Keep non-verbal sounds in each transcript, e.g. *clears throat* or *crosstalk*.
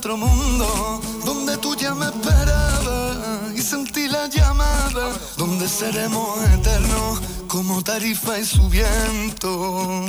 otro mundo donde tú ya me esperabas y sentí la llamada donde seremos eternos como tarifa y su viento.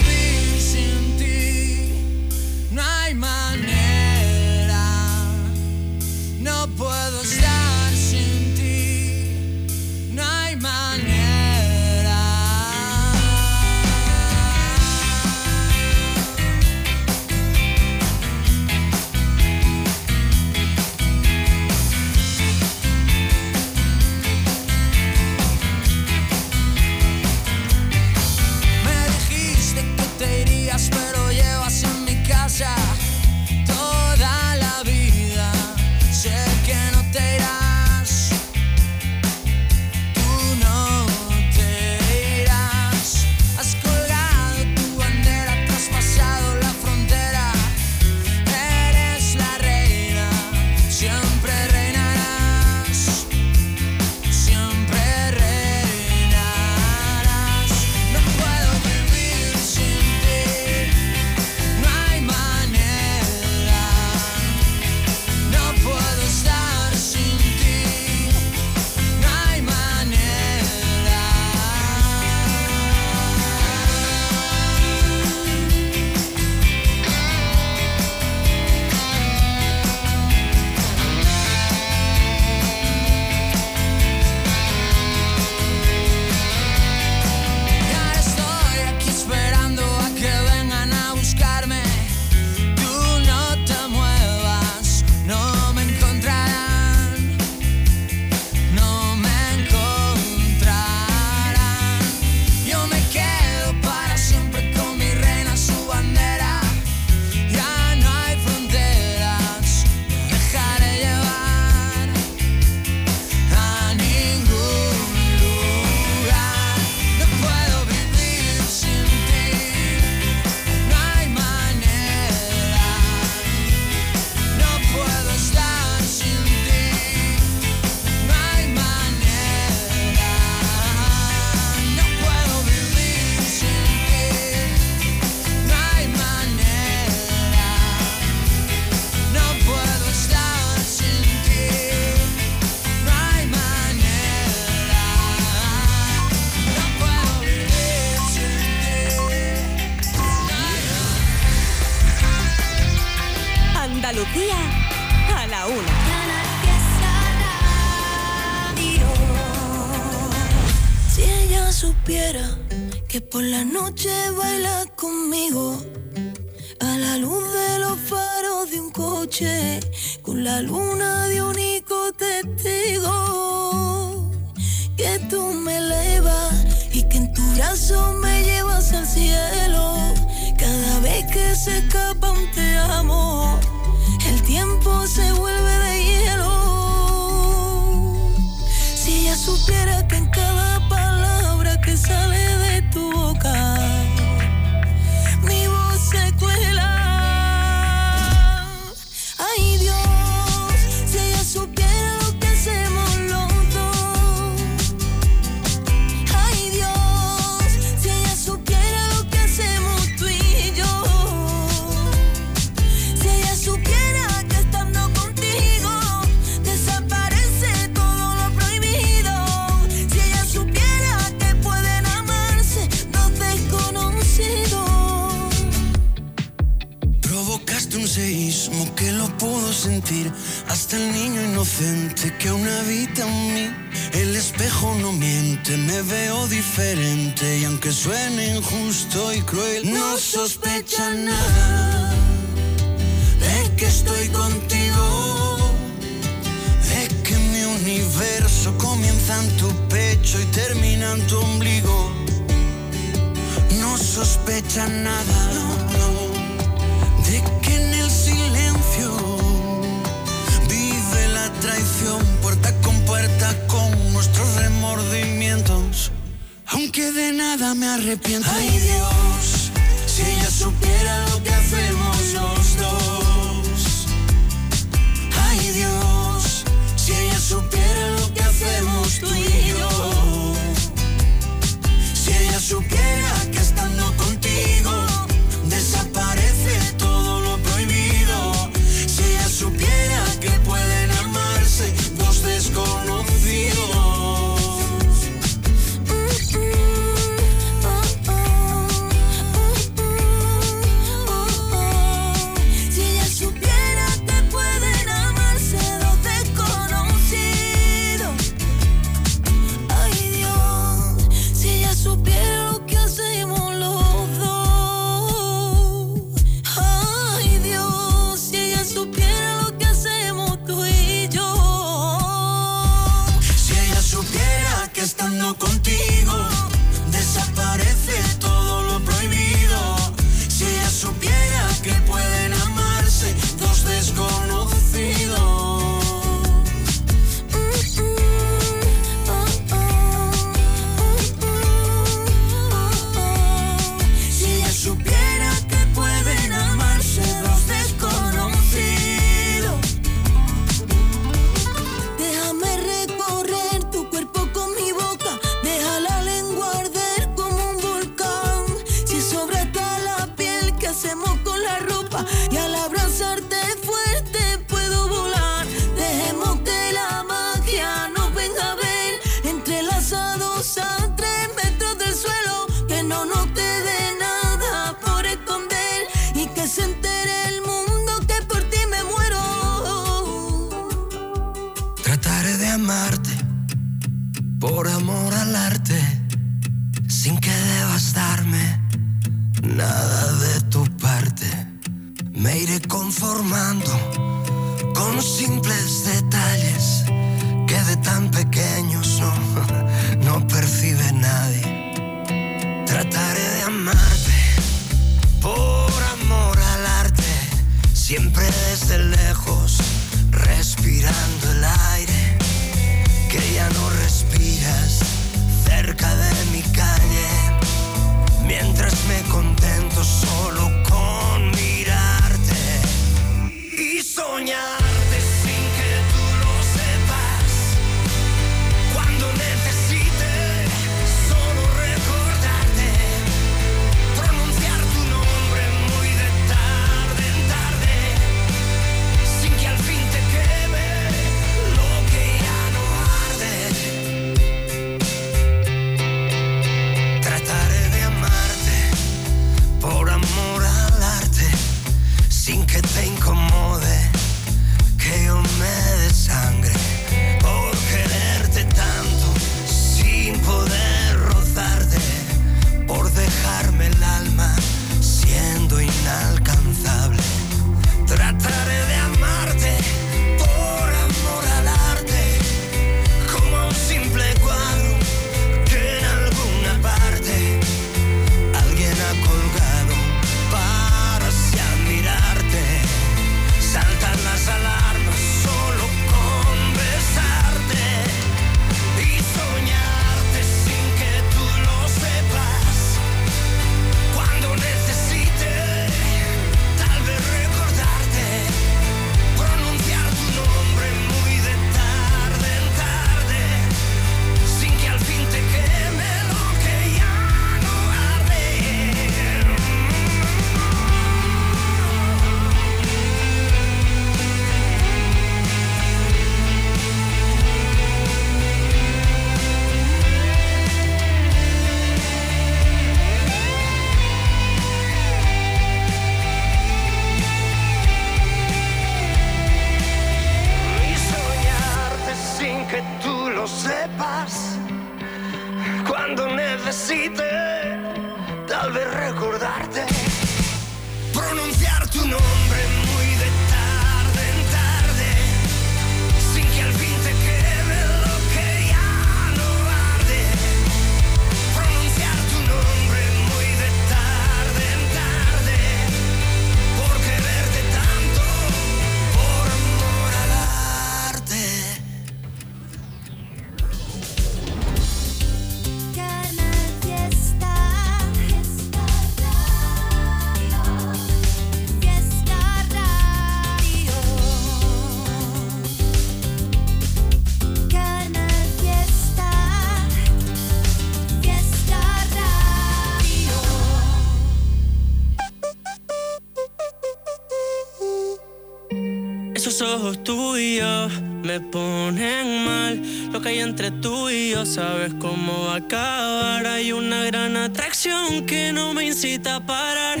sabes cómo va a acabar. Hay una gran atracción que no me incita a parar.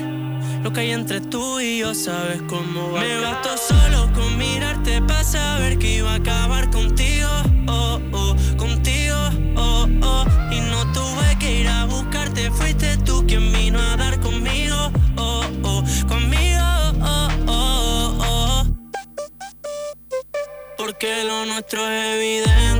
Lo que hay entre tú y yo sabes cómo va. Me bastó solo con mirarte para saber que iba a acabar contigo, oh, oh, contigo, oh, oh. Y no tuve que ir a buscarte, fuiste tú quien vino a dar conmigo, oh, oh, conmigo, oh, oh, oh. oh. Porque lo nuestro es evidente.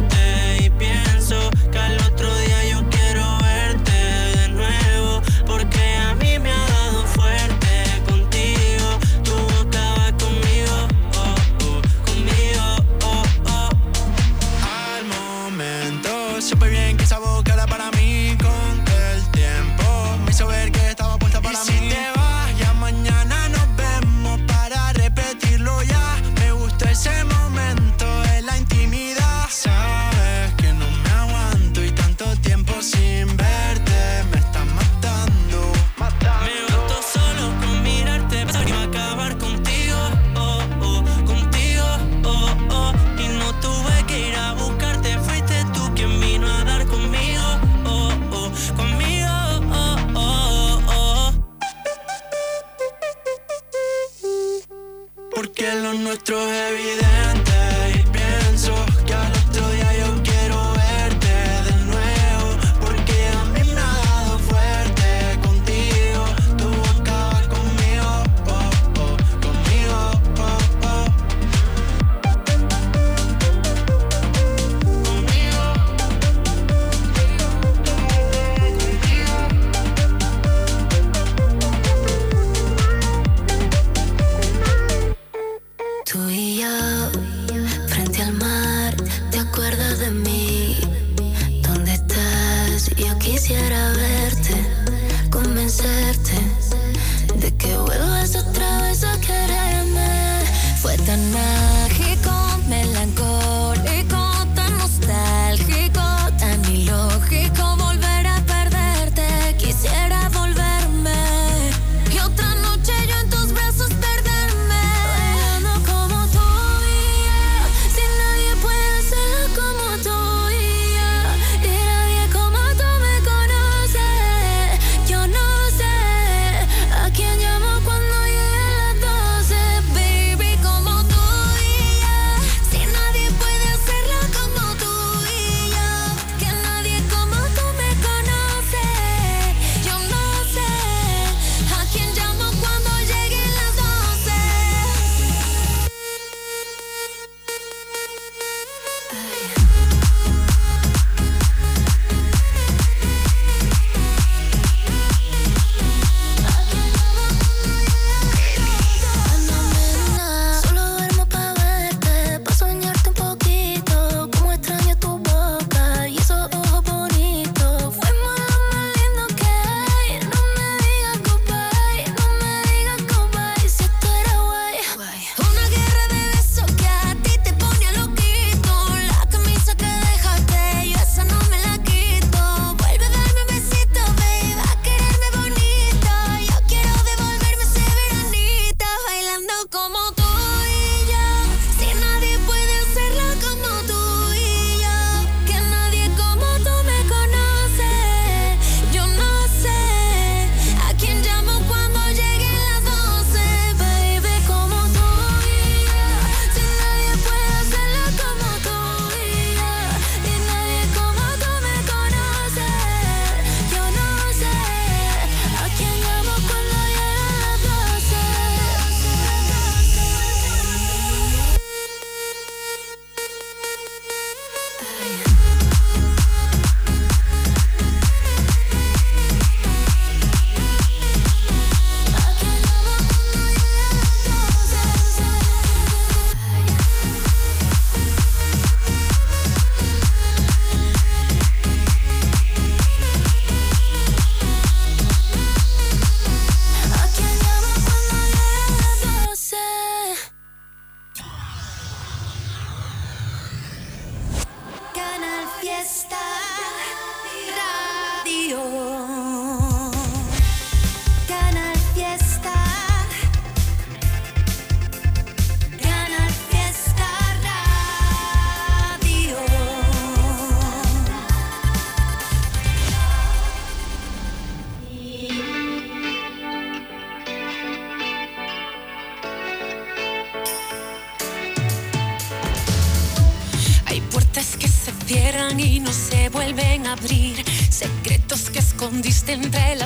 Escondiste entre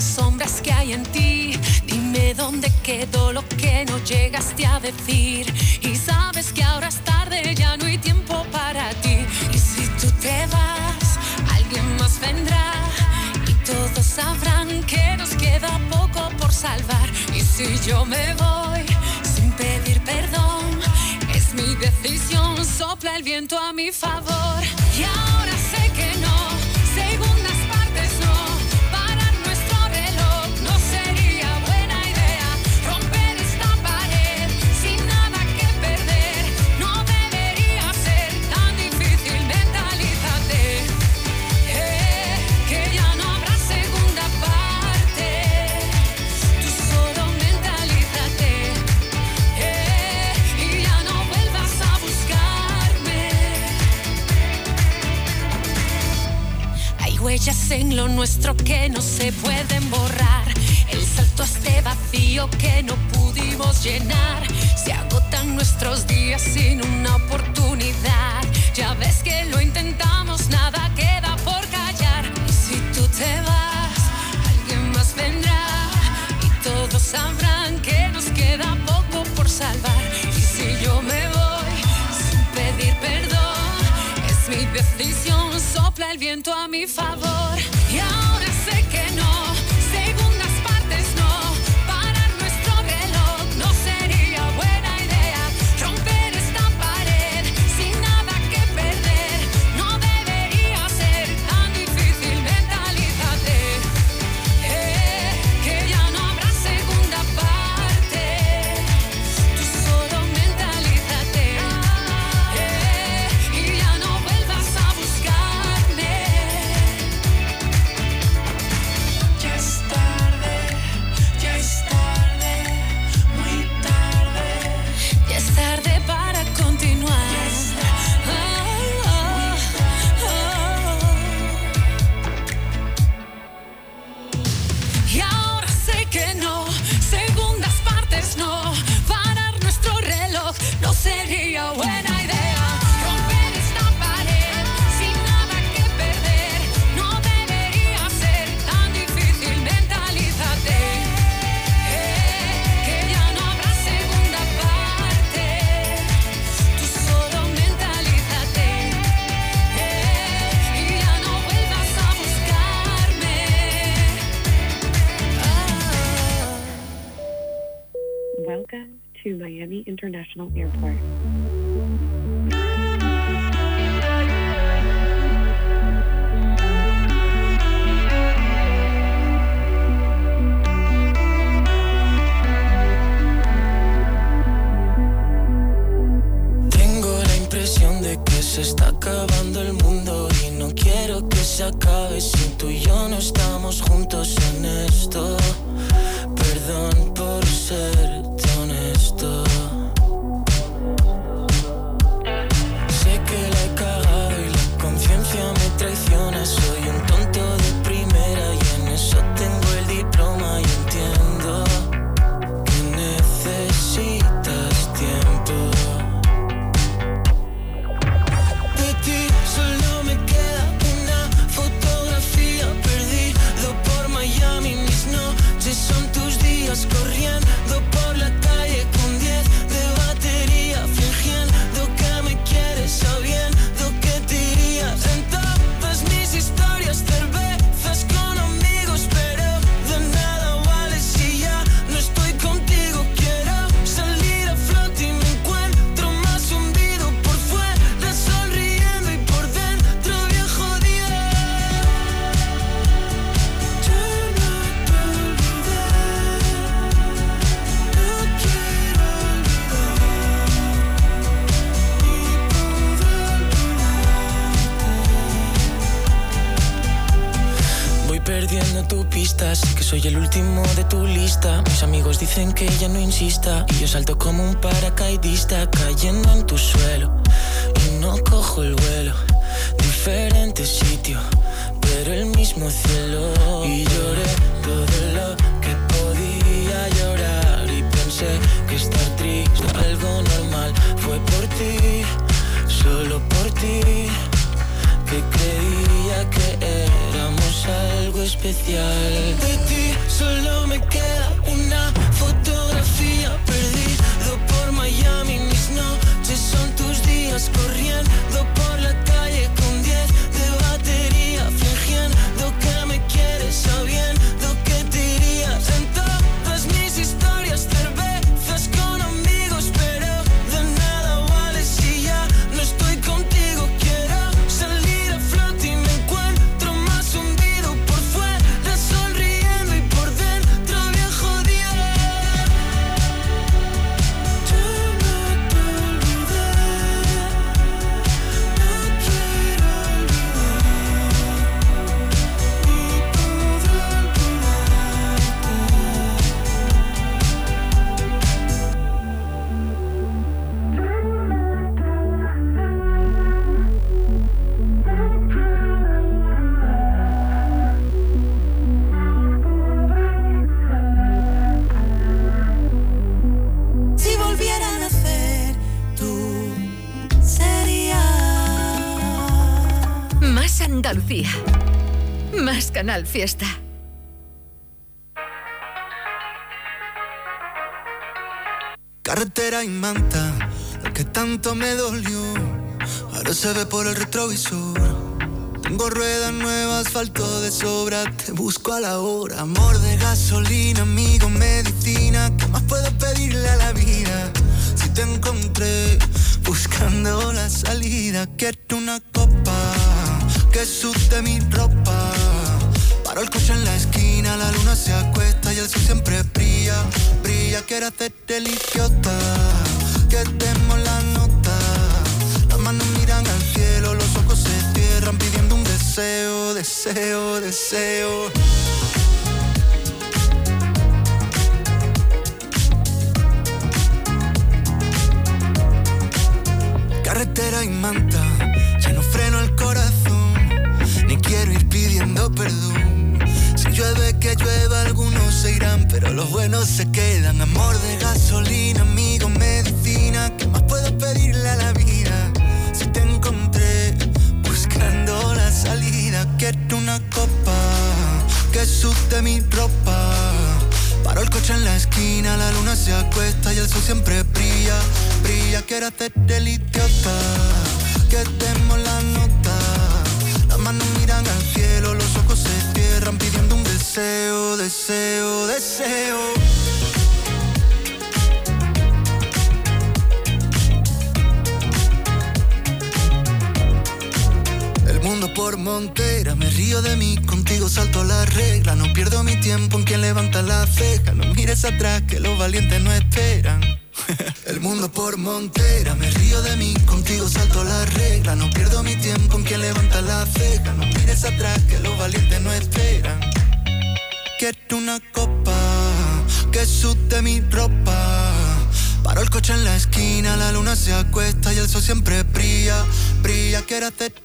brilla. Quiero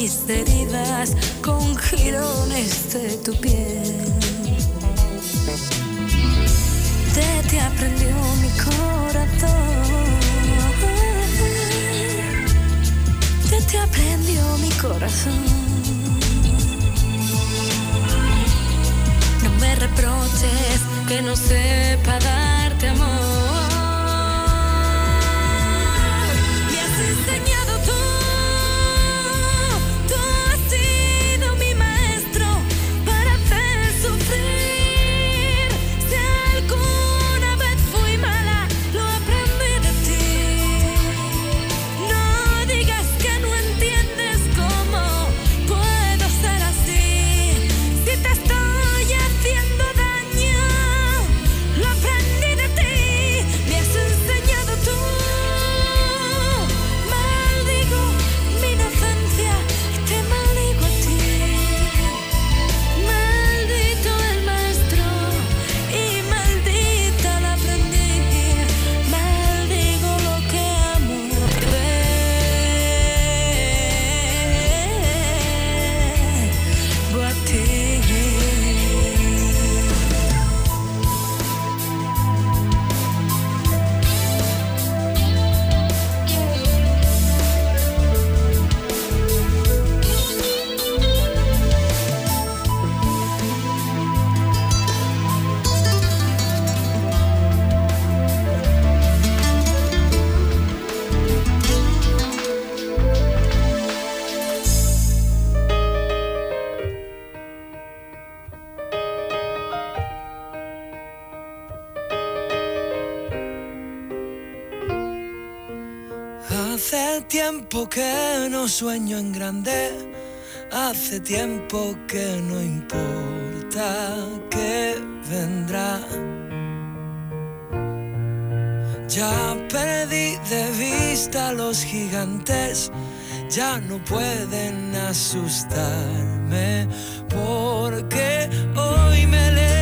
mis heridas con girones de tu piel. De ti aprendió mi corazón. De ti aprendió mi corazón. No me reproches que no sepa darte amor. tiempo que no sueño en grande, hace tiempo que no importa que vendrá. Ya perdí de vista a los gigantes, ya no pueden asustarme porque hoy me leo.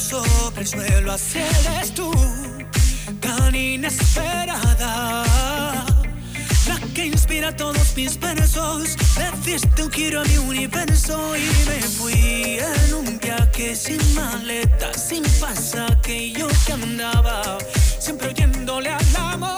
sobre el suelo, así eres tú, tan inesperada. La que inspira todos mis versos, deciste un giro a mi universo y me fui en un viaje sin maleta, sin pasaje, yo que andaba siempre oyéndole al amor.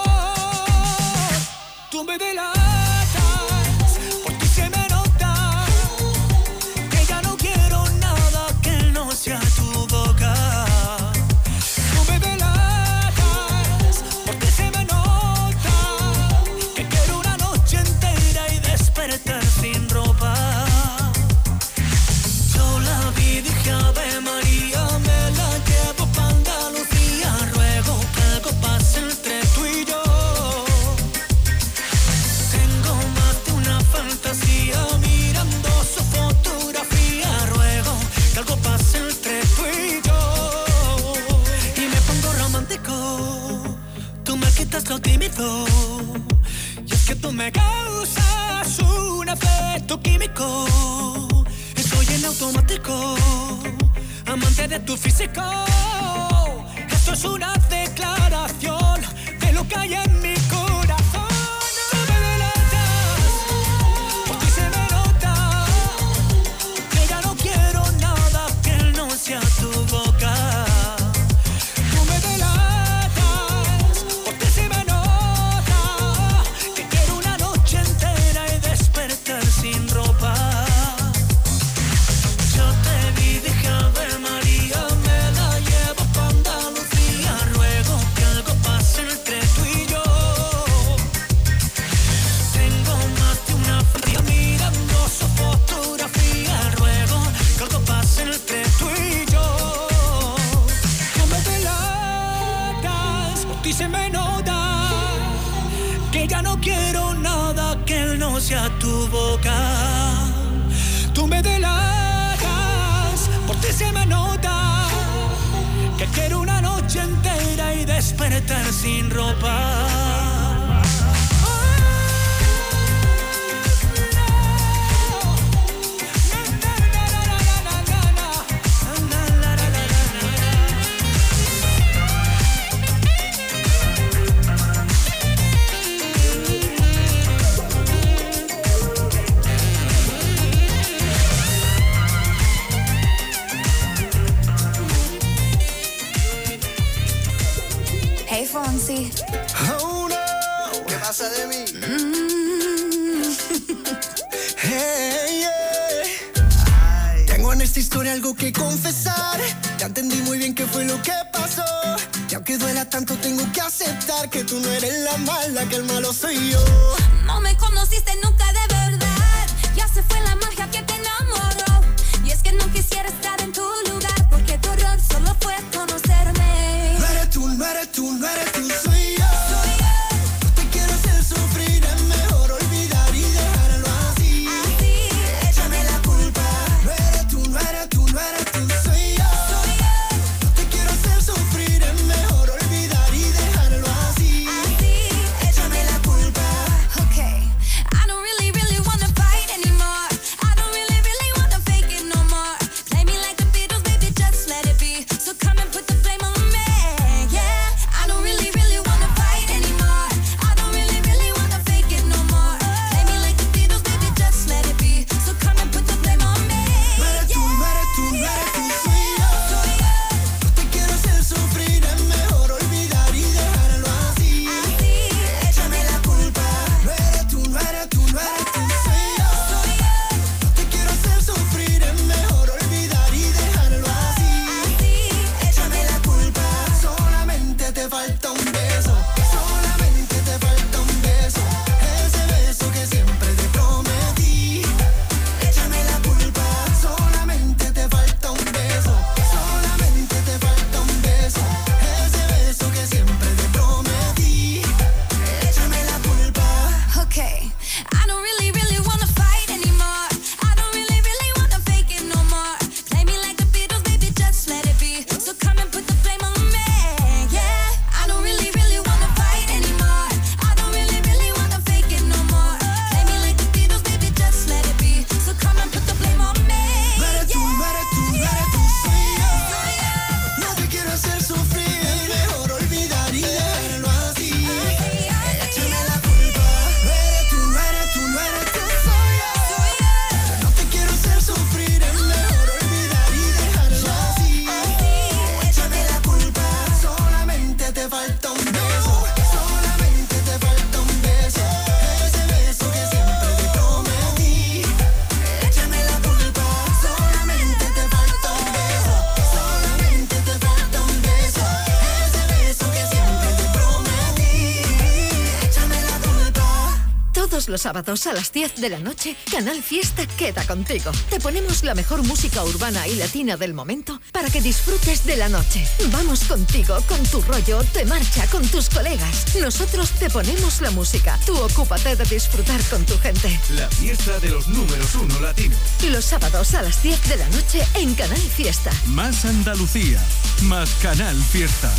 sábados a las 10 de la noche, Canal Fiesta queda contigo. Te ponemos la mejor música urbana y latina del momento para que disfrutes de la noche. Vamos contigo, con tu rollo, te marcha, con tus colegas. Nosotros te ponemos la música. Tú ocúpate de disfrutar con tu gente. La fiesta de los números uno latinos. Los sábados a las 10 de la noche en Canal Fiesta. Más Andalucía, más Canal Fiesta.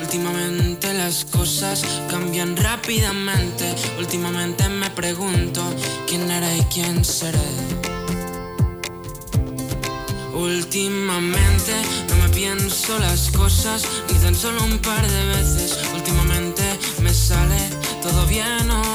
Últimamente las cosas cambian rápidamente. Últimamente me pregunto quién era y quién seré. Últimamente no me pienso las cosas ni tan solo un par de veces. Últimamente me sale todo bien o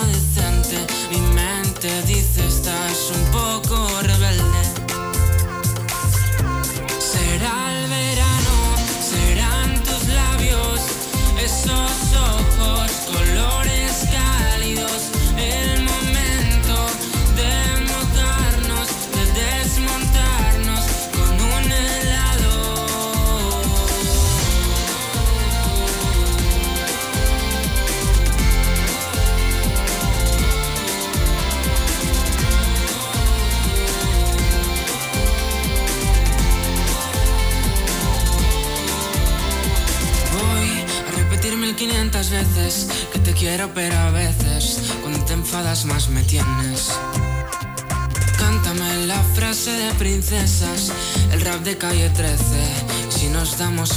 estamos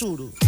de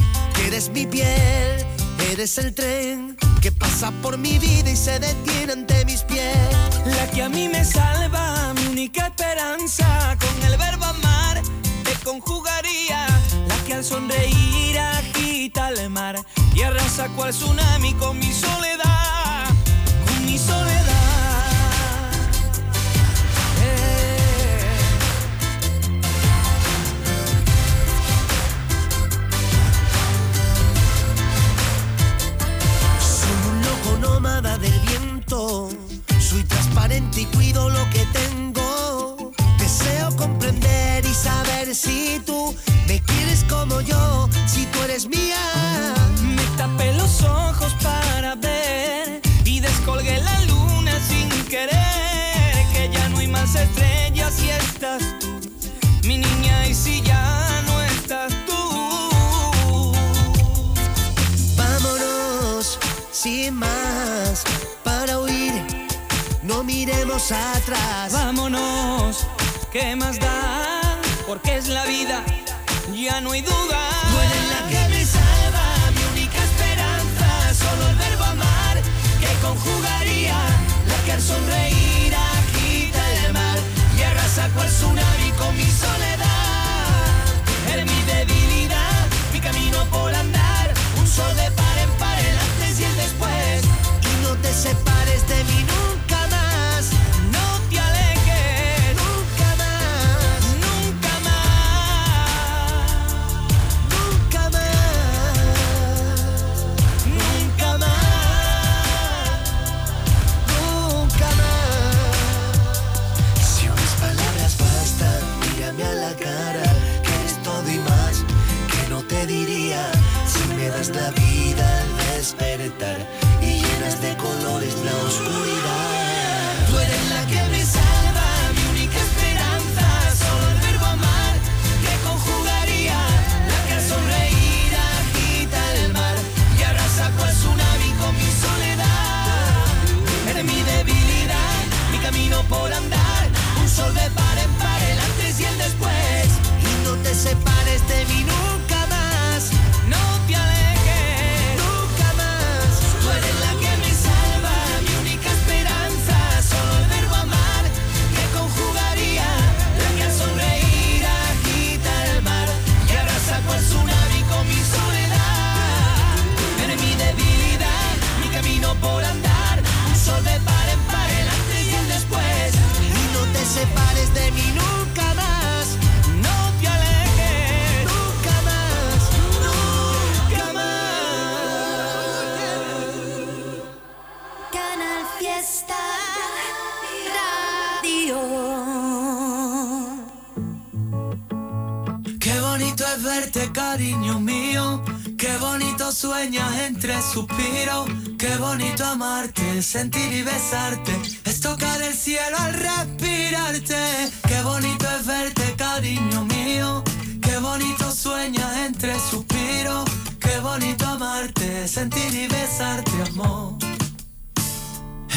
sentir y besarte, es tocar el cielo al respirarte. Qué bonito es verte, cariño mío. Qué bonito sueñas entre suspiros. Qué bonito amarte, sentir y besarte, amor.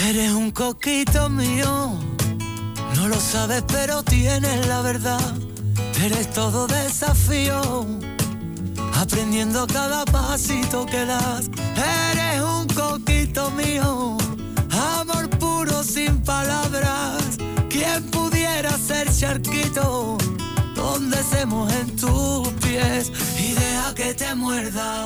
Eres un coquito mío. No lo sabes, pero tienes la verdad. Eres todo desafío aprendiendo cada pasito que das. Eres un coquito mío palabras. ¿Quién pudiera ser charquito donde se mojen tus pies y deja que te muerda?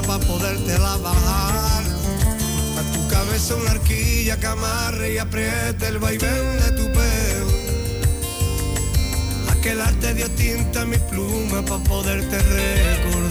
buena para poderte la bajar. A tu cabeza una arquilla que amarre y apriete el vaivén de tu pelo. Aquel arte dio tinta a mi pluma para poderte recordar.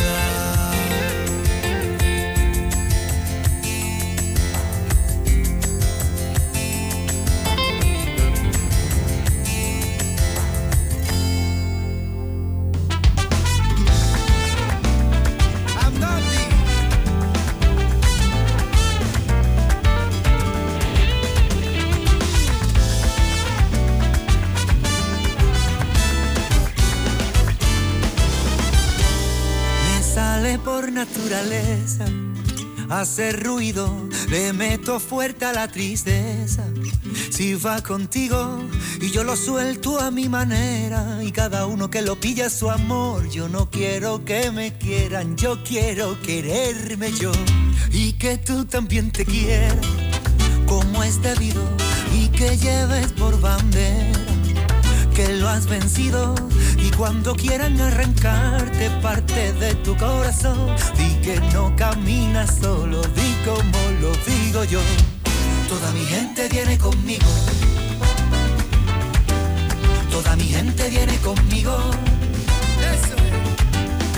Hacer ruido, le meto fuerte a la tristeza. Si va contigo y yo lo suelto a mi manera y cada uno que lo pilla su amor, yo no quiero que me quieran, yo quiero quererme yo y que tú también te quieras como es debido y que lleves por bandera que lo has vencido y cuando quieran arrancarte parte de tu corazón, di que no caminas solo, di como lo digo yo. Toda mi gente viene conmigo. Toda mi gente viene conmigo.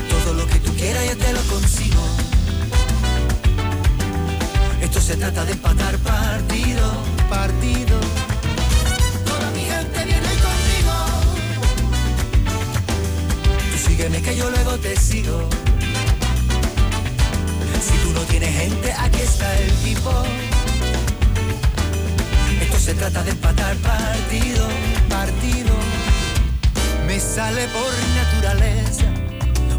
Todo lo que tú quieras yo te lo consigo. Esto se trata de empatar partido, partido. Sígueme que yo luego te sigo. Si tú no tienes gente, aquí está el tipo. Esto se trata de empatar partido, partido. Me sale por naturaleza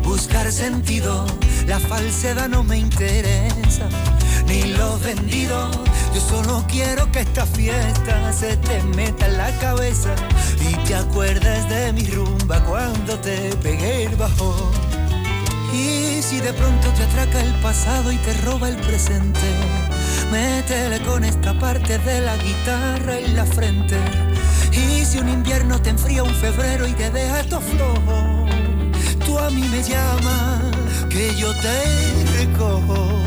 buscar sentido. La falsedad no me interesa, ni lo vendido. Yo solo quiero que esta fiesta se te meta en la cabeza y te acuerdes de mi rumba cuando te pegué el bajón. Y si de pronto te atraca el pasado y te roba el presente, métele con esta parte de la guitarra en la frente. Y si un invierno te enfría un febrero y te deja todo flojo, tú a mí me llamas, que yo te recojo.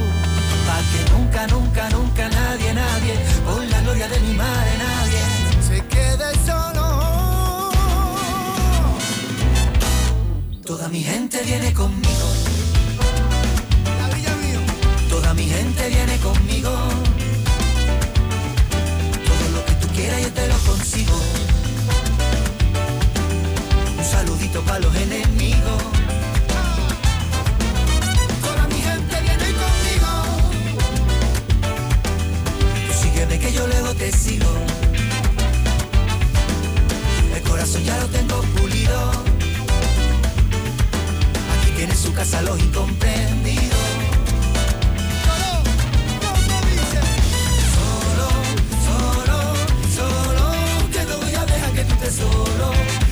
Nunca, nunca, nunca nadie, nadie, con la gloria de mi madre, nadie, se quede solo. Toda mi gente viene conmigo. Toda mi gente viene conmigo. Todo lo que tú quieras yo te lo consigo. Un saludito para los enemigos. Que yo luego te sigo. El corazón ya lo tengo pulido. Aquí tiene su casa los incomprendidos. Solo, solo, solo, que no voy a dejar que tú solo, solo,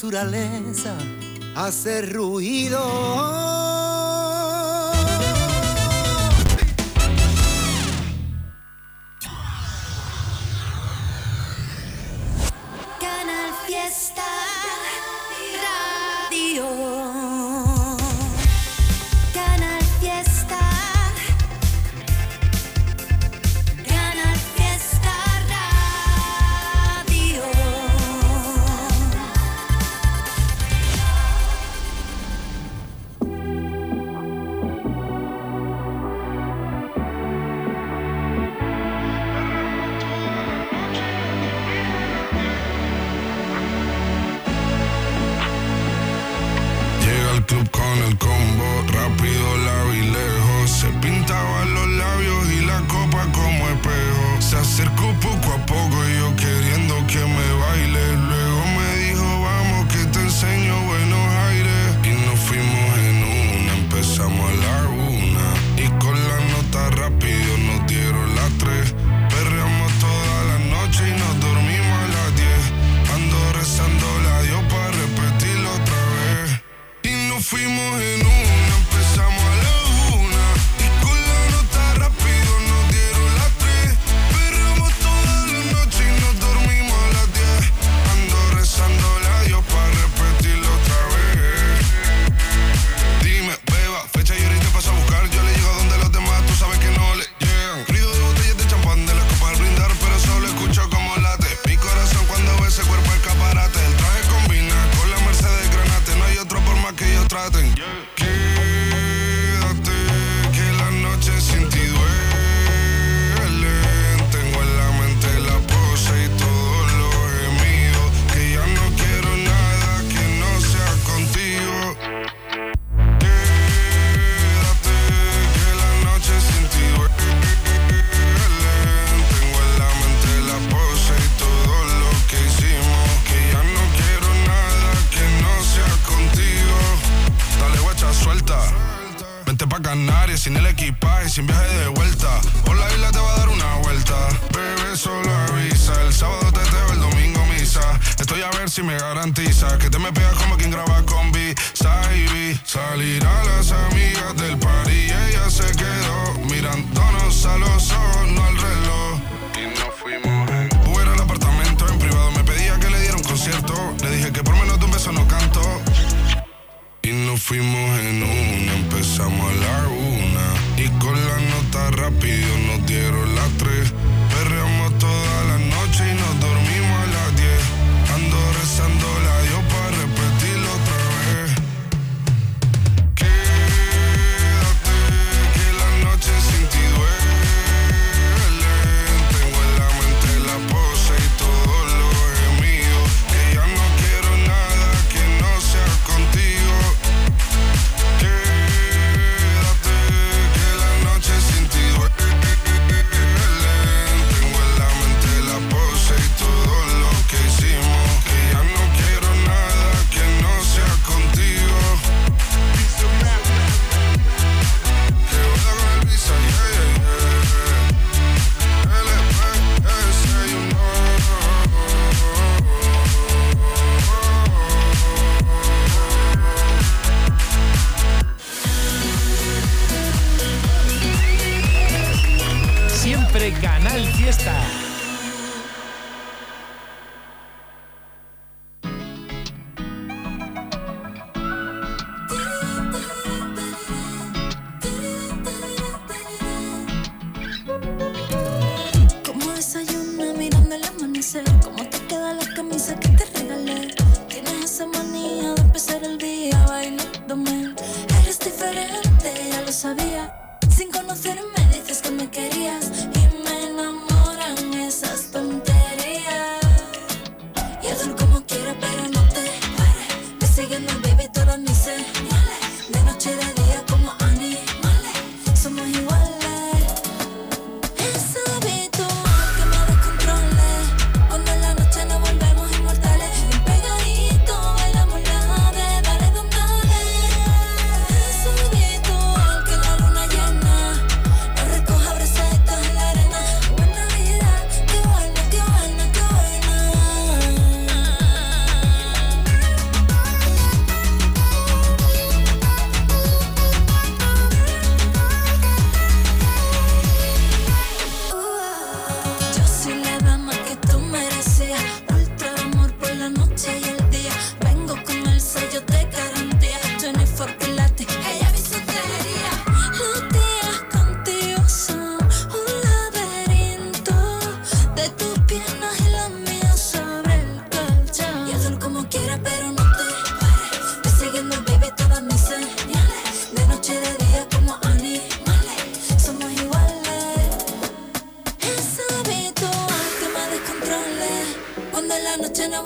naturaleza hacer ruido.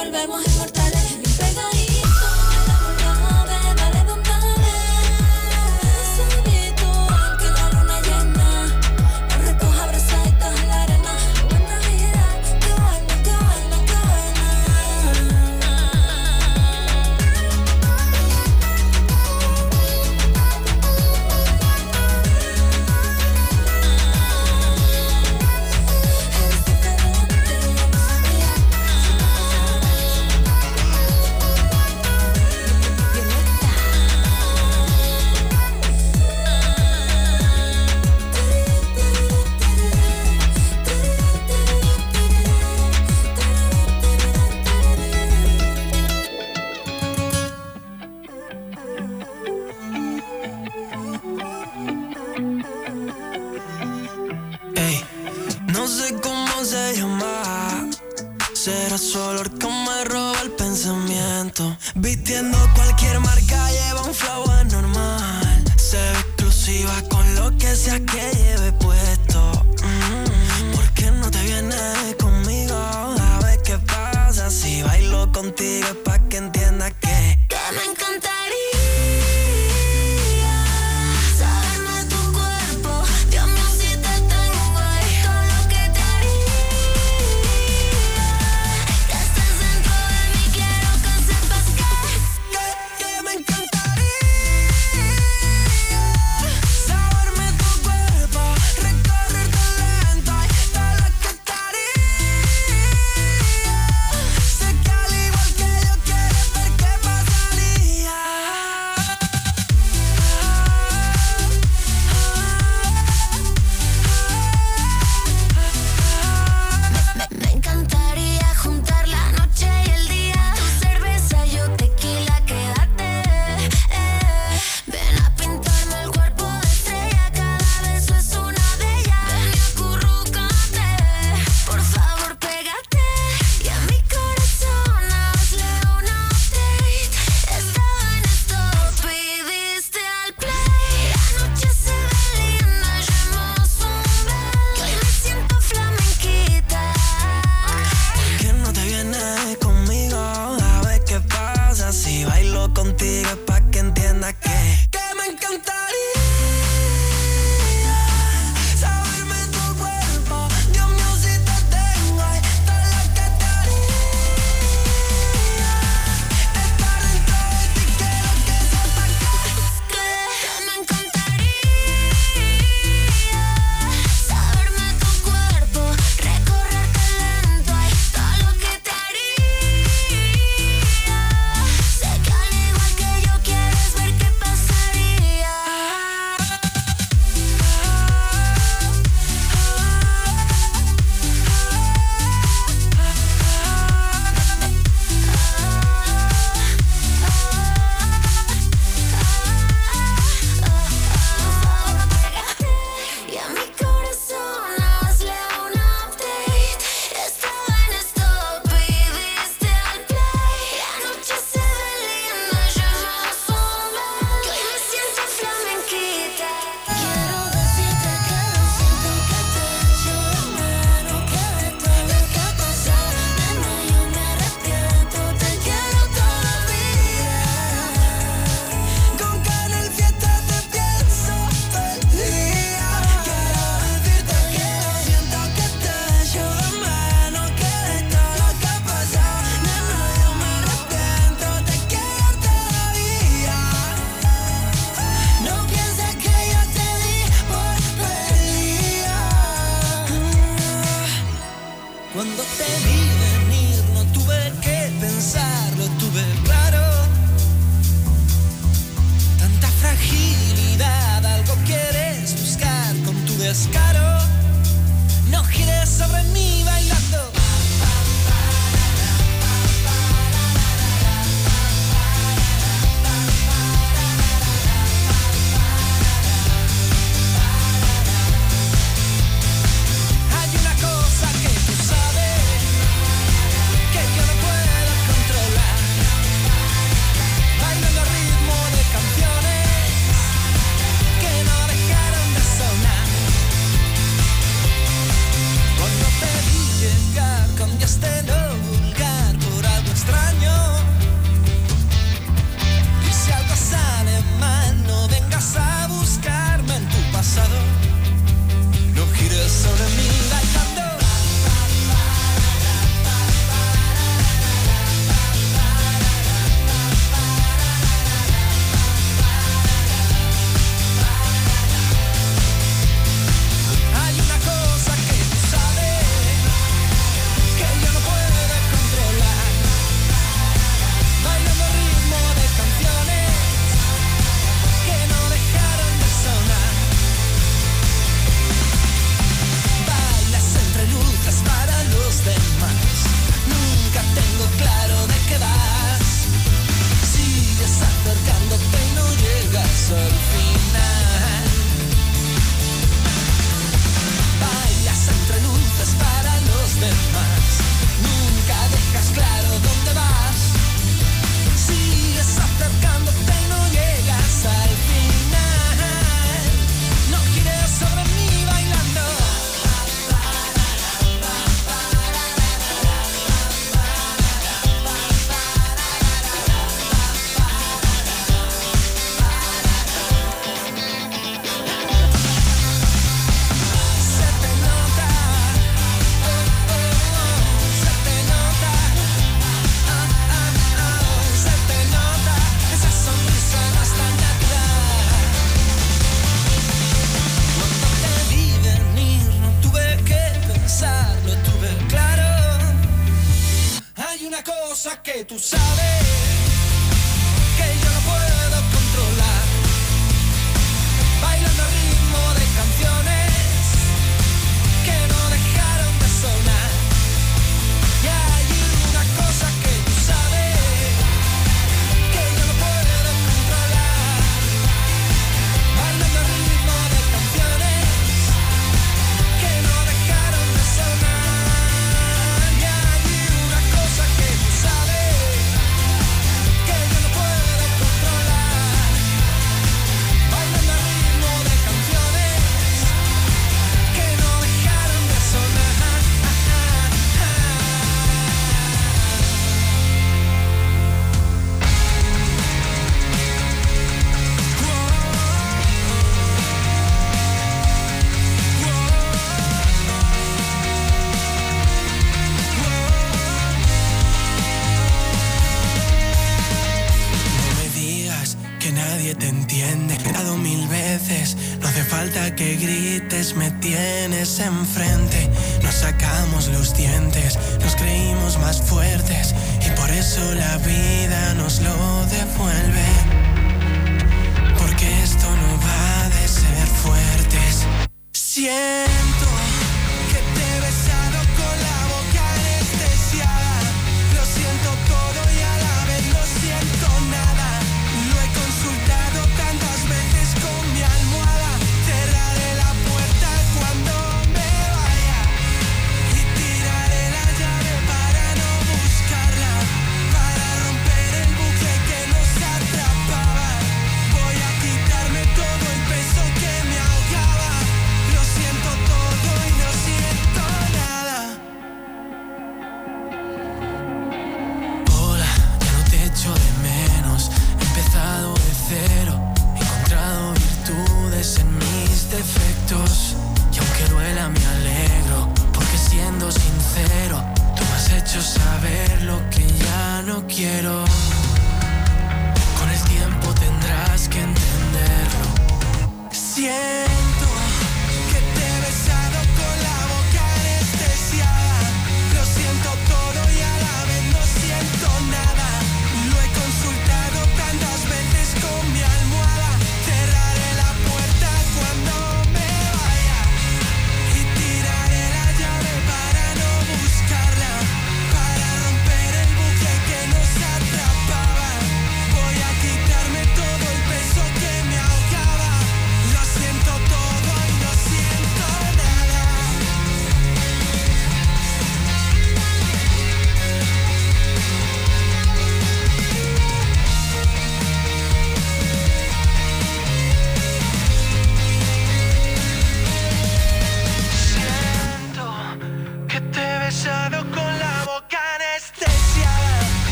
Volvemos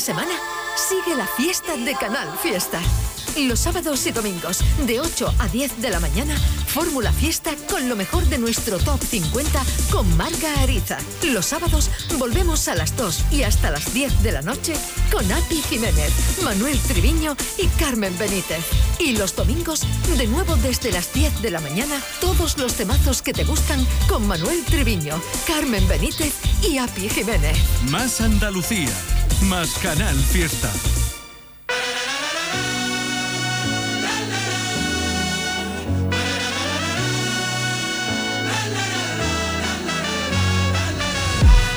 semana, sigue la fiesta de Canal Fiesta. Los sábados y domingos, de 8 a 10 de la mañana, Fórmula Fiesta con lo mejor de nuestro Top 50 con Marga Ariza. Los sábados volvemos a las 2 y hasta las 10 de la noche con Api Jiménez, Manuel Triviño y Carmen Benítez. Y los domingos, de nuevo desde las 10 de la mañana, todos los temazos que te gustan con Manuel Triviño, Carmen Benítez y Api Jiménez. Más Andalucía más Canal Fiesta.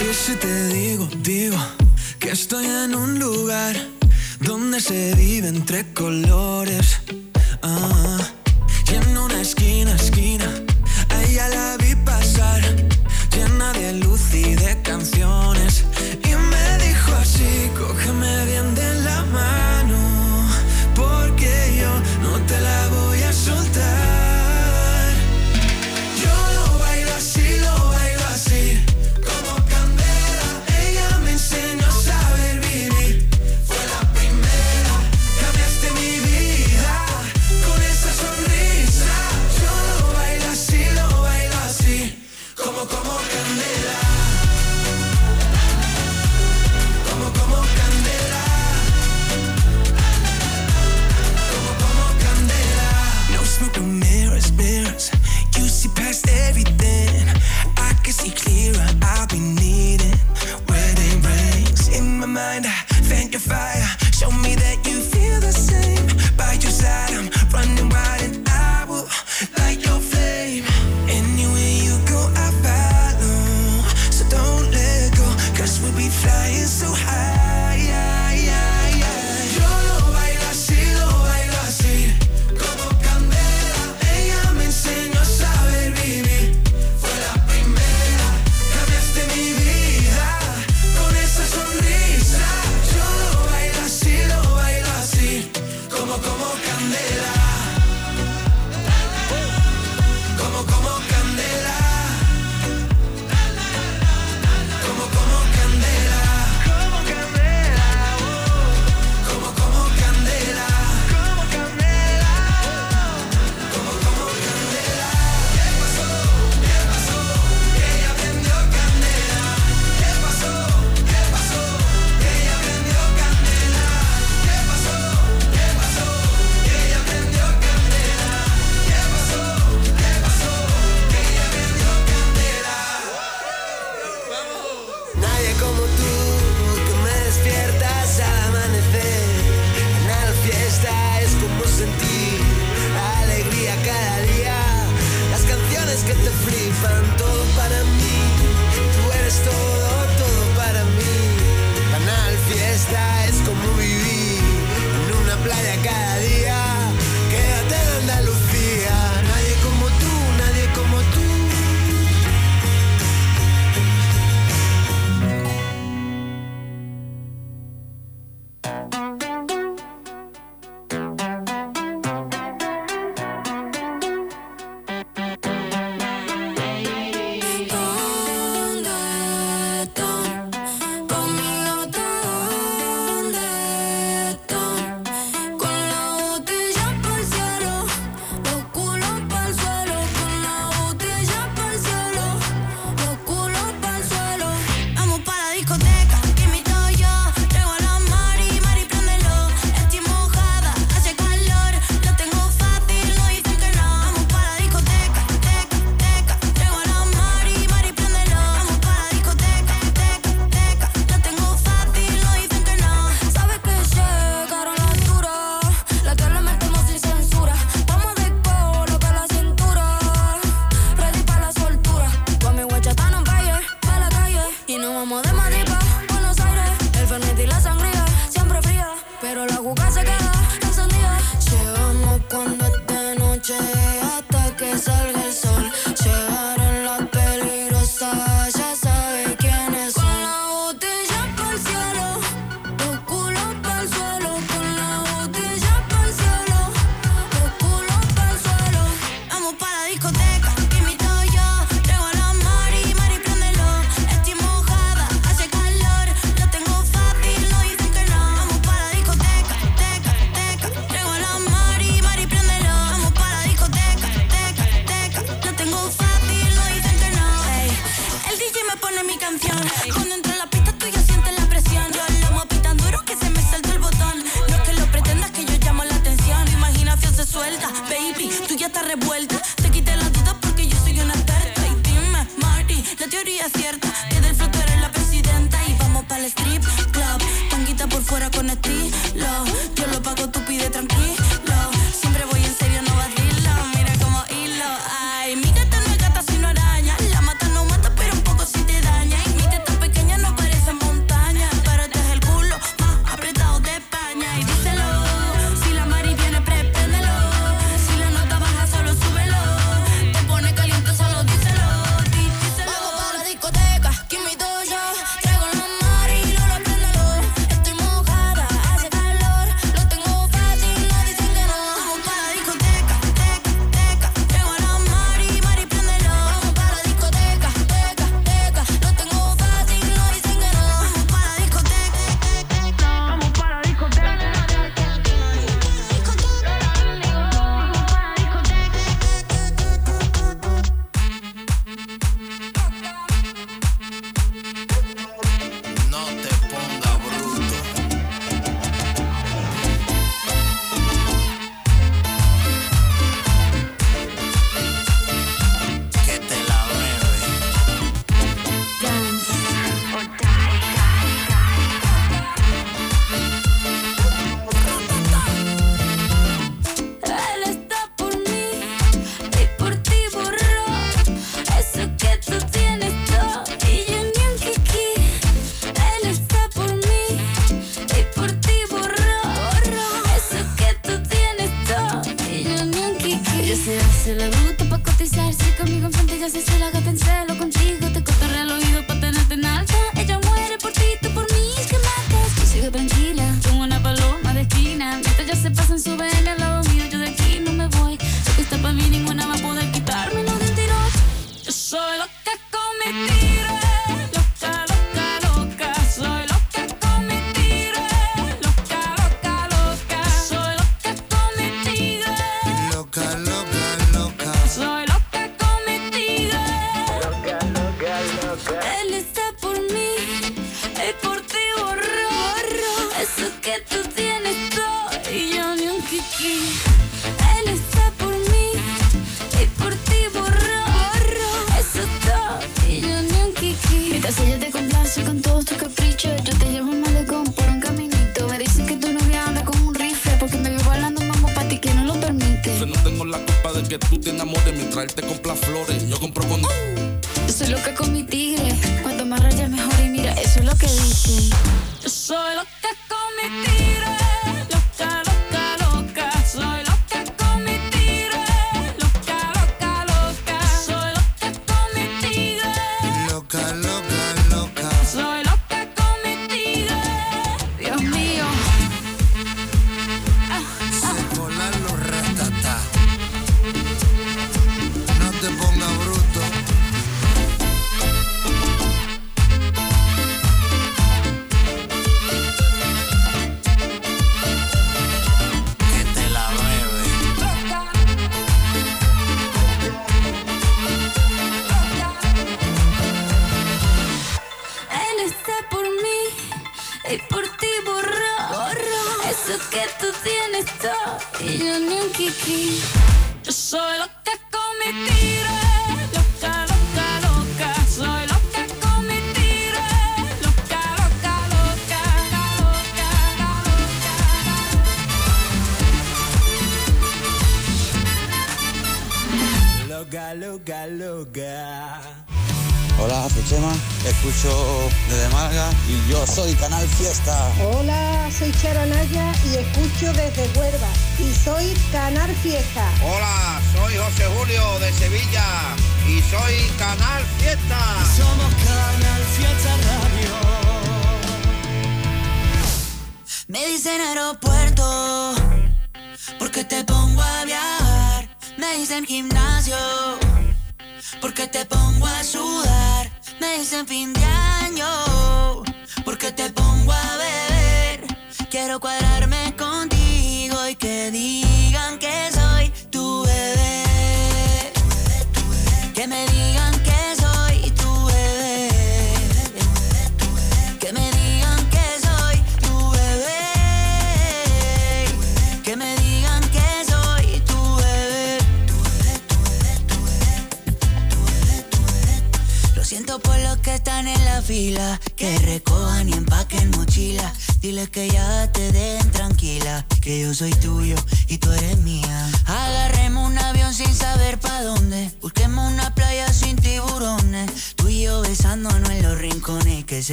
Y si te digo, digo, que estoy en un lugar donde se vive entre colores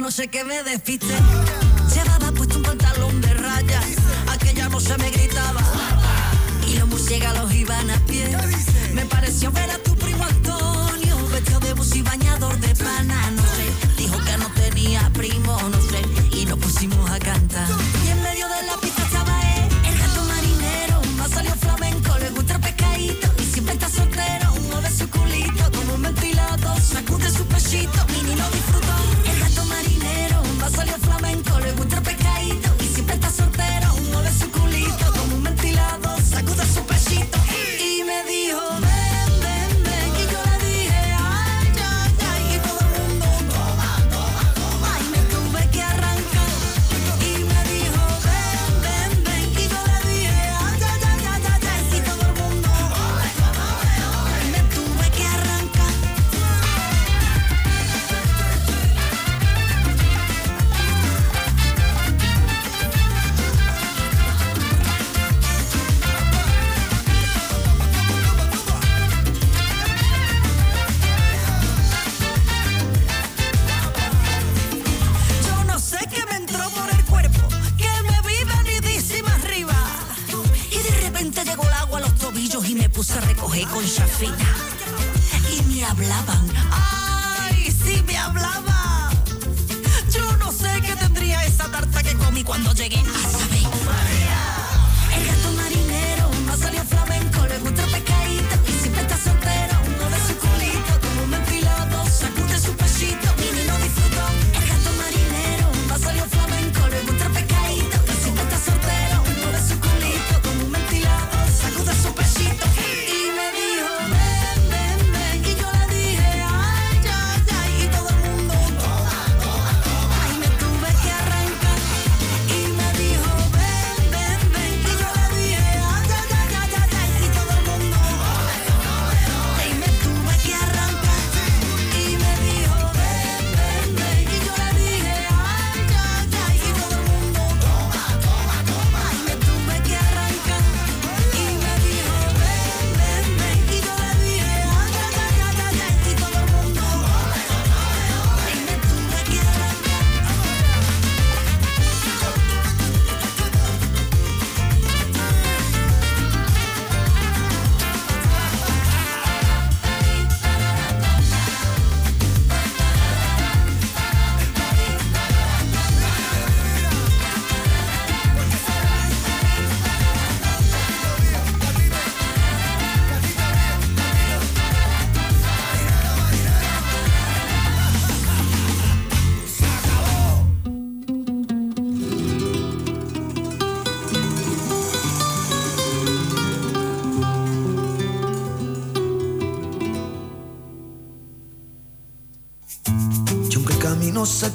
no sé qué me despiste.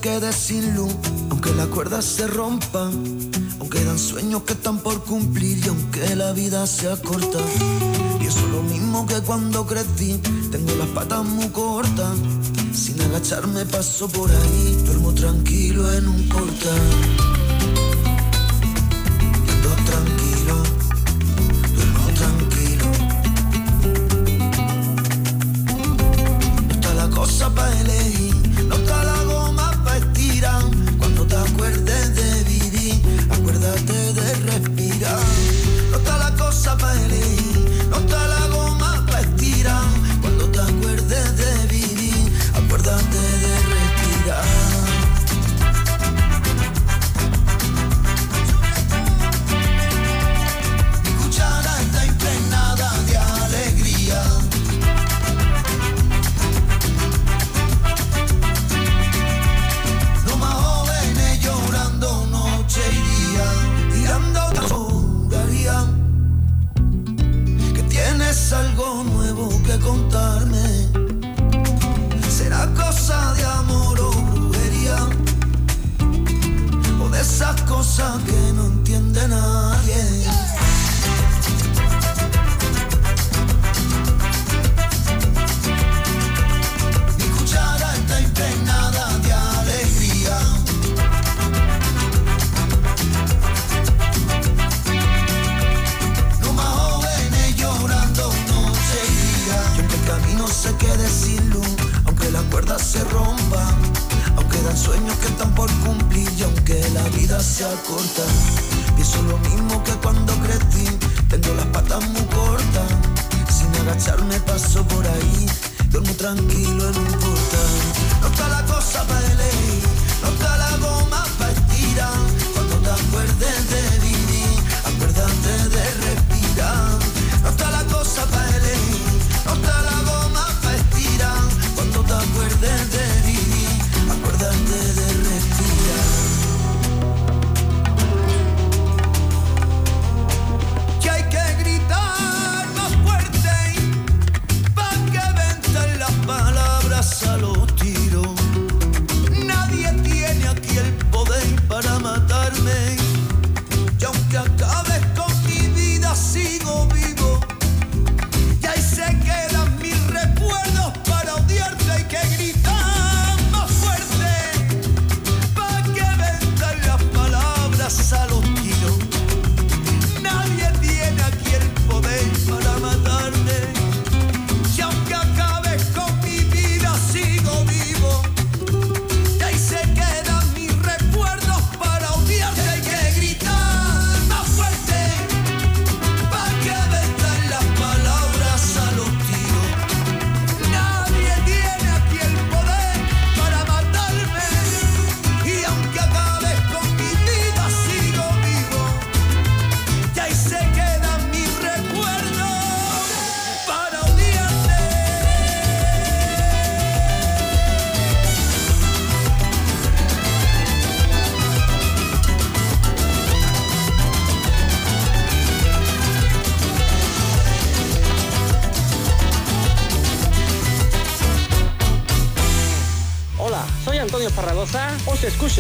te sin luz, aunque la cuerda se rompa, aunque dan sueños que están por cumplir y aunque la vida sea corta. Y eso es lo mismo que cuando crecí, tengo las patas muy cortas, sin agacharme paso por ahí, duermo tranquilo en un portal.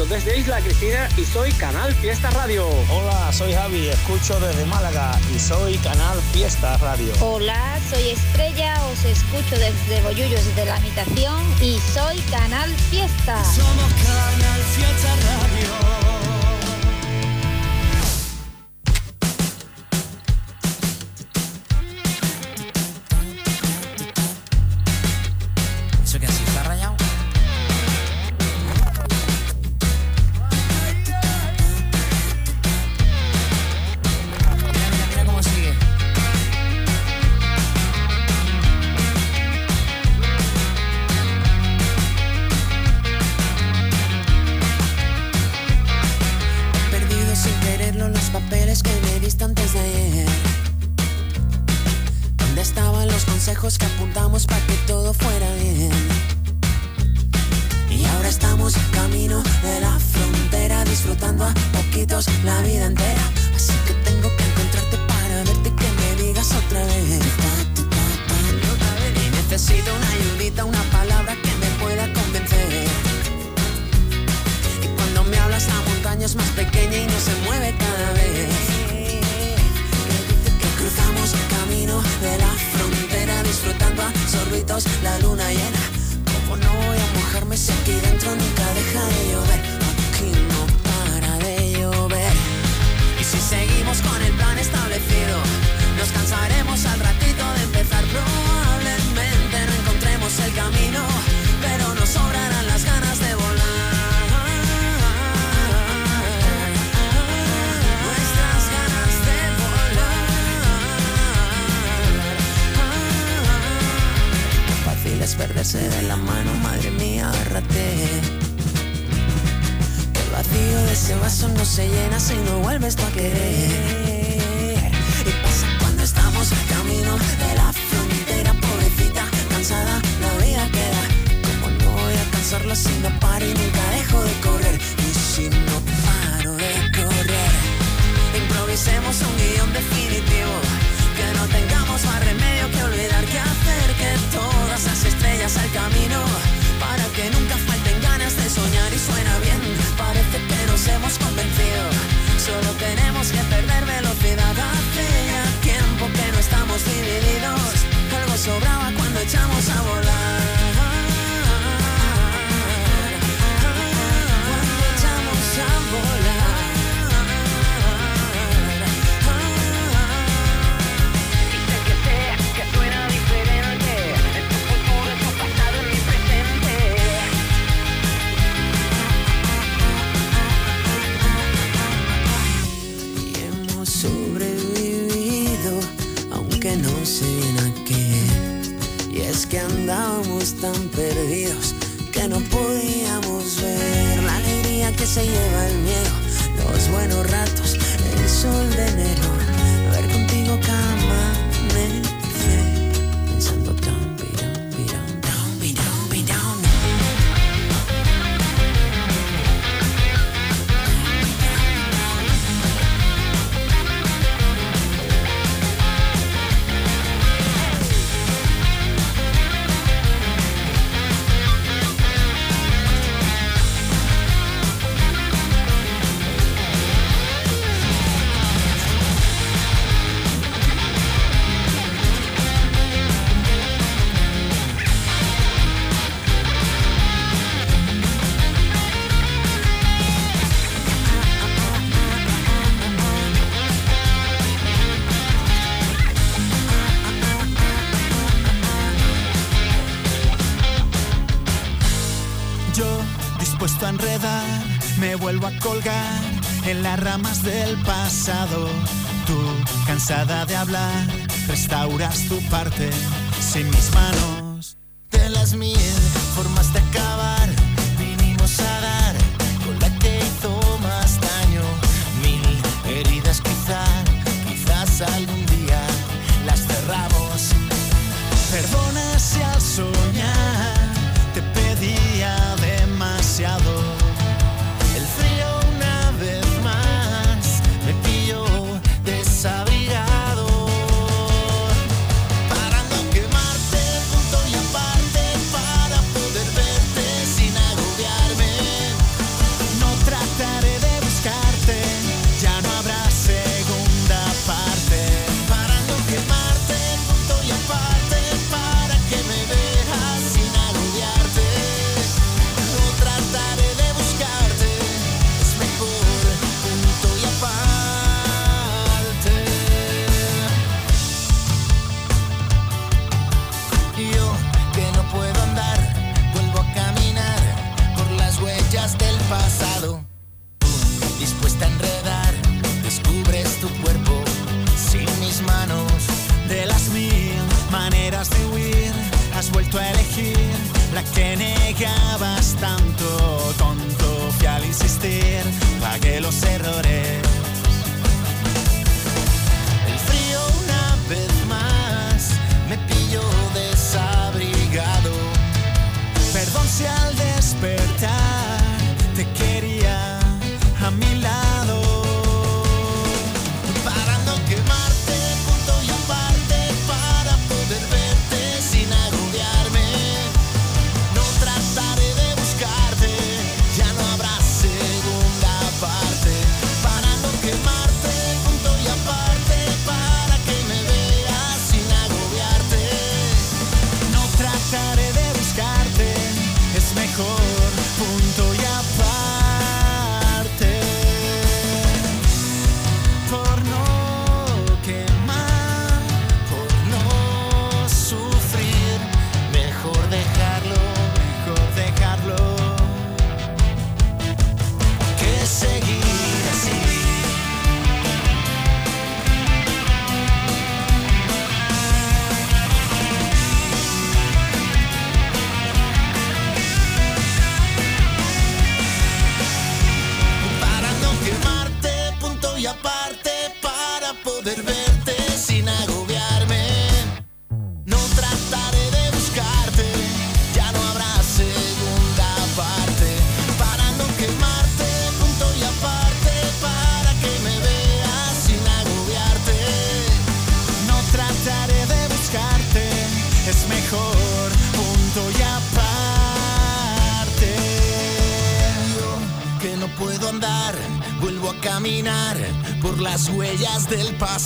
desde Isla Cristina y soy Canal Fiesta Radio. Hola, soy Javi, escucho desde Málaga y soy Canal Fiesta Radio. Hola, soy Estrella, os escucho desde Boyullos de la Habitación y soy Canal Fiesta. Somos Canal Fiesta Radio. vuelvo a colgar en las ramas del pasado. Tú, cansada de hablar, restauras tu parte sin mis manos.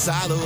silo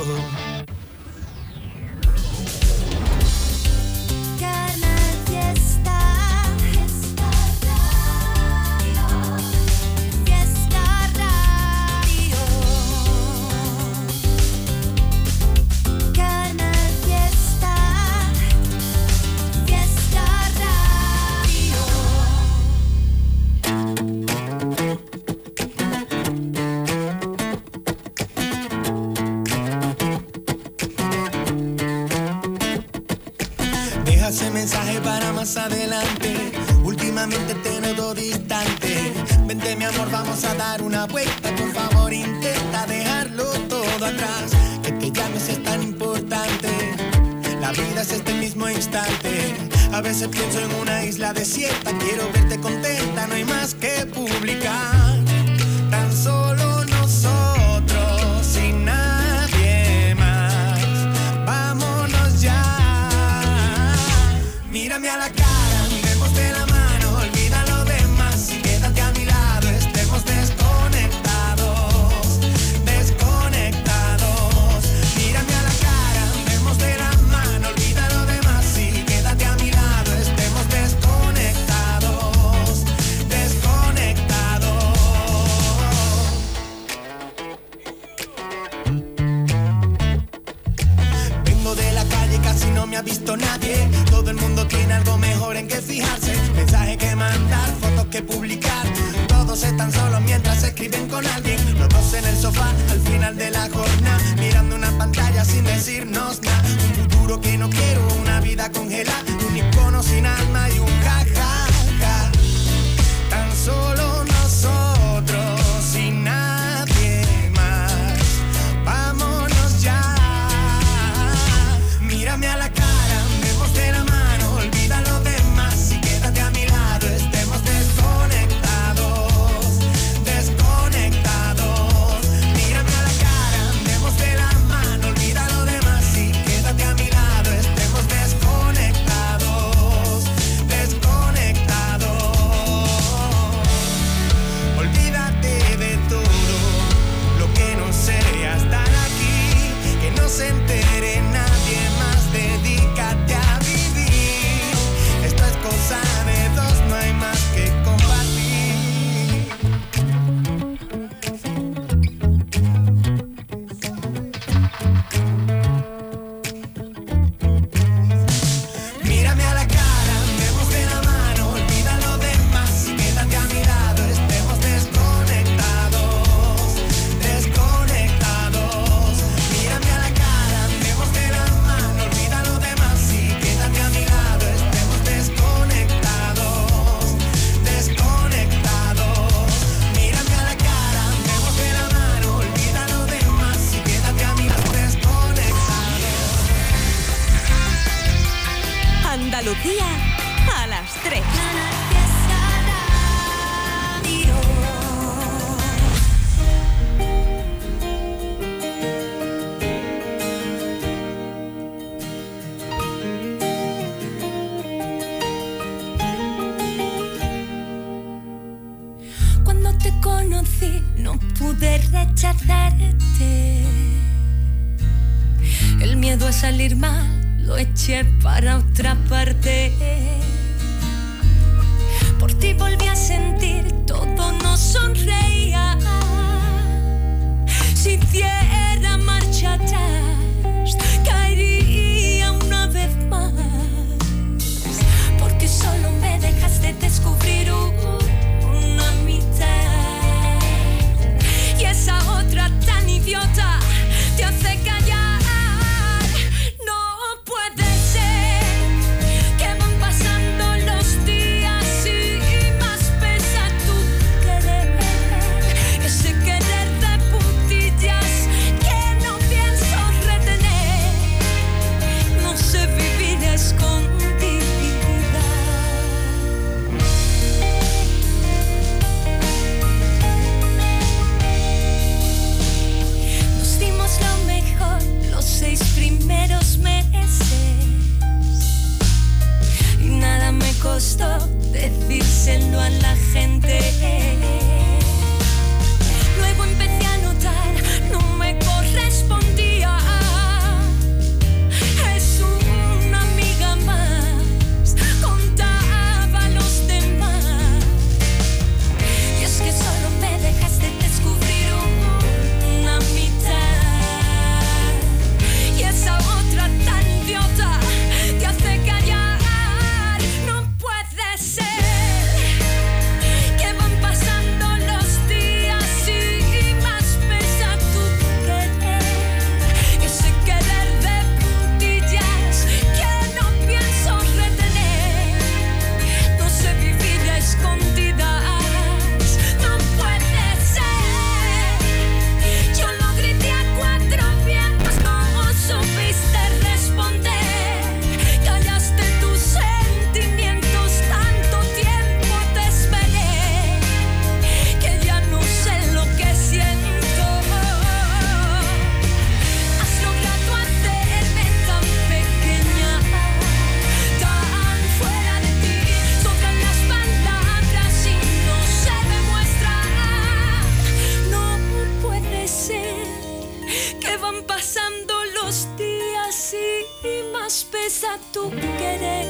sorpresa tu querer,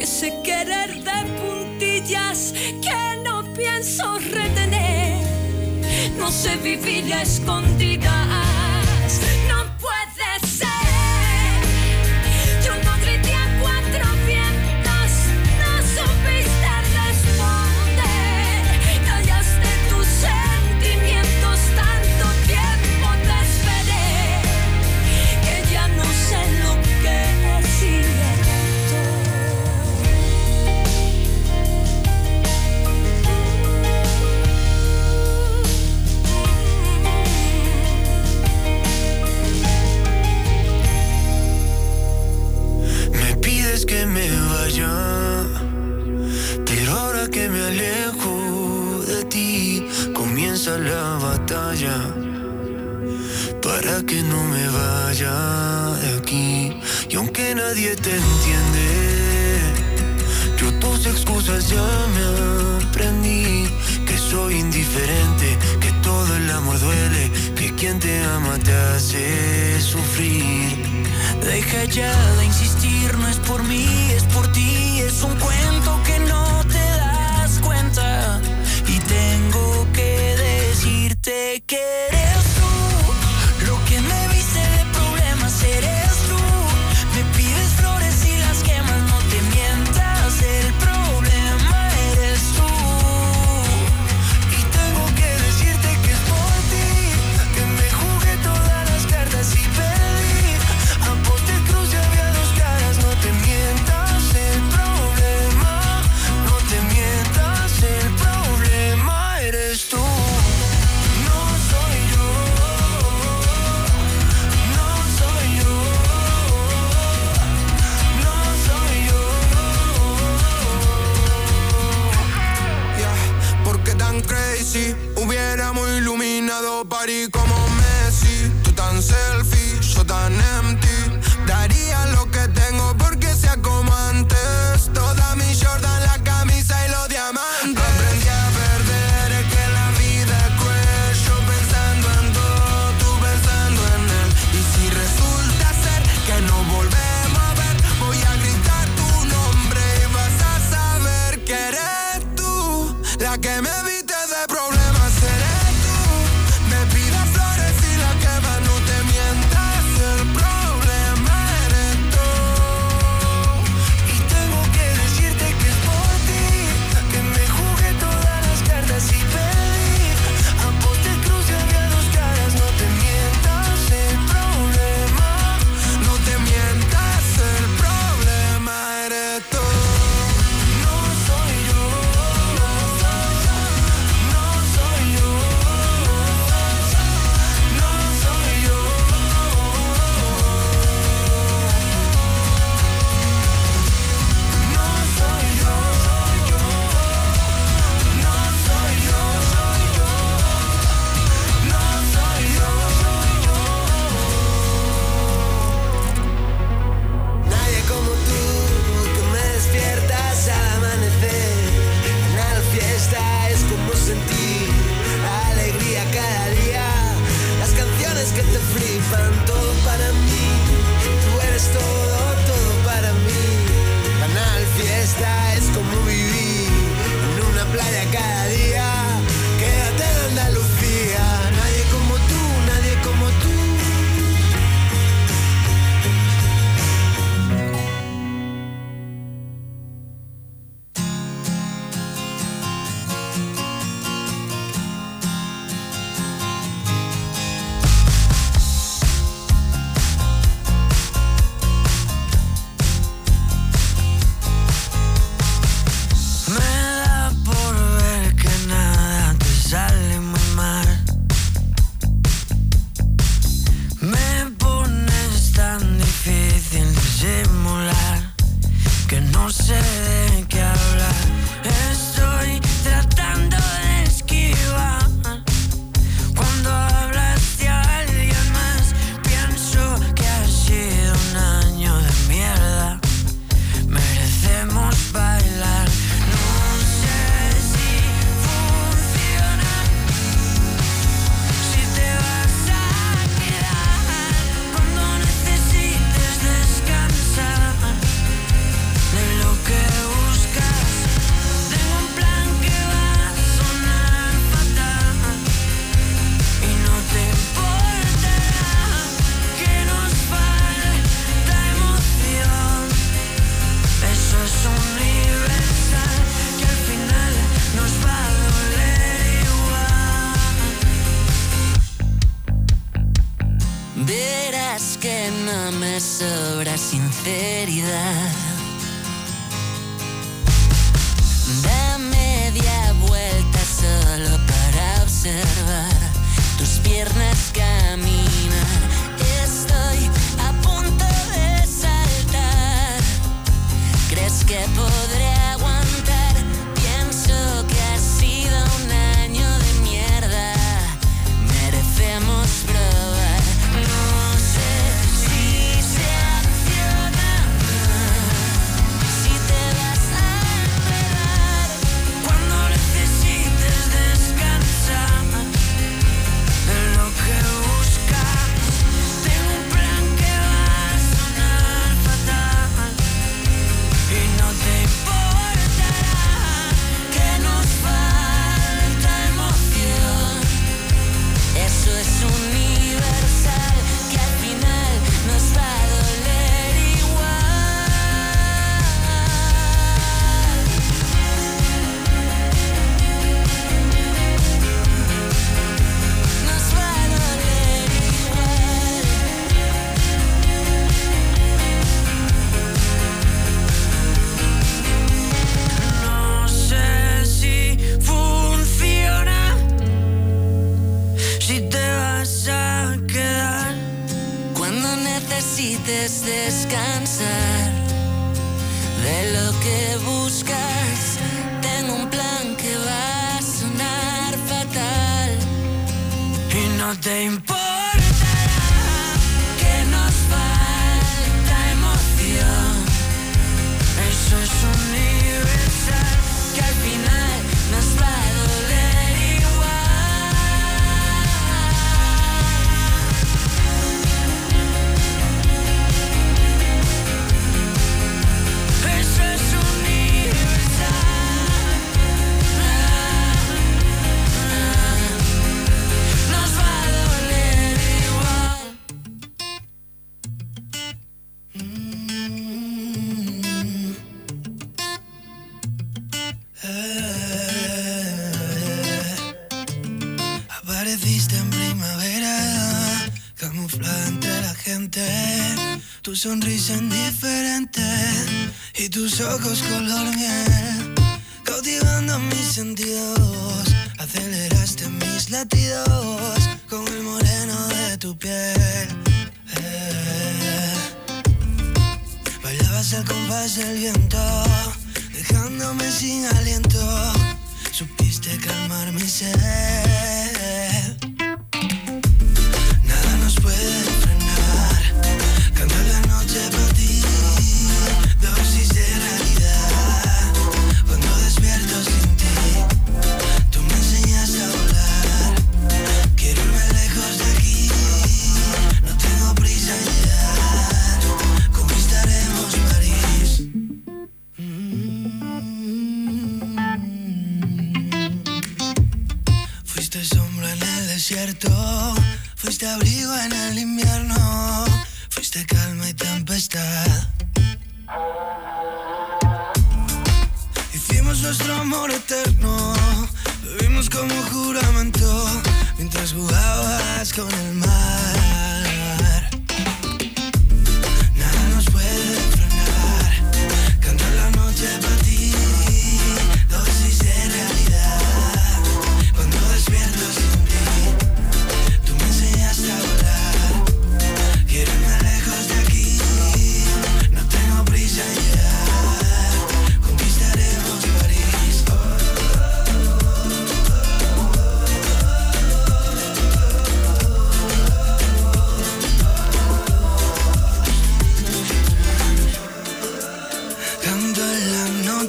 ese querer de puntillas que no pienso retener, no sé vivir escondida. que no me vaya de aquí. Y aunque nadie te entiende, yo tus excusas ya me aprendí. Que soy indiferente, que todo el amor duele, que quien te ama te hace sufrir. Deja ya de insistir, no es por mí, es por ti, es un cuento que no te das cuenta. Y tengo que decirte que eres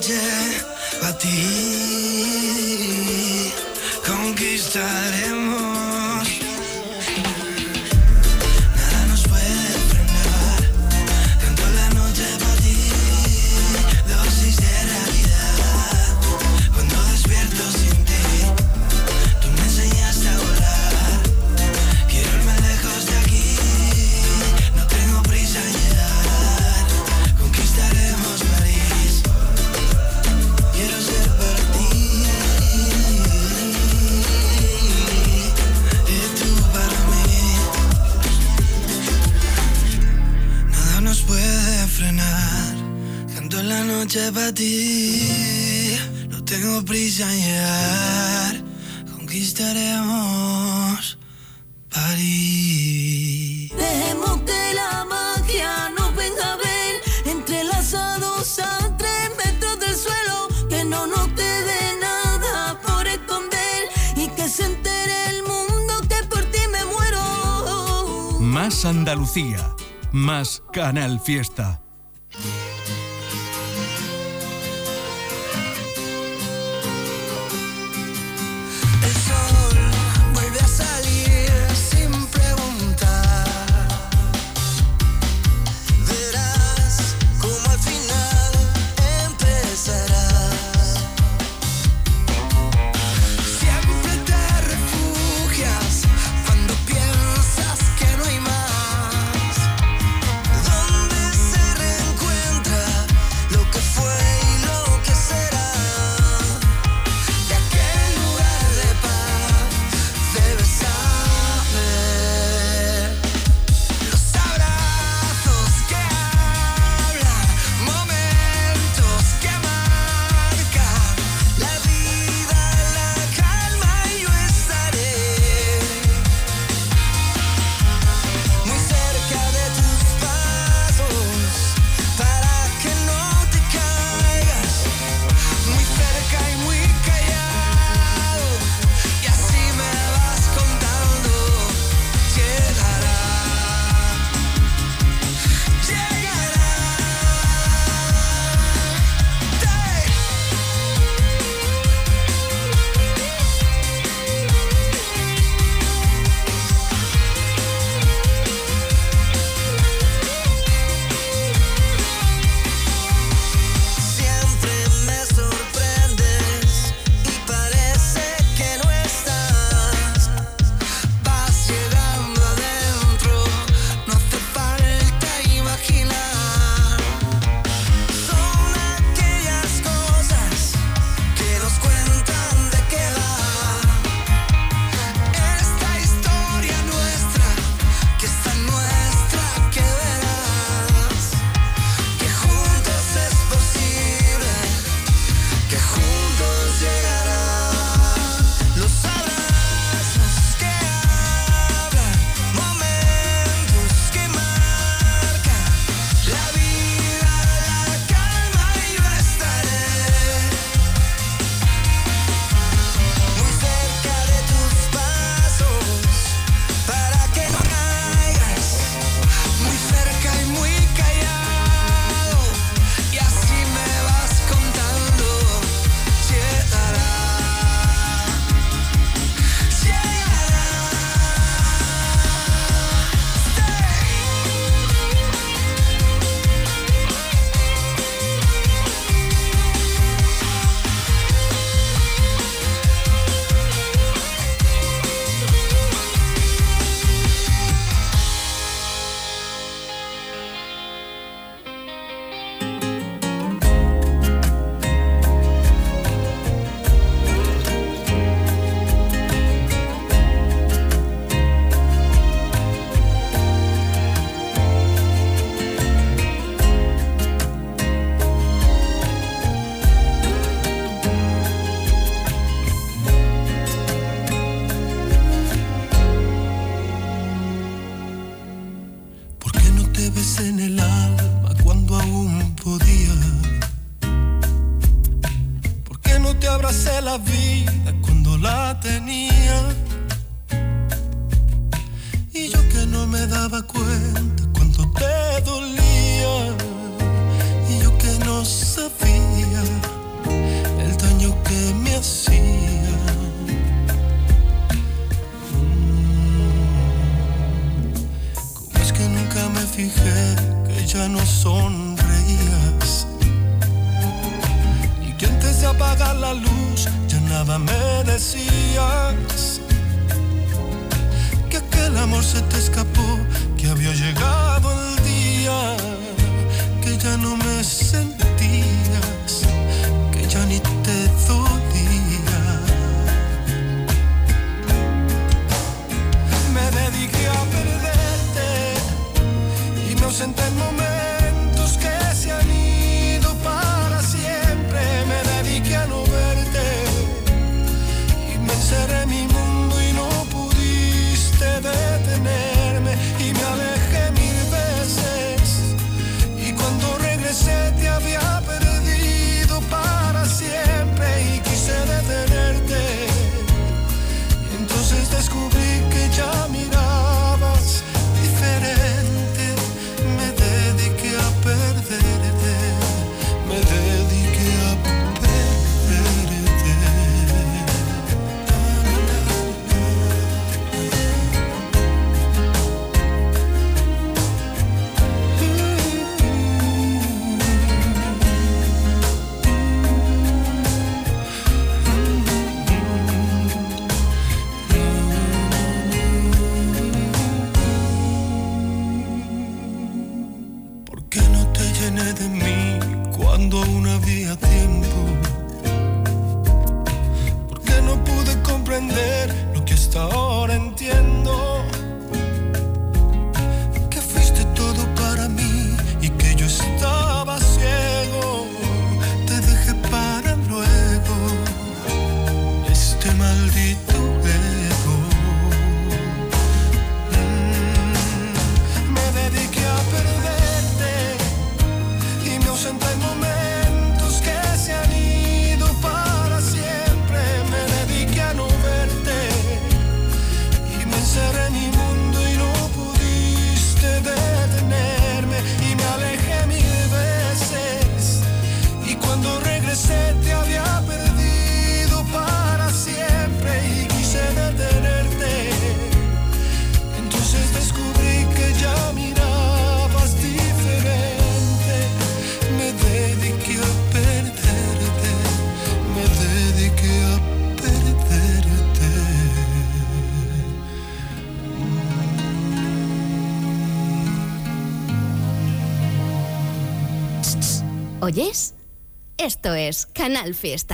down. Canal Fiesta. ¿Oyes? Esto es Canal Fiesta.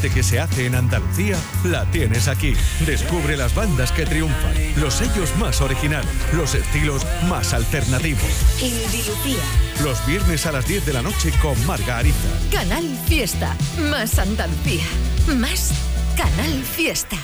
que se hace en Andalucía, la tienes aquí. Descubre las bandas que triunfan, los sellos más originales, los estilos más alternativos. Andalucía. Los viernes a las 10 de la noche con Margarita. Canal Fiesta. Más Andalucía. Más Canal Fiesta.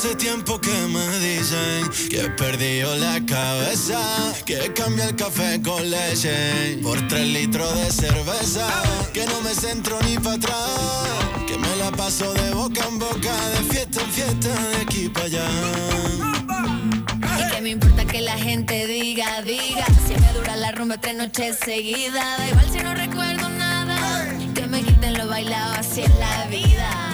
hace tiempo que me dicen que he perdido la cabeza, que cambia el café con leche por tres litros de cerveza, que no me centro ni para atrás, que me la paso de boca en boca, de fiesta en fiesta, de aquí para allá. Y que me importa que la gente diga, diga, si me dura la rumba tres noches seguidas, da igual si no recuerdo nada, que me quiten lo bailado, así es la vida.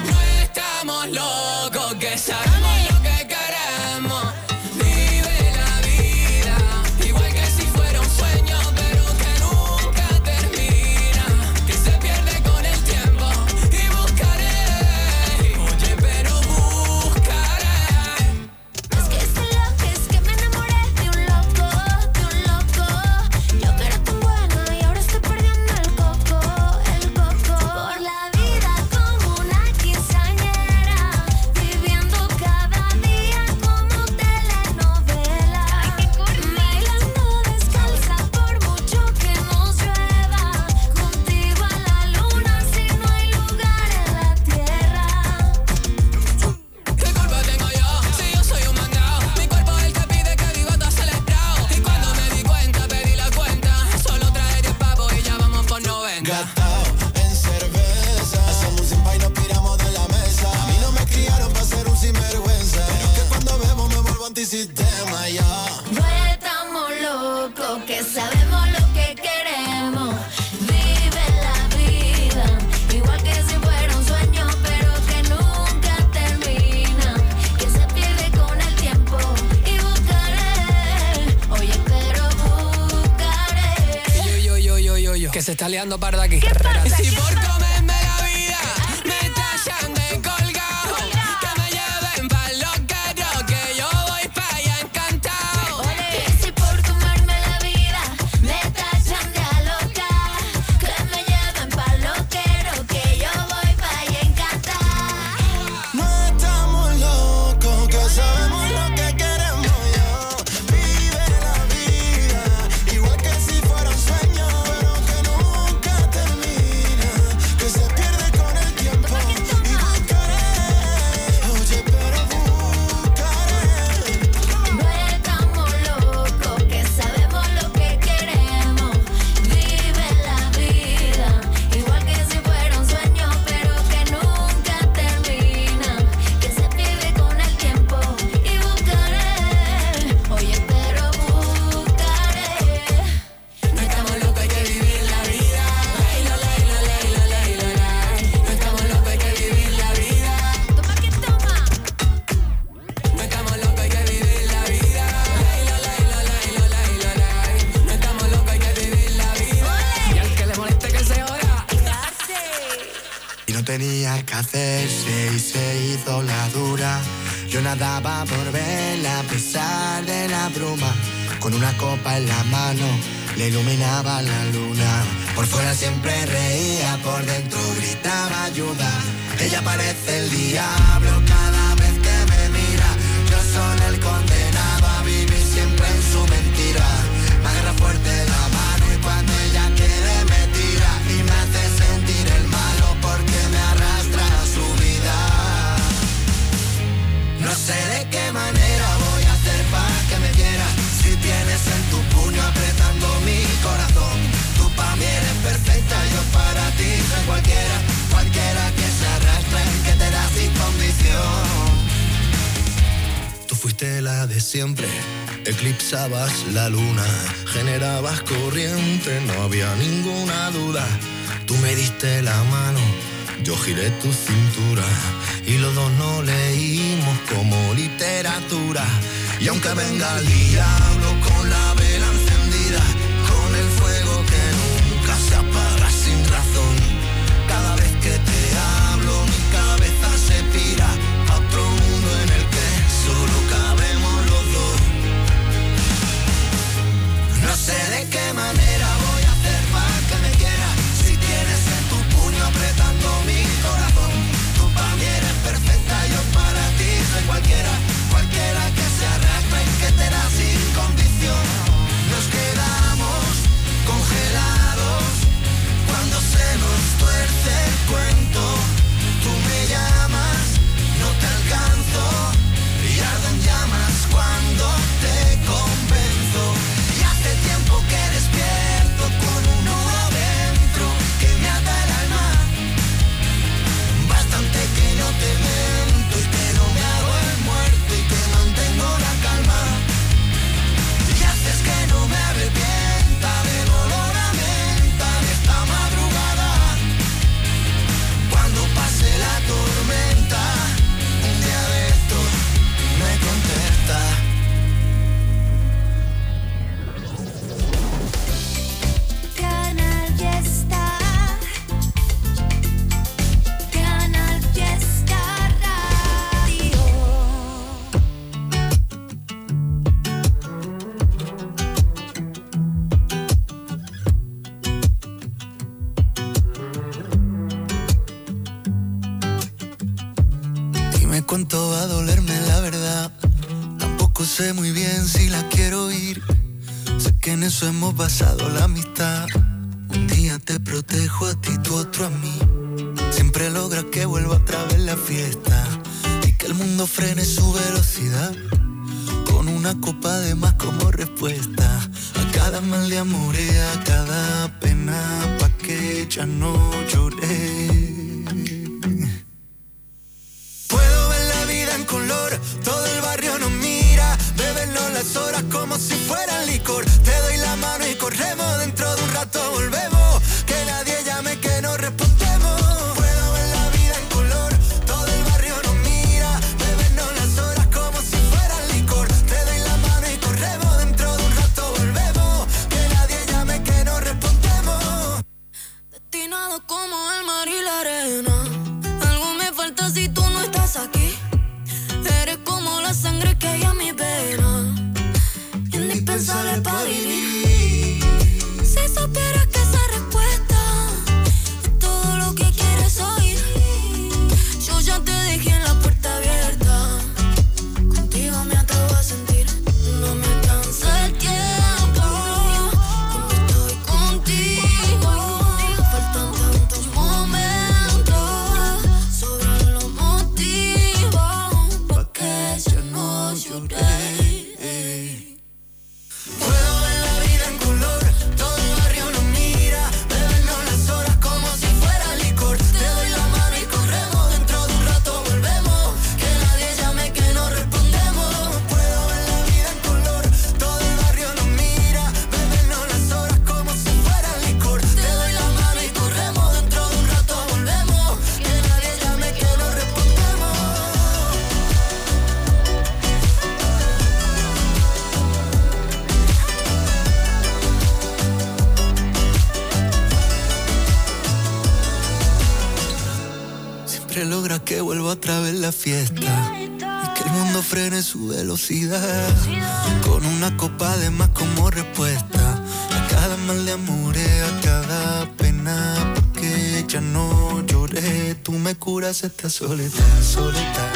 Con una copa de más como respuesta. A cada mal de amores, a cada pena. Porque ya no lloré. Tú me curas esta soledad, soledad,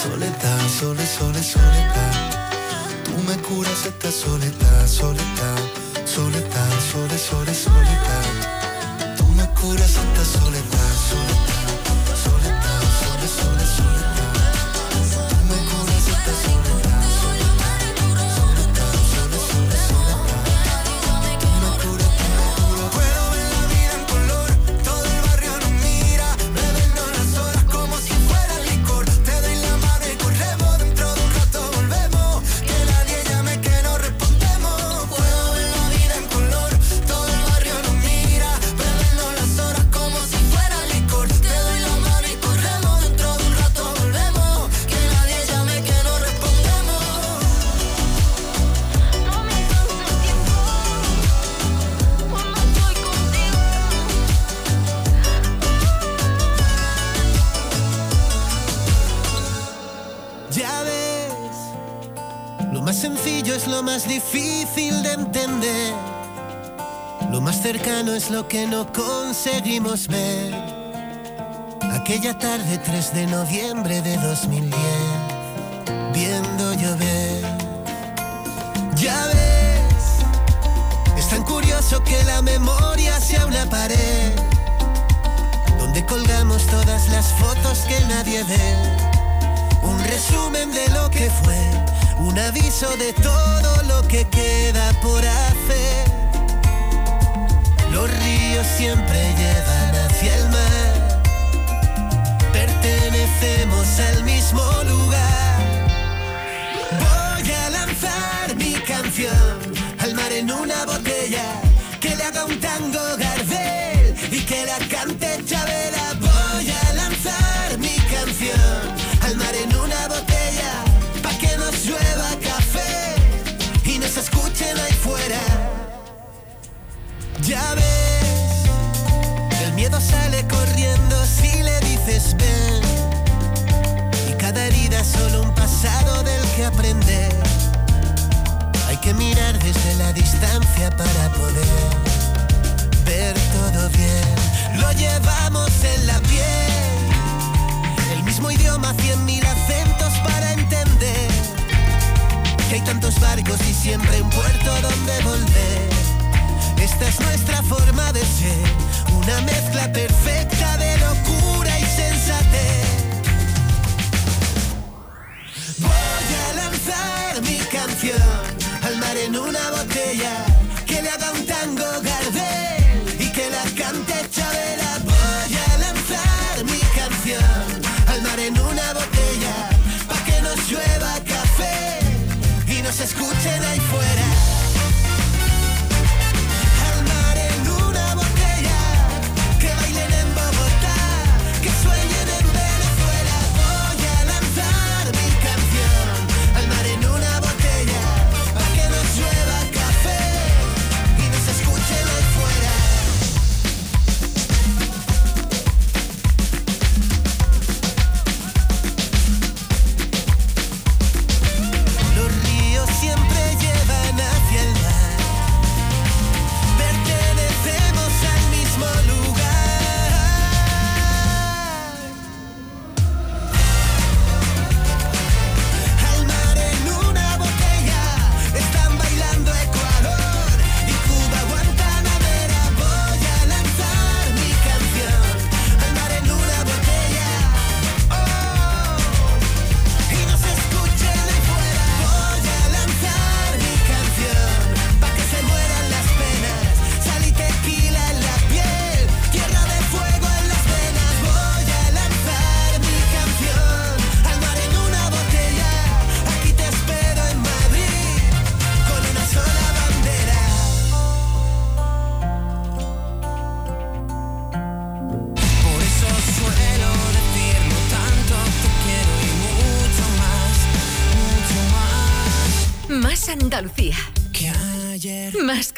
soledad, sole, sole, soledad. Tú me curas esta soledad, soledad, soledad, sole, sole, soledad. Tú me curas esta soledad, soledad, que no conseguimos ver. Aquella tarde 3 de noviembre de 2010, viendo llover. Ya ves, es tan curioso que la memoria sea una pared donde colgamos todas las fotos que nadie ve. Un resumen de lo que fue, un aviso de todo lo que queda por hacer. Los ríos siempre llevan hacia el mar, pertenecemos al mismo lugar. Voy a lanzar mi canción al mar en una botella, que le haga un tango Gardel y que la que aprender. Hay que mirar desde la distancia para poder ver todo bien. Lo llevamos en la piel. El mismo idioma, cien mil acentos para entender. Que hay tantos barcos y siempre un puerto donde volver. Esta es nuestra forma de ser, una mezcla perfecta de locura y sensatez. En una botella,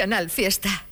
Canal Fiesta.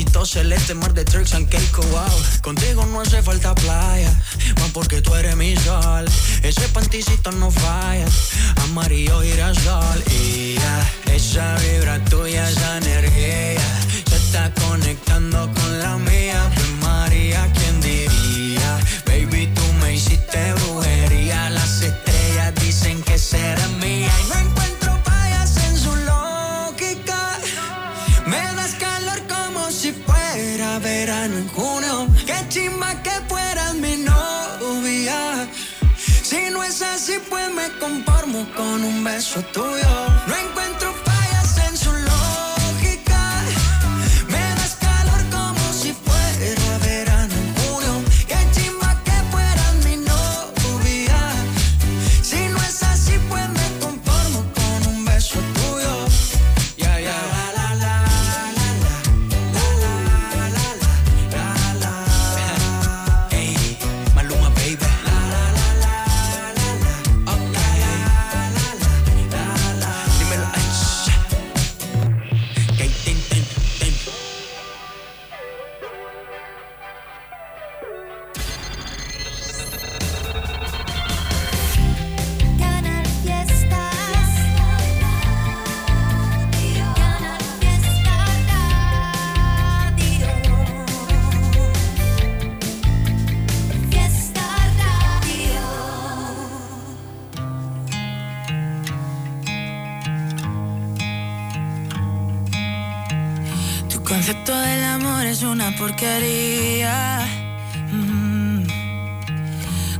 ojito celeste, mar de tricks and cake, wow. Contigo no hace falta playa, más porque tú eres mi sol. Ese panticito no falla concepto del amor es una porquería. Mm.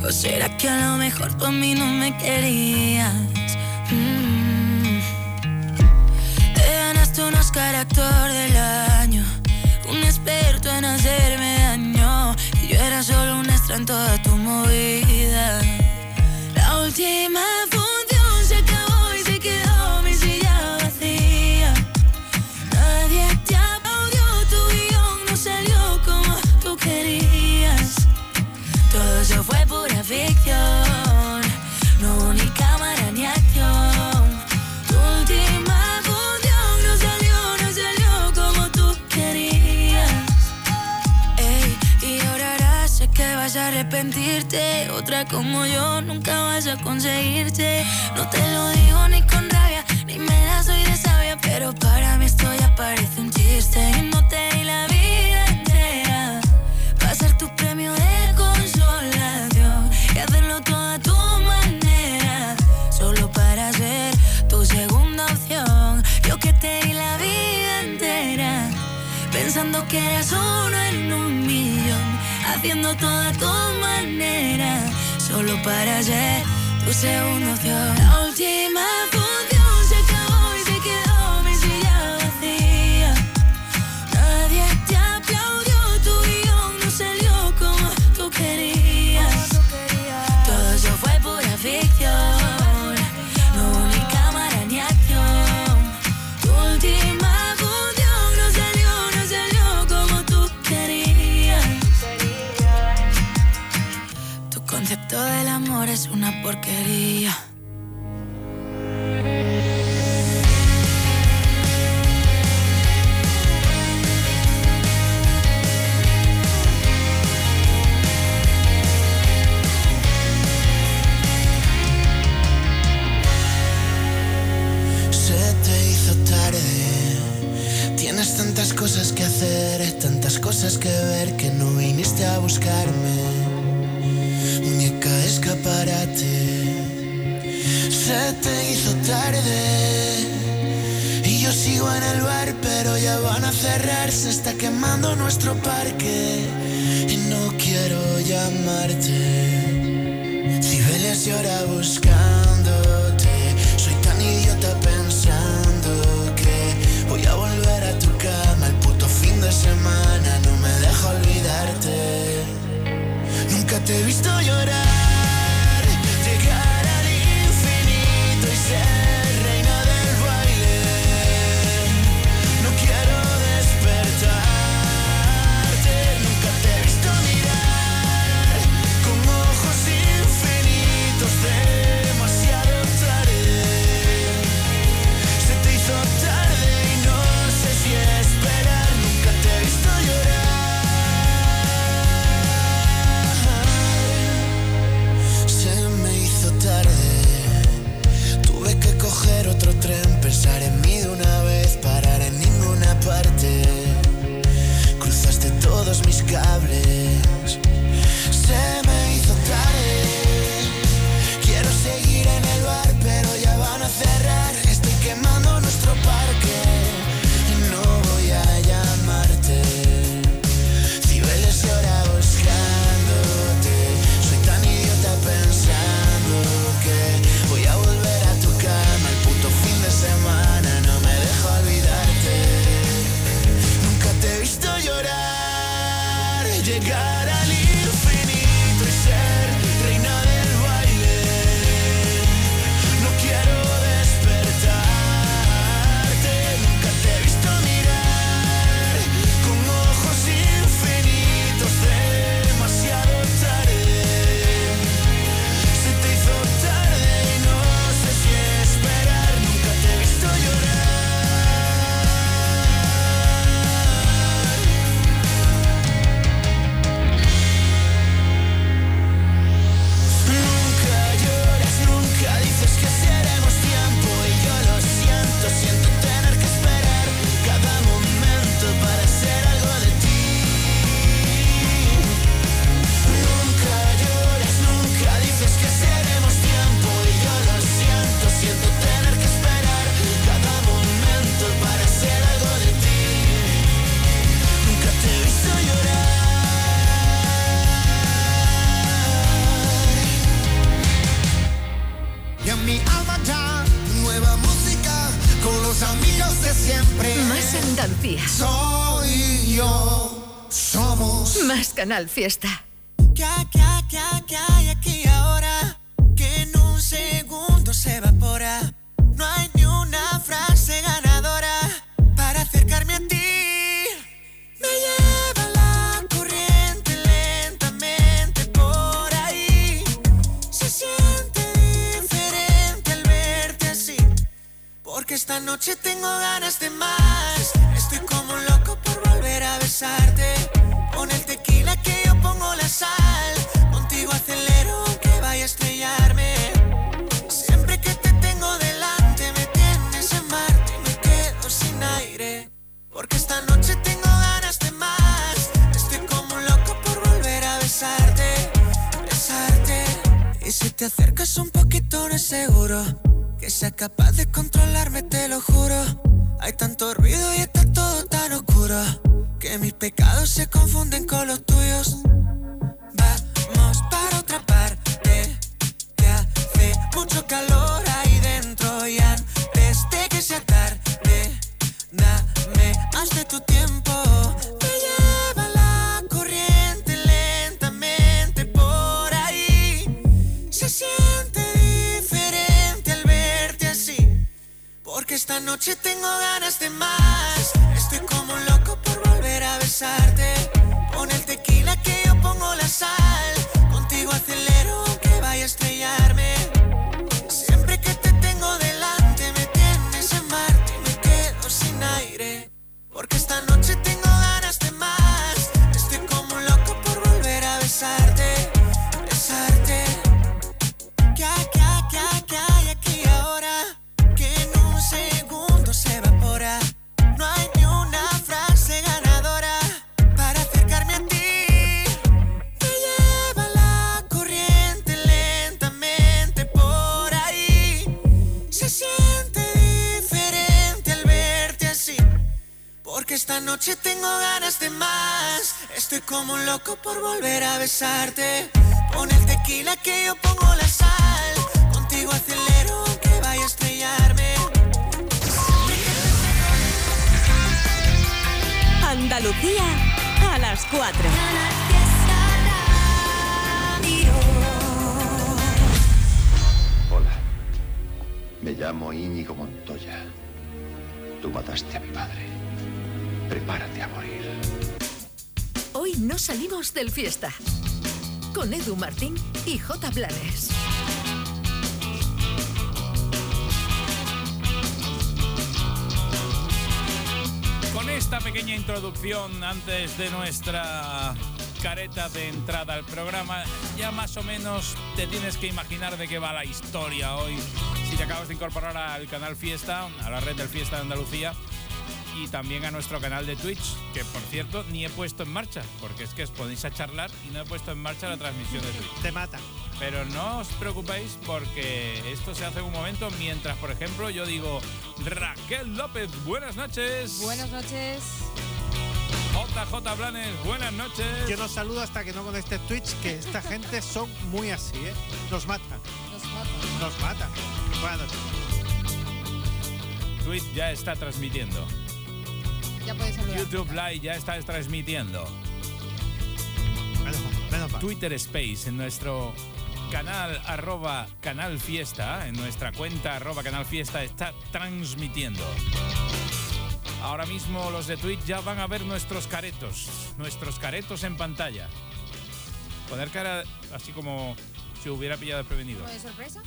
¿O será que a lo mejor tú a mí no me querías? Mm. Te ganaste un Oscar actor del año, un experto en hacerme daño. Y yo era solo un extra en toda tu movida. La última Otra como yo nunca vas a conseguirte. No te lo digo ni con rabia, ni me la soy de sabia. Pero para mí esto ya parece un chiste. Y no te di la vida entera. Va a ser tu premio de consolación. Y hacerlo todo a tu manera. Solo para ser tu segunda opción. Yo que te di la vida entera. Pensando que eras uno en un millón, haciendo todo a tu manera, solo para ser tu segunda opción. La última Concepto del amor es una porquería. Tienes tantas cosas que hacer, tantas cosas que ver que no viniste a buscarme. De escaparate. Se te hizo tarde. Y yo sigo en el bar, pero ya van a cerrar. Se está quemando nuestro parque. Y no quiero llamarte. Cibeles llora buscándote. Soy tan idiota pensando que voy a volver a tu cama el puto fin de semana. No me deja olvidarte. Nunca te he visto llorar. Canal Fiesta. Besarte. Pon el tequila que yo pongo la sal. Contigo acelero aunque vaya a estrellarme. Andalucía a las 4. Hola. Me llamo Íñigo Montoya. Tú mataste a mi padre. Prepárate a morir. Hoy no salimos del fiesta. Con Edu Martín y J. Blanes. Con esta pequeña introducción antes de nuestra careta de entrada al programa, ya más o menos te tienes que imaginar de qué va la historia hoy. Si te acabas de incorporar al canal Fiesta, a la red del Fiesta de Andalucía, y también a nuestro canal de Twitch, que por cierto ni he puesto en marcha, porque es que os ponéis a charlar y no he puesto en marcha la transmisión de Twitch. Te mata. Pero no os preocupéis porque esto se hace en un momento mientras, por ejemplo, yo digo Raquel López, buenas noches. Buenas noches. JJ Blanes, buenas noches. Yo no saludo hasta que no conecte Twitch, que esta *laughs* gente son muy así, ¿eh? Nos matan. Nos matan. Nos matan. Buenas noches. Twitch ya está transmitiendo. Ya podéis saludar. YouTube Live ya está transmitiendo. Twitter Space en nuestro canal arroba canal fiesta, en nuestra cuenta arroba canal fiesta está transmitiendo. Ahora mismo los de Twitch ya van a ver nuestros caretos, nuestros caretos en pantalla. Poner cara así como si hubiera pillado desprevenido. ¿Como de sorpresa?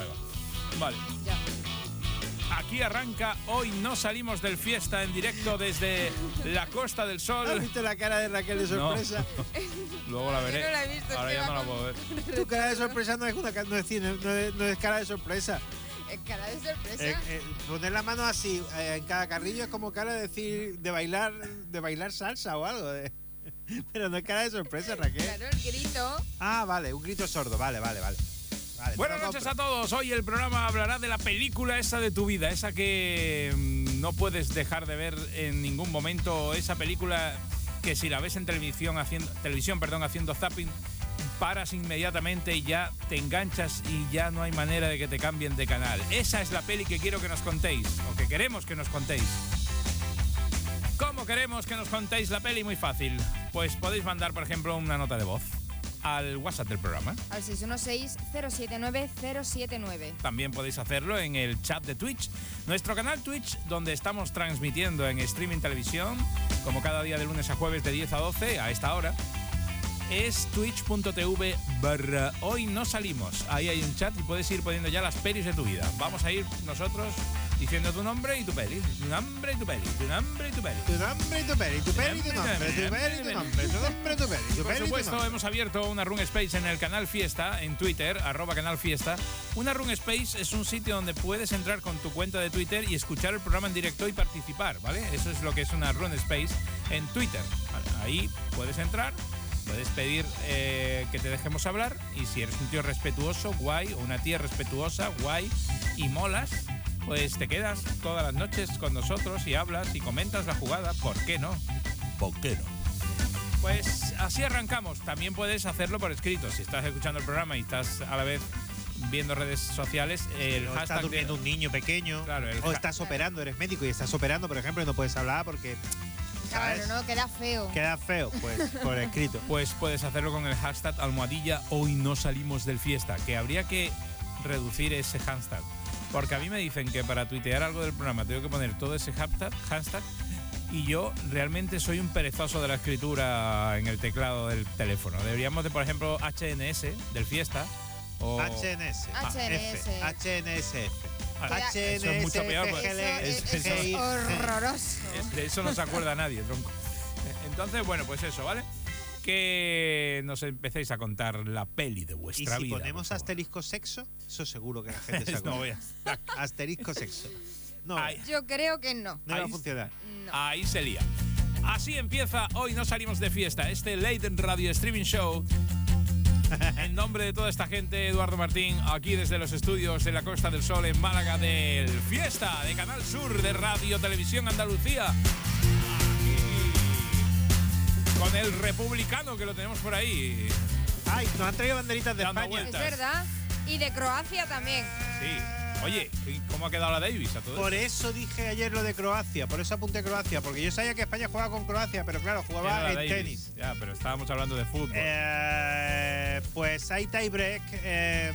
Ahí va. Vale. Ya. Aquí arranca Hoy no salimos del fiesta en directo desde la Costa del Sol. ¿Has visto la cara de Raquel de No. sorpresa? *laughs* Luego la veré. Yo no la he visto, Ahora es ya no la puedo ver. *laughs* Tu cara de sorpresa no es una no es, cine, no es, no es cara de sorpresa. Eh, Cara de sorpresa. Eh, eh, poner la mano así eh, en cada carrillo es como cara de decir de bailar de bailar salsa o algo. de- *laughs* Pero no es cara de sorpresa, Raquel. Claro, el grito. Ah, vale, un grito sordo. Vale, vale, vale. Vale, Buenas noches a todos. Hoy el programa hablará de la película esa de tu vida, esa que mm, no puedes dejar de ver en ningún momento, esa película que si la ves en televisión haciendo televisión, perdón, haciendo zapping, paras inmediatamente y ya te enganchas y ya no hay manera de que te cambien de canal. Esa es la peli que quiero que nos contéis o que queremos que nos contéis. ¿Cómo queremos que nos contéis la peli? Muy fácil. Pues podéis mandar, por ejemplo, una nota de voz al WhatsApp del programa. Al 616-079-079. También podéis hacerlo en el chat de Twitch, nuestro canal Twitch, donde estamos transmitiendo en streaming televisión, como cada día de lunes a jueves de 10 a 12 a esta hora. Es twitch.tv barra hoy no salimos. Ahí hay un chat y puedes ir poniendo ya las pelis de tu vida. Vamos a ir nosotros diciendo tu nombre y tu peli. Tu nombre y tu peli. Tu nombre y tu peli. Tu nombre y tu peli. Tu peli y tu nombre. Tu peli y tu nombre. Tu nombre y tu peli. Por supuesto, hemos abierto una Run Space en el canal Fiesta, en Twitter, arroba canal Fiesta. Una Run Space es un sitio donde puedes entrar con tu cuenta de Twitter y escuchar el programa en directo y participar, ¿vale? Eso es lo que es una Run Space en Twitter. Ahí puedes entrar, puedes pedir eh, que te dejemos hablar y si eres un tío respetuoso, guay, o una tía respetuosa, guay, y molas, pues te quedas todas las noches con nosotros y hablas y comentas la jugada, ¿por qué no? ¿Por qué no? Pues así arrancamos. También puedes hacerlo por escrito. Si estás escuchando el programa y estás a la vez viendo redes sociales, el O hashtag está de- durmiendo un niño pequeño. Claro, el o estás operando, eres médico y estás operando, por ejemplo, y no puedes hablar porque Claro, no, queda feo. queda feo, pues, por escrito. *laughs* Pues puedes hacerlo con el hashtag almohadilla hoy no salimos del fiesta, que habría que reducir ese hashtag. Porque a mí me dicen que para tuitear algo del programa tengo que poner todo ese hashtag, hashtag y yo realmente soy un perezoso de la escritura en el teclado del teléfono. Deberíamos de, por ejemplo, HNS del fiesta o HNS. HNS. HNSF. Ah, eso es mucho peor, pues. Eso- GI. Horroroso. Es- De eso no se acuerda nadie, tronco. Entonces, bueno, pues eso, ¿vale? Que nos empecéis a contar la peli de Y vuestra si vida. ponemos asterisco sexo, eso seguro que la gente se *laughs* No acuerda. voy a- Asterisco sexo. No, Yo creo que no. no va a funcionar. Ahí se lía. Así empieza Hoy no salimos de fiesta, este Late Radio Streaming Show. En nombre de toda esta gente, Eduardo Martín, aquí desde los estudios de la Costa del Sol en Málaga del Fiesta, de Canal Sur, de Radio Televisión Andalucía. Aquí, con el republicano que lo tenemos por ahí. Ay, nos han traído banderitas de Dando España. Es verdad. Y de Croacia también. Sí. Oye, ¿y ¿cómo ha quedado la Davis a todo Por esto? eso dije ayer lo de Croacia, por eso apunté Croacia, porque yo sabía que España jugaba con Croacia, pero claro, jugaba en Davis. tenis. Ya, pero estábamos hablando de fútbol. Eh, pues hay tiebreak eh,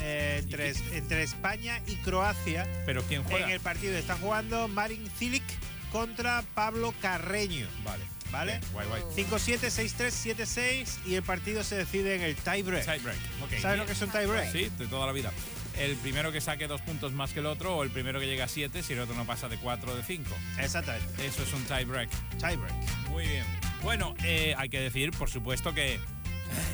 eh, entre, entre España y Croacia. pero ¿quién juega? En el partido está jugando Marin Cilic contra Pablo Carreño. Vale. ¿Vale? Bien, guay, guay. 5-7, 6-3, 7-6 y el partido se decide en el tiebreak. Tiebreak. ok. ¿Sabes lo que es un tiebreak? Sí, de toda la vida. El primero que saque dos puntos más que el otro o el primero que llegue a siete si el otro no pasa de cuatro o de cinco. Exactamente. Eso es un tiebreak. Tiebreak. Muy bien. Bueno, eh, hay que decir, por supuesto, que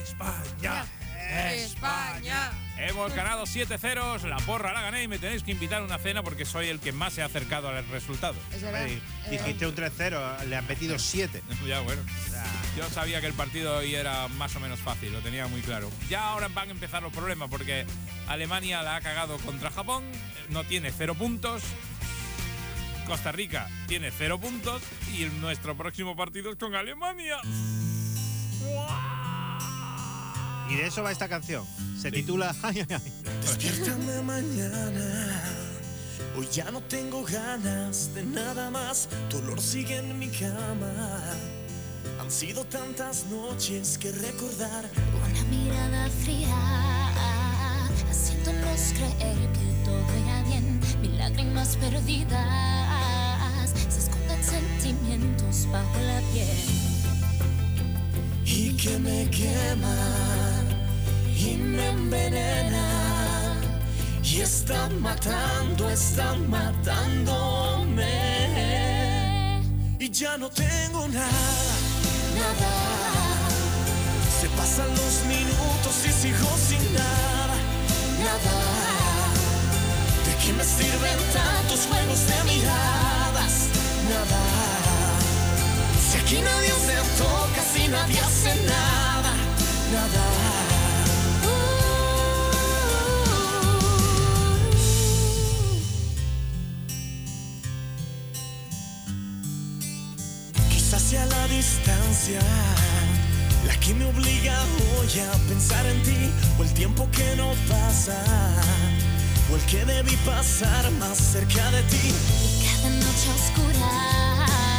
España. España. Hemos ganado 7-0, la porra la gané y me tenéis que invitar a una cena porque soy el que más se ha acercado al resultado. Es verdad. Hombre, es Dijiste un 3-0, le han metido 7. *laughs* Ya, bueno. Yo sabía que el partido hoy era más o menos fácil, lo tenía muy claro. Ya ahora van a empezar los problemas porque Alemania la ha cagado contra Japón, no tiene cero puntos. Costa Rica tiene cero puntos y el- nuestro próximo partido es con Alemania. Y de eso va esta canción. Se titula *laughs* Ay, ay, ay. Despiértame mañana. Hoy ya no tengo ganas de nada más. Tu olor sigue en mi cama. Han sido tantas noches que recordar. Una mirada fría, haciéndonos creer que todo era bien. Mil lágrimas perdidas, se esconden sentimientos bajo la piel. Y que me quema y me envenena y está matando, está matándome y ya no tengo nada, nada. Se pasan los minutos y sigo sin nada, nada. ¿De qué me sirven tantos juegos de miradas? Nada. Aquí nadie se toca, si nadie hace nada, nada. Quizás sea la distancia la que me obliga hoy a pensar en ti, o el tiempo que no pasa, o el que debí pasar más cerca de ti. Cada noche a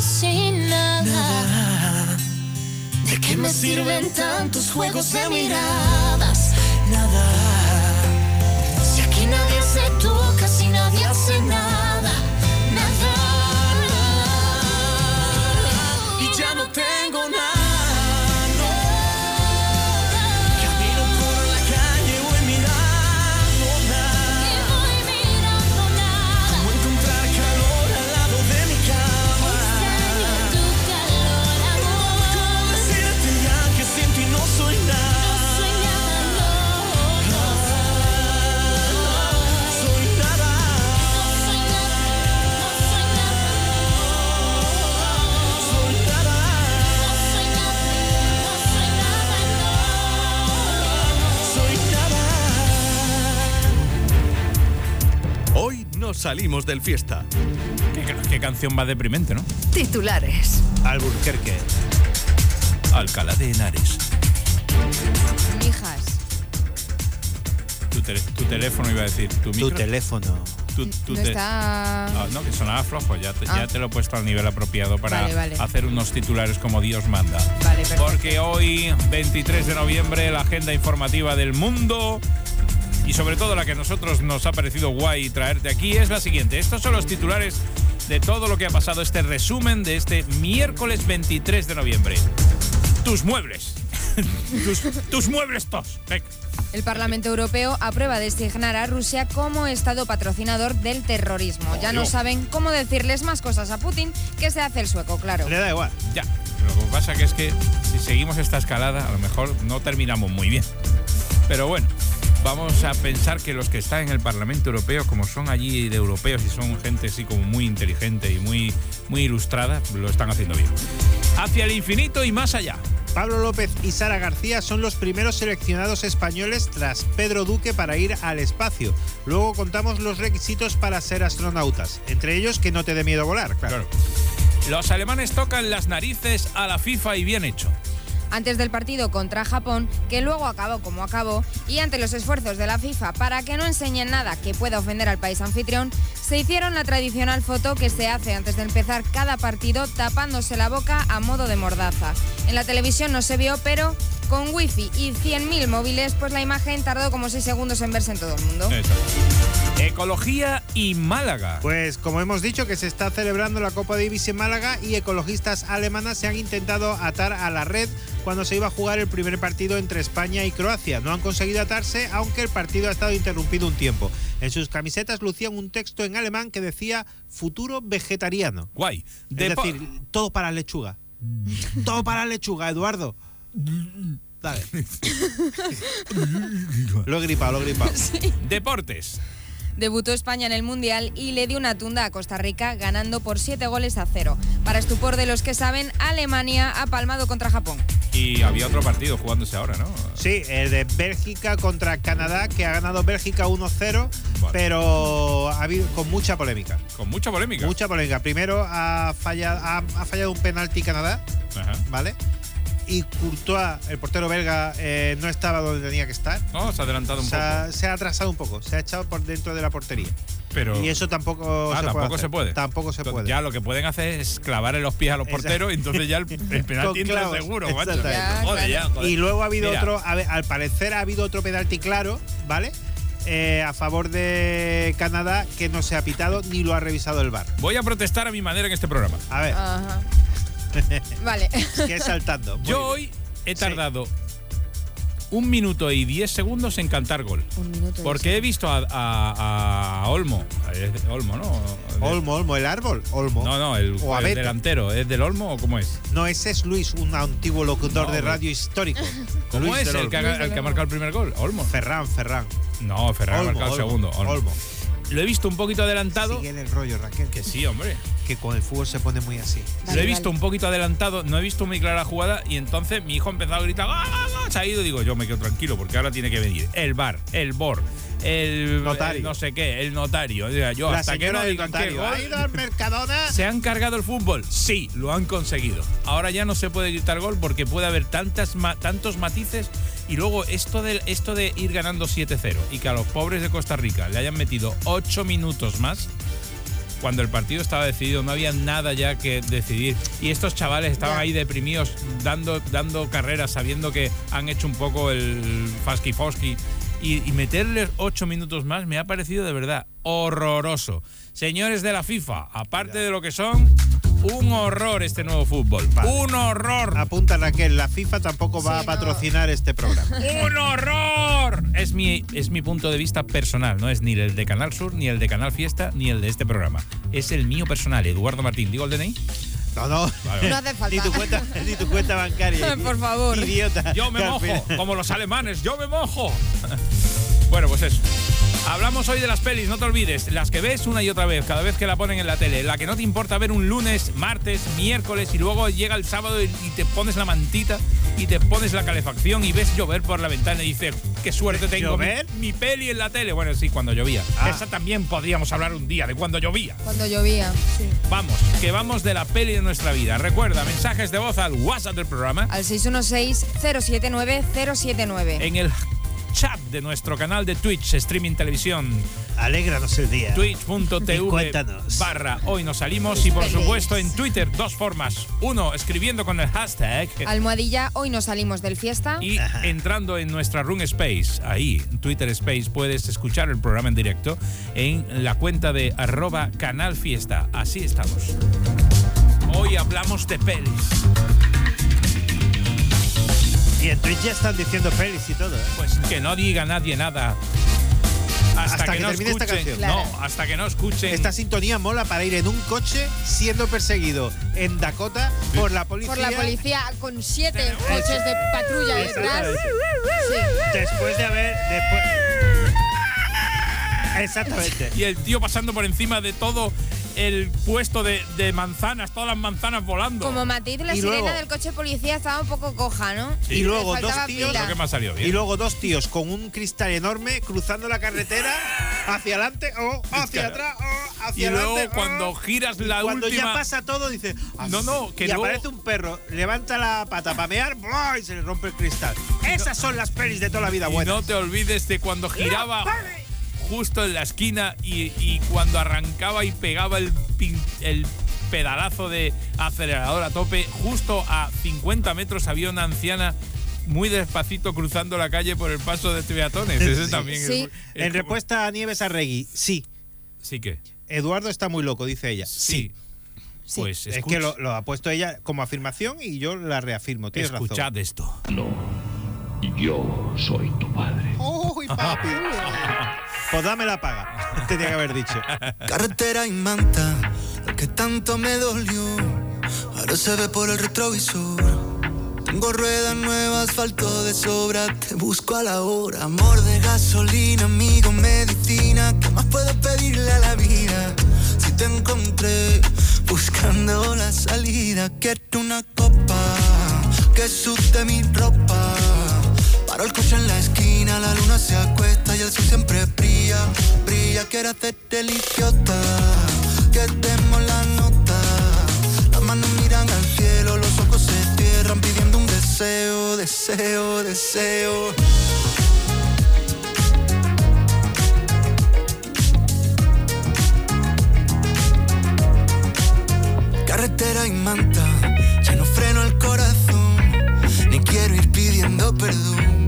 sin nada. ¿De qué me sirven tantos juegos de miradas? Nada. Si aquí nadie se Salimos del fiesta. ¿Qué, ca- qué canción más deprimente, ¿no? Titulares. Alburquerque. Alcalá de Henares. Mijas. Tu, teléfono iba a decir. Tu, Tu micro? teléfono. Tu, tu No te- está. Ah, no, que sonaba flojo. Ya te, Ah. ya te lo he puesto al nivel apropiado para Vale, vale. hacer unos titulares como Dios manda. Vale. Porque hoy, 23 de noviembre, la agenda informativa del mundo y sobre todo la que a nosotros nos ha parecido guay traerte aquí es la siguiente. Estos son los titulares de todo lo que ha pasado, este resumen de este miércoles 23 de noviembre. Tus muebles. *laughs* tus, tus muebles tos. Venga. El Parlamento Europeo aprueba designar a Rusia como Estado patrocinador del terrorismo. Ya no saben cómo decirles más cosas a Putin, que se hace el sueco, claro. Le da igual. Ya. Lo que pasa que es que si seguimos esta escalada, a lo mejor no terminamos muy bien. Pero bueno, vamos a pensar que los que están en el Parlamento Europeo, como son allí de europeos y son gente así como muy inteligente y muy, muy ilustrada, lo están haciendo bien. Hacia el infinito y más allá. Pablo López y Sara García son los primeros seleccionados españoles tras Pedro Duque para ir al espacio. Luego contamos los requisitos para ser astronautas, entre ellos que no te dé miedo volar, claro. Los alemanes tocan las narices a la FIFA y bien hecho. Antes del partido contra Japón, que luego acabó como acabó, y ante los esfuerzos de la FIFA para que no enseñen nada que pueda ofender al país anfitrión, se hicieron la tradicional foto que se hace antes de empezar cada partido tapándose la boca a modo de mordaza. En la televisión no se vio, pero con wifi y 100.000 móviles, pues la imagen tardó como 6 segundos en verse en todo el mundo. Ecología y Málaga. Pues como hemos dicho que se está celebrando la Copa Davis en Málaga y ecologistas alemanas se han intentado atar a la red cuando se iba a jugar el primer partido entre España y Croacia. No han conseguido atarse, aunque el partido ha estado interrumpido un tiempo. En sus camisetas lucían un texto en alemán que decía futuro vegetariano. Guay. Es decir, todo para lechuga. *laughs* todo para lechuga, Eduardo. *laughs* Dale. *laughs* lo he gripado, lo he gripado. Deportes. Debutó España en el Mundial y le dio una tunda a Costa Rica ganando por 7 goles a 0. Para estupor de los que saben, Alemania ha palmado contra Japón. Y había otro partido jugándose ahora, ¿no? Sí, el de Bélgica contra Canadá, que ha ganado Bélgica 1-0, pero ha habido con mucha polémica. Con mucha polémica. Mucha polémica. Primero ha fallado, ha, ha fallado un penalti Canadá, Ajá. ¿vale? Y Courtois, el portero belga, eh, no estaba donde tenía que estar. No, se ha adelantado un se ha, poco. se ha atrasado un poco, se ha echado por dentro de la portería. Pero- y eso tampoco Ah, se tampoco puede. se puede. Tampoco se Entonces, puede. Ya lo que pueden hacer es clavar en los pies a los porteros y entonces ya el, *laughs* el penalti entra seguro, macho. Joder, ya, joder. Y luego ha habido Mira, otro, a ver, al parecer ha habido otro penalti claro, ¿vale? Eh, a favor de Canadá que no se ha pitado ni lo ha revisado el VAR. Voy a protestar a mi manera en este programa. A ver, Ajá. *laughs* Vale. que saltando. Muy Yo bien. hoy he tardado un minuto y diez segundos en cantar gol. Un minuto. Porque he visto a, a- a Olmo. Olmo, ¿no? Olmo, Olmo, el árbol, Olmo. No, no, el, O el delantero. ¿Es del Olmo o cómo es? No, ese es Luis, un antiguo locutor No, de radio histórico. *laughs* ¿Cómo Luis es el que, ha, el que ha marcado el primer gol? Olmo. Ferran, Ferran. No, Ferran ha Olmo, marcado el segundo. Olmo. Olmo. Lo he visto un poquito adelantado. Sigue en el rollo, Raquel. Que sí, hombre. Que con el fútbol se pone muy así. Lo he visto un poquito adelantado, no he visto muy clara la jugada y entonces mi hijo ha empezado a gritar, ¡Ah, ah, ah! se ha ido, digo, yo me quedo tranquilo porque ahora tiene que venir el bar, el BOR, el Notario. el no sé qué, el notario. O sea, yo La hasta que no del notario. ¿Ha ido al Mercadona? ¿Se han cargado el fútbol? Sí, lo han conseguido. Ahora ya no se puede gritar gol porque puede haber tantas ma- tantos matices y luego esto de, esto de ir ganando 7-0 y que a los pobres de Costa Rica le hayan metido 8 minutos más, cuando el partido estaba decidido, no había nada ya que decidir. Y estos chavales estaban ahí deprimidos, dando, dando carreras, sabiendo que han hecho un poco el fasky fosky. Y, y meterles ocho minutos más me ha parecido de verdad horroroso. Señores de la FIFA, aparte de lo que son, un horror este nuevo fútbol. Un horror. Apunta Raquel, la FIFA tampoco va a patrocinar este programa. *laughs* ¡Un horror! Es mi, es mi punto de vista personal, no es ni el de Canal Sur, ni el de Canal Fiesta, ni el de este programa. Es el mío personal, Eduardo Martín. ¿Digo el DNI? No, no. Vale, No hace falta. Ni tu cuenta, ni tu cuenta bancaria. *laughs* Por favor. Idiota. Yo me mojo, como los alemanes, yo me mojo. *laughs* bueno, pues eso. Hablamos hoy de las pelis, no te olvides, las que ves una y otra vez, cada vez que la ponen en la tele, la que no te importa ver un lunes, martes, miércoles y luego llega el sábado y, y te pones la mantita y te pones la calefacción y ves llover por la ventana y dices, qué suerte tengo, mi, ¿Llover? mi peli en la tele. Bueno, sí, cuando llovía. Ah. Esa también podríamos hablar un día de cuando llovía. Cuando llovía. Sí. Vamos, que vamos de la peli de nuestra vida. Recuerda, mensajes de voz al WhatsApp del programa. Al 616-079-079. en el chat de nuestro canal de Twitch, streaming televisión, Alégranos el día. Twitch.tv cuéntanos. barra hoy nos salimos y por supuesto en Twitter dos formas. Uno, escribiendo con el hashtag Almohadilla, hoy nos salimos del fiesta. y entrando en nuestra Room Space. Ahí, en Twitter Space, puedes escuchar el programa en directo en la cuenta de arroba canal fiesta. Así estamos. Hoy hablamos de pelis. Y en Twitch ya están diciendo pelis y todo, ¿eh? Pues que no diga nadie nada. Hasta, Hasta que, que no termine esta escuchen. canción. No, hasta que no escuchen. Esta sintonía mola para ir en un coche siendo perseguido en Dakota por la policía. Por la policía con siete coches de patrulla detrás. Sí. Después de haber. Después... Exactamente. Y el tío pasando por encima de todo el puesto de, de manzanas, todas las manzanas volando. Como matiz, la Y sirena luego- del coche policía estaba un poco coja, ¿no? Sí. Y luego dos tíos. pila. Creo que me ha salido bien. Y luego dos tíos con un cristal enorme cruzando la carretera hacia adelante o hacia Claro. atrás o hacia Y luego adelante. cuando giras la cuando última. ya pasa todo, dice. No, no, que y luego- aparece un perro, levanta la pata para mear ¡buah! y se le rompe el cristal. Esas son las pelis de toda la vida Y buenas. no te olvides de cuando giraba justo en la esquina y, y cuando arrancaba y pegaba el, pin- el pedalazo de acelerador a tope, justo a 50 metros había una anciana muy despacito cruzando la calle por el paso de peatones. Ese *laughs* Sí. también es- Sí. es en como- respuesta a Nieves Arregui, sí. Sí que. Eduardo está muy loco, dice ella. Sí. Sí. Pues es que lo, lo ha puesto ella como afirmación y yo la reafirmo. Tienes escuchad esto. No, yo soy tu padre. razón. ¡Uy, papi! *laughs* pues dame la paga. Tenía que haber dicho. Carretera y manta, lo que tanto me dolió, ahora se ve por el retrovisor. Tengo ruedas nuevas, asfalto de sobra, te busco a la hora. Amor de gasolina, amigo, medicina, ¿qué más puedo pedirle a la vida? Si te encontré buscando la salida, quiero una copa que sude mi ropa. El coche en la esquina, la luna se acuesta y el sol siempre brilla, brilla. Quiero hacerte el idiota, que demos la nota. Las manos miran al cielo, los ojos se cierran pidiendo un deseo, deseo, deseo. Carretera y manta, ya no freno el corazón, ni quiero ir pidiendo perdón.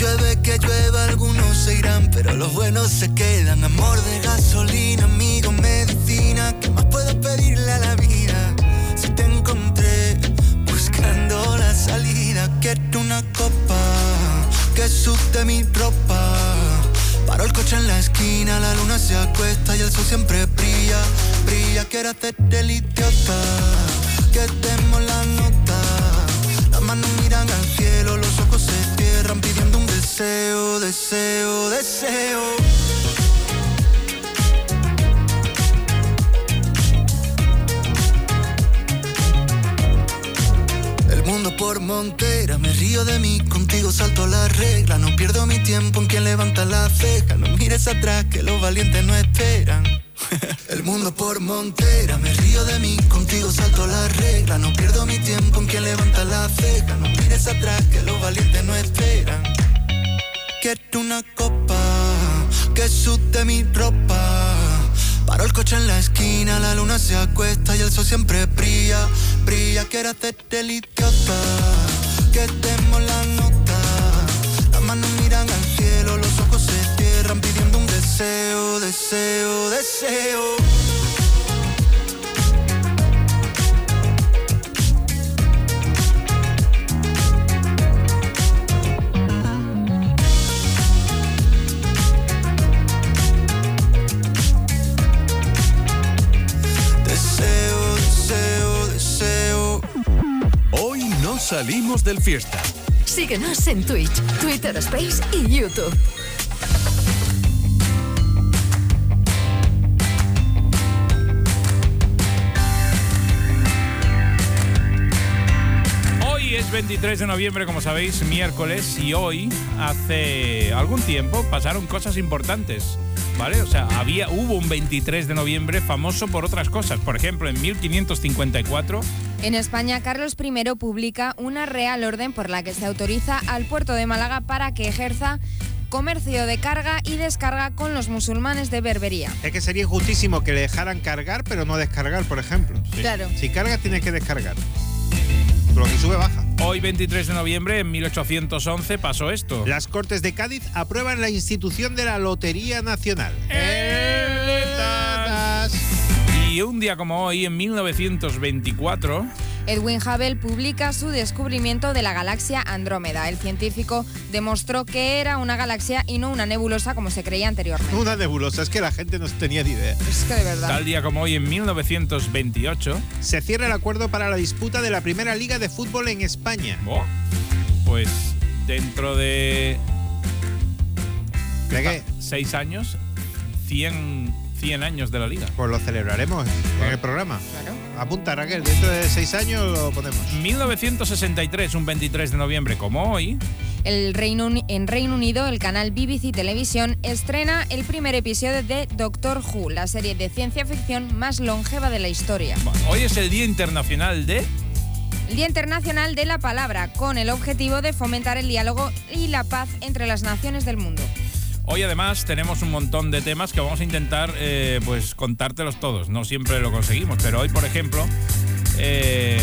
Llueve, que llueva, algunos se irán, pero los buenos se quedan. Amor de gasolina, amigo, medicina, ¿qué más puedo pedirle a la vida? Si te encontré buscando la salida, quiero una copa que sude mi ropa. Paro el coche en la esquina, la luna se acuesta y el sol siempre brilla, brilla. Quiero hacerte el idiota, que demos la nota. Las manos miran al cielo, los ojos se cierran pidiendo un deseo, deseo, deseo. El mundo por montera, me río de mí, contigo salto la regla. No pierdo mi tiempo en quien levanta la ceja. No mires atrás, que los valientes no esperan. *laughs* El mundo por montera, me río de mí, contigo salto la regla. No pierdo mi tiempo en quien levanta la ceja. No mires atrás, que los valientes no esperan. Quiero una copa que sude mi ropa. Paro el coche en la esquina, la luna se acuesta y el sol siempre brilla, brilla. Quiero hacerte el idiota, que demos la nota. Las manos miran al cielo, los ojos se cierran pidiendo un deseo, deseo. Deseo, salimos del fiesta. Síguenos en Twitch, Twitter Space y YouTube. Hoy es 23 de noviembre, como sabéis, miércoles, y hoy, hace algún tiempo, pasaron cosas importantes. ¿Vale? O sea, había, hubo un 23 de noviembre famoso por otras cosas. Por ejemplo, en 1554 En España, Carlos I publica una real orden por la que se autoriza al puerto de Málaga para que ejerza comercio de carga y descarga con los musulmanes de Berbería. Es que sería injustísimo que le dejaran cargar, pero no descargar, por ejemplo. Claro. Si cargas, tienes que descargar. Lo que sube, baja. Hoy, 23 de noviembre, en 1811, pasó esto. Las Cortes de Cádiz aprueban la institución de la Lotería Nacional. Y un día como hoy, en 1924, Edwin Hubble publica su descubrimiento de la galaxia Andrómeda. El científico demostró que era una galaxia y no una nebulosa como se creía anteriormente. Una nebulosa, es que la gente no tenía ni idea. Es que de verdad. tal día como hoy, en 1928, Se cierra el acuerdo para la disputa de la primera liga de fútbol en España. Oh, pues dentro de ¿De qué? seis años, 100, 100 años de la liga. Pues lo celebraremos en el programa. Apunta, Raquel, dentro de seis años lo ponemos. 1963, un 23 de noviembre como hoy, El Reino en Reino Unido, el canal BBC Televisión estrena el primer episodio de Doctor Who, la serie de ciencia ficción más longeva de la historia. hoy es el Día Internacional de... El Día Internacional de la Palabra, con el objetivo de fomentar el diálogo y la paz entre las naciones del mundo. Hoy además tenemos un montón de temas que vamos a intentar eh, pues contártelos todos. No siempre lo conseguimos, pero hoy, por ejemplo, eh,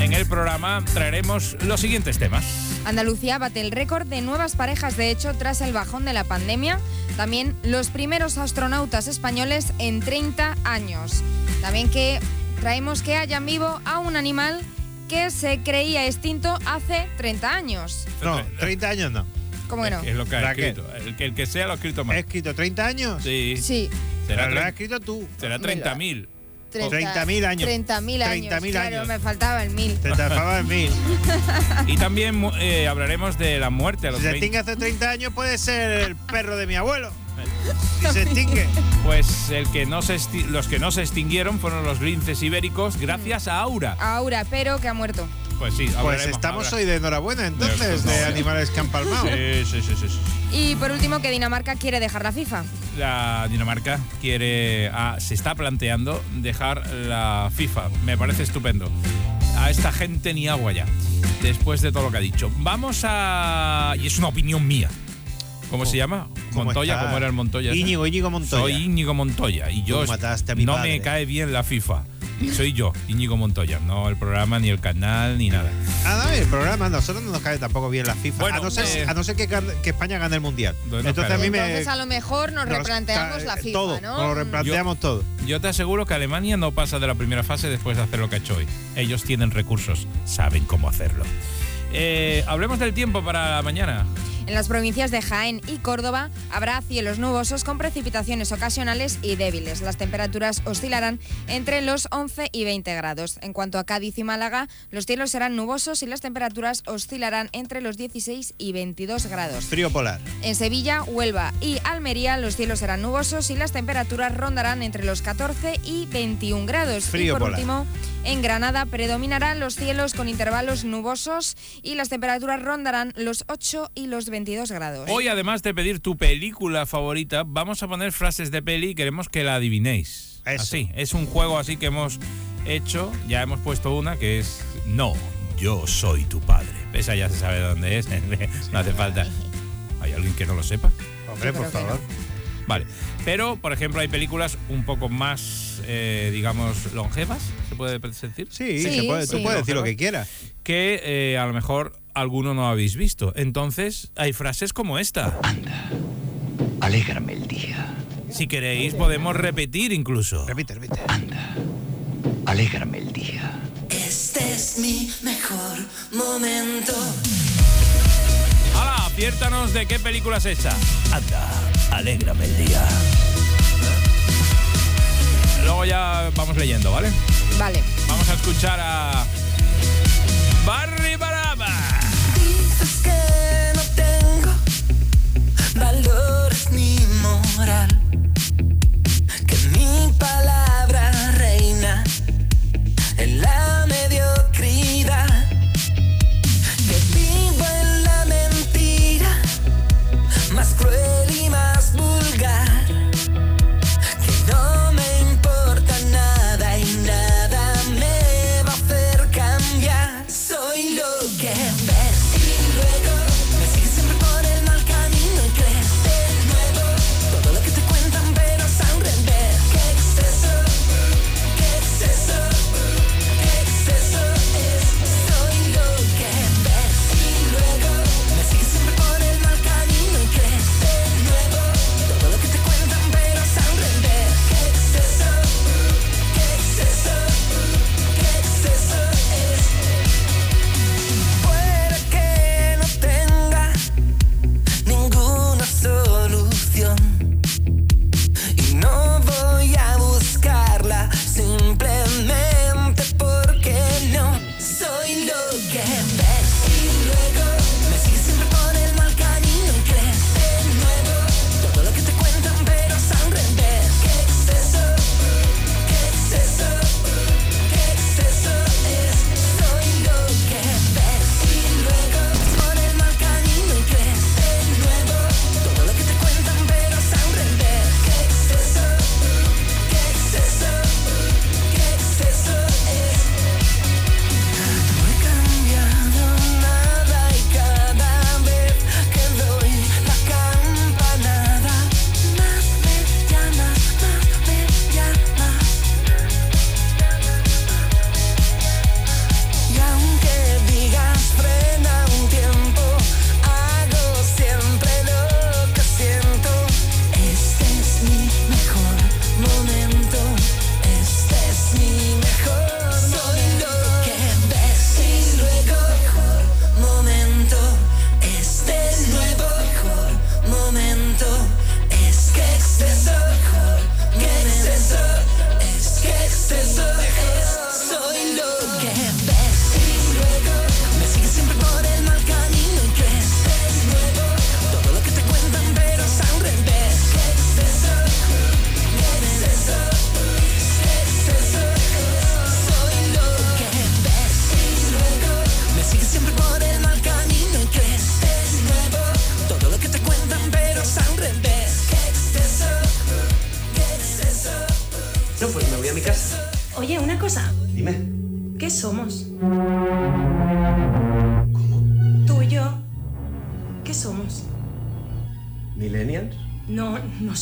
en el programa traeremos los siguientes temas. Andalucía bate el récord de nuevas parejas de hecho tras el bajón de la pandemia. También los primeros astronautas españoles en 30 años. También que traemos que hayan vivo a un animal que se creía extinto hace 30 años. No, 30 años no. ¿Cómo que no? Es lo que ha Raquel. escrito. El que, el que sea lo ha escrito mal. ¿He escrito 30 años? Sí. Sí. Será, Pero lo has tre- escrito tú. será 30.000. 30.000 años. 30.000 años. 30.000 claro, años. me faltaba el mil. Te tapaba el mil. *laughs* Y también mu- eh, hablaremos de la muerte a los Si se 20. extingue hace 30 años, puede ser el perro de mi abuelo. Si se extingue. Pues el que no se esti- los que no se extinguieron fueron los linces ibéricos gracias a Aura. Aura, pero que ha muerto. Pues sí, Pues estamos ahora. hoy de enhorabuena, entonces, No, de no. animales que han palmado. Sí, sí, sí, sí. Y por último, que Dinamarca quiere dejar la FIFA. La Dinamarca quiere, ah, se está planteando dejar la FIFA. Me parece estupendo. A esta gente ni agua ya. Después de todo lo que ha dicho. Vamos a. Y es una opinión mía. ¿Cómo se llama? ¿Cómo Montoya, está? ¿cómo era el Montoya? Íñigo, Íñigo Montoya. Soy Íñigo Montoya. Y yo Tú mataste a mi no padre. me cae bien la FIFA. Soy yo, Íñigo Montoya. No el programa, ni el canal, ni nada. Ah, no, el programa, a nosotros no nos cae tampoco bien la FIFA. Bueno, a no ser, eh, a no ser que, España gane el mundial. Entonces a cae mí me. Entonces a lo mejor nos nos replanteamos cae la FIFA, todo, ¿no? Nos lo replanteamos todo. Yo te aseguro que Alemania no pasa de la primera fase después de hacer lo que ha hecho hoy. Ellos tienen recursos, saben cómo hacerlo. Eh, hablemos del tiempo para mañana. En las provincias de Jaén y Córdoba habrá cielos nubosos con precipitaciones ocasionales y débiles. Las temperaturas oscilarán entre los 11 y 20 grados. En cuanto a Cádiz y Málaga, los cielos serán nubosos y las temperaturas oscilarán entre los 16 y 22 grados. Frío polar. En Sevilla, Huelva y Almería los cielos serán nubosos y las temperaturas rondarán entre los 14 y 21 grados. Frío y por polar. último, en Granada predominarán los cielos con intervalos nubosos y las temperaturas rondarán los 8 y los 22 grados. Hoy, además de pedir tu película favorita, vamos a poner frases de peli y queremos que la adivinéis. Así, es un juego así que hemos hecho, ya hemos puesto una que es No, yo soy tu padre. Esa ya se sabe dónde es, *laughs* no hace falta. ¿Hay alguien que no lo sepa? Hombre, por favor. Vale. Pero, por ejemplo, hay películas un poco más, eh, digamos, longevas, ¿se puede decir? Sí, se puede- tú puedes decir lo que quieras. Que eh, a lo mejor alguno no habéis visto. Entonces, hay frases como esta. Anda, alégrame el día. Si queréis, podemos repetir incluso. Repite, repite. Alégrame el día. Este es mi mejor momento. ¡Hala! Apiértanos de qué película es esa. Anda, alégrame el día. Luego ya vamos leyendo, ¿vale? Vale. Vamos a escuchar a. Barry Baraba. Moral.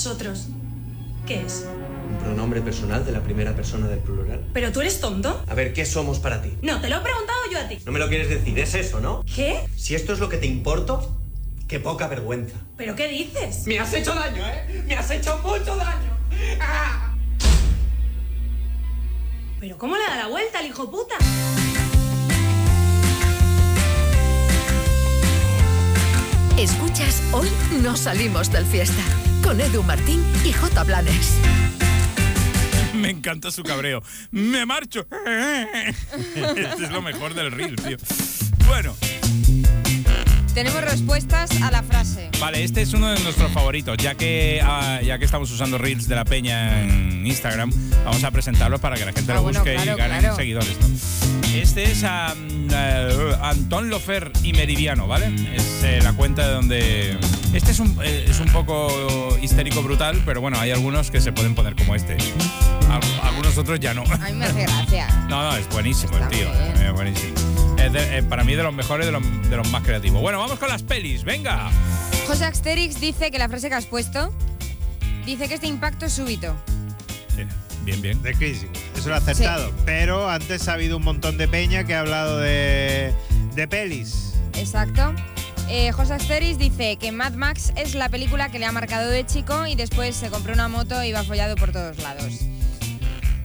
Nosotros. ¿Qué es? Un pronombre personal de la primera persona del plural. ¿Pero tú eres tonto? A ver, ¿qué somos para ti? No, te lo he preguntado yo a ti. No me lo quieres decir, es eso, ¿no? ¿Qué? Si esto es lo que te importo, qué poca vergüenza. ¿Pero qué dices? Me has hecho daño, ¿eh? Me has hecho mucho daño. ¡Ah! ¿Pero cómo le da la vuelta al hijo puta? Escuchas Hoy no salimos del fiesta con Edu Martín y J. Blanes. Me encanta su cabreo. ¡Me marcho! *laughs* Este es lo mejor del reel, tío. Bueno, Tenemos respuestas a la frase. vale, este es uno de nuestros favoritos. Ya que, ah, ya que estamos usando reels de la peña en Instagram, vamos a presentarlos para que la gente Ah, lo bueno, busque claro, y gane claro. seguidores. ¿no? Este es am, eh, Antón Lofer y Meridiano, ¿vale? Es eh, la cuenta de donde... Este es un, eh, es un poco histérico brutal, pero bueno, hay algunos que se pueden poner como este. Al- algunos otros ya no. A mí me hace gracia. *laughs* No, no, es buenísimo el tío. eh, buenísimo. Es de- eh, para mí de los mejores, de los, de los más creativos. Bueno, vamos con las pelis, venga. José Asterix dice que la frase que has puesto Dice que este impacto es súbito. Sí, bien, bien. De crisis. Eso lo ha acertado. Pero antes ha habido un montón de peña que ha hablado de, de pelis. Exacto. Eh, José Asteris dice que Mad Max es la película que le ha marcado de chico y después se compró una moto y va follado por todos lados.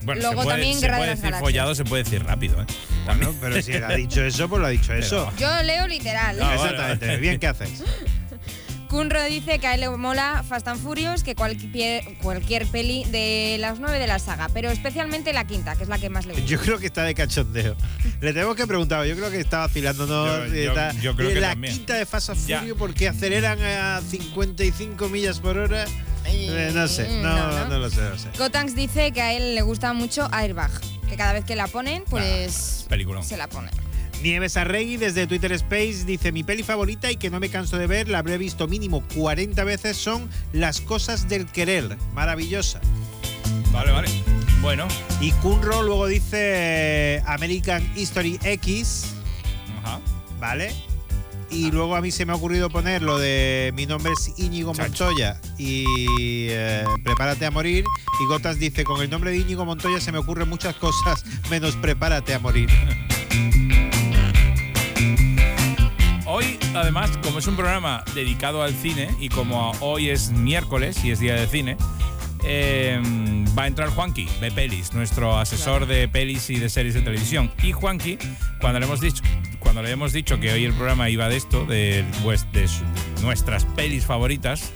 Bueno, Luego se puede, también se puede decir follado, se puede decir rápido, ¿eh? Bueno, pero si él ha dicho eso, pues lo ha dicho *laughs* eso. Yo leo literal. ¿eh? No, Exactamente. vale. Bien que haces. *laughs* Kunro dice que a él le mola Fast and Furious que cualquier, cualquier peli de las nueve de la saga, pero especialmente la quinta, que es la que más le gusta. Yo creo que está de cachondeo. Le tengo que preguntar, yo creo que está vacilándonos. Yo- y yo- está- yo creo que la también. quinta de Fast and. Furious porque aceleran a 55 millas por hora. Eh, no sé, no, no, no. no lo sé, no sé. Gotanks dice que a él le gusta mucho Airbag, que cada vez que la ponen, pues Peliculón. se la pone. Nieves Arregui desde Twitter Space dice mi peli favorita y que no me canso de ver, la habré visto mínimo 40 veces, son Las cosas del querer. Maravillosa. Vale, vale. Bueno. Y Kunro luego dice eh, American History X. Ajá. ¿Vale? Y luego a mí se me ha ocurrido poner lo de mi nombre es Íñigo Montoya y eh, prepárate a morir. Y Gotas dice, con el nombre de Íñigo Montoya se me ocurren muchas cosas, *laughs* menos prepárate a morir. Hoy, además, como es un programa dedicado al cine y como hoy es miércoles y es día de cine, eh, va a entrar Juanqui de Pelis, nuestro asesor de pelis y de series de televisión. Y Juanqui, cuando le hemos dicho, cuando le hemos dicho que hoy el programa iba de esto, de, pues, de su- nuestras pelis favoritas,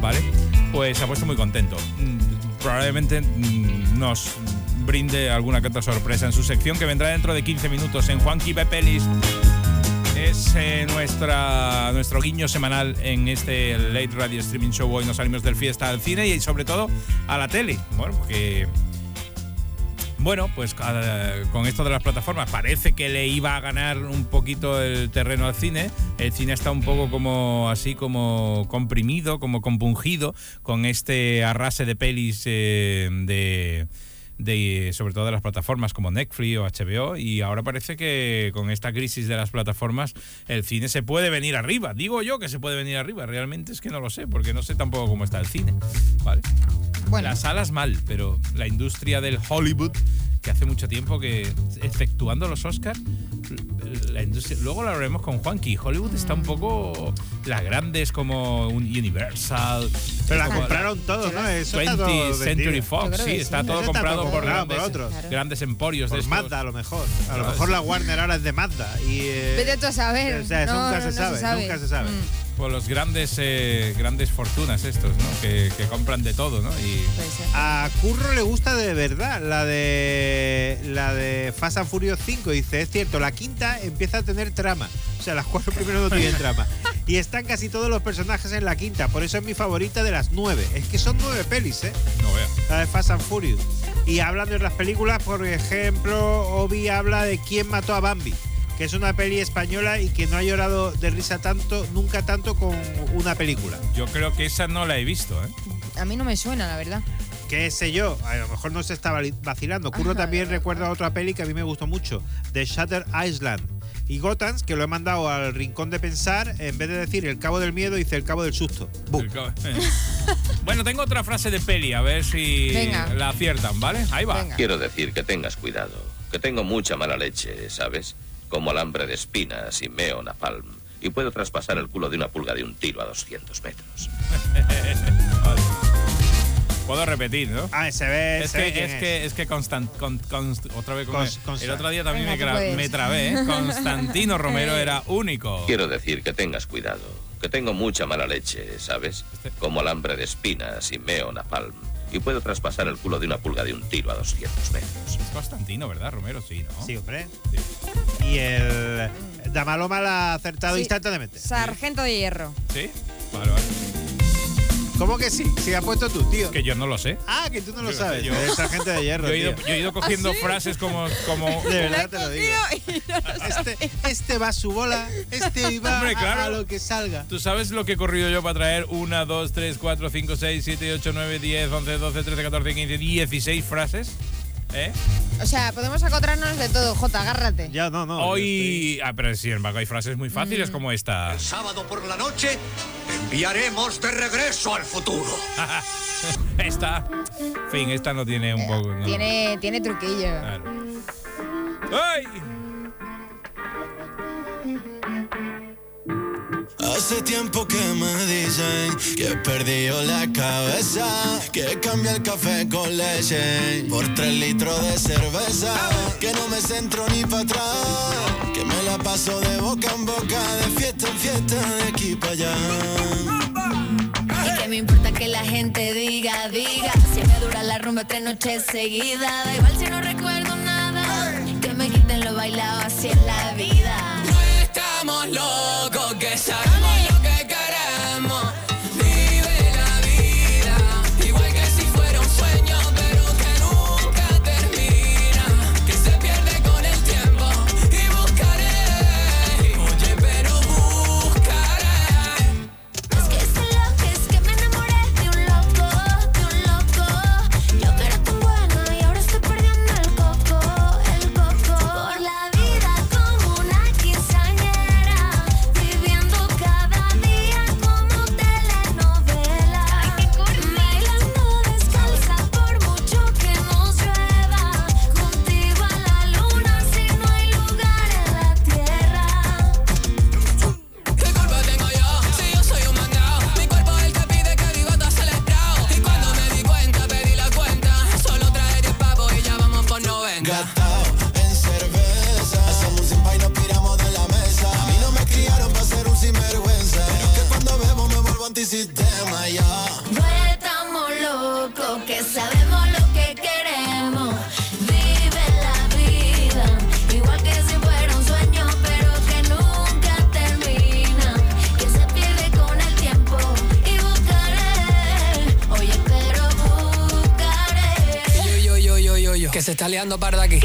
¿vale? Pues se ha puesto muy contento. Mm, Probablemente mm, nos brinde alguna que otra sorpresa en su sección que vendrá dentro de 15 minutos en Juanqui ve Pelis. Es eh, nuestra, nuestro guiño semanal en este Late Radio Streaming Show. Hoy nos salimos del fiesta al cine y sobre todo a la tele. Bueno, porque. Bueno, pues con esto de las plataformas parece que le iba a ganar un poquito el terreno al cine. El cine está un poco como así como comprimido, como compungido con este arrase de pelis eh, de, de sobre todo de las plataformas como Netflix o HBO y ahora parece que con esta crisis de las plataformas el cine se puede venir arriba. Digo yo que se puede venir arriba, realmente es que no lo sé porque no sé tampoco cómo está el cine, ¿vale? Las salas mal, pero la industria del Hollywood que hace mucho tiempo que efectuando los Oscars la industria luego lo hablaremos con Juanqui Hollywood está un poco las grandes como un Universal Pero la compraron todo, ¿no? Eso está todo 20th Century. Fox, sí, está sí. todo está comprado todo por comprado grandes, por otros. Grandes emporios de Por estos. Mazda a lo mejor. A lo mejor la Warner ahora es de Mazda. Y, eh, Vete tú a saber. O sea, No, nunca, no, se, no sabe, se sabe. nunca se sabe. Mm. Por los grandes eh, grandes fortunas estos, ¿no? Que, que compran de todo, ¿no? Y A Curro le gusta de verdad la de la de Fast and Furious 5. Dice, es cierto, la quinta empieza a tener trama. O sea, las cuatro primeros no tienen trama. *laughs* Y están casi todos los personajes en la quinta. Por eso es mi favorita de las nueve. Es que son nueve pelis, ¿eh? no. La de Fast and Furious. Y hablan de otras películas, por ejemplo, Obi habla de quién mató a Bambi, que es una peli española y que no ha llorado de risa tanto, nunca tanto con una película. Yo creo que esa no la he visto, ¿eh? A mí no me suena, la verdad. qué sé yo, a lo mejor no se estaba vacilando. Curro Ajá, también recuerda otra peli que a mí me gustó mucho, The Shutter Island. Y Gotans, que lo he mandado al rincón de pensar, en vez de decir el cabo del miedo, dice el cabo del susto. ¡Bum! *laughs* Bueno, tengo otra frase de peli, a ver si Venga. la aciertan, ¿vale? Ahí va. Quiero decir que tengas cuidado, que tengo mucha mala leche, ¿sabes? Como alambre de espinas y meo napalm. Y puedo traspasar el culo de una pulga de un tiro a 200 metros. *laughs* Puedo repetir, ¿no? Ah, se ve. Es se ve que, quién es que, es que Constant, con- const- otra vez con Cons- el- Constant. el otro día también Venga, me, me trabé, ¿eh? *laughs* Constantino Romero era único. Quiero decir que tengas cuidado, que tengo mucha mala leche, ¿sabes? Como alambre de espinas y meo napalm. Y puedo traspasar el culo de una pulga de un tiro a 200 metros. Es Constantino, ¿verdad, Romero? Sí, ¿no? Sí, hombre. Y el Damaloma la ha acertado Sí. instantáneamente. Sargento de hierro. ¿Sí? Vale, vale. ¿Cómo que sí? Si ha puesto tú, tío. Que yo no lo sé. Ah, que tú no lo Yo- sabes. yo- sargento de hierro. Yo he ido, tío. yo he ido cogiendo ¿Ah, sí? frases como, como. *laughs* De verdad te lo digo. Este, este va a su bola, este *laughs* va Hombre, a- claro. a, lo que salga. ¿Tú sabes lo que he corrido yo para traer 1, 2, 3, 4, 5, 6, 7, 8, 9, 10, 11, 12, 13, 14, 15, 16 frases? ¿Eh? O sea, podemos acotrarnos de todo, Jota, agárrate. Ya, no, no. Hoy. Ah, pero sin embargo, hay frases muy fáciles como esta. Sábado por la noche enviaremos de regreso al futuro. *laughs* esta. En fin, esta no tiene un poco. no. Tiene, tiene truquillo. Claro. ¡Ay! Hace tiempo que me dicen que he perdido la cabeza, que cambia el café con leche por tres litros de cerveza, que no me centro ni para atrás, que me la paso de boca en boca, de fiesta en fiesta, de aquí para allá. Y que me importa que la gente diga, diga. Si me dura la rumba tres noches seguidas. Da igual si no recuerdo nada. Que me quiten lo bailado, así es la vida. No estamos locos, está liando par de aquí.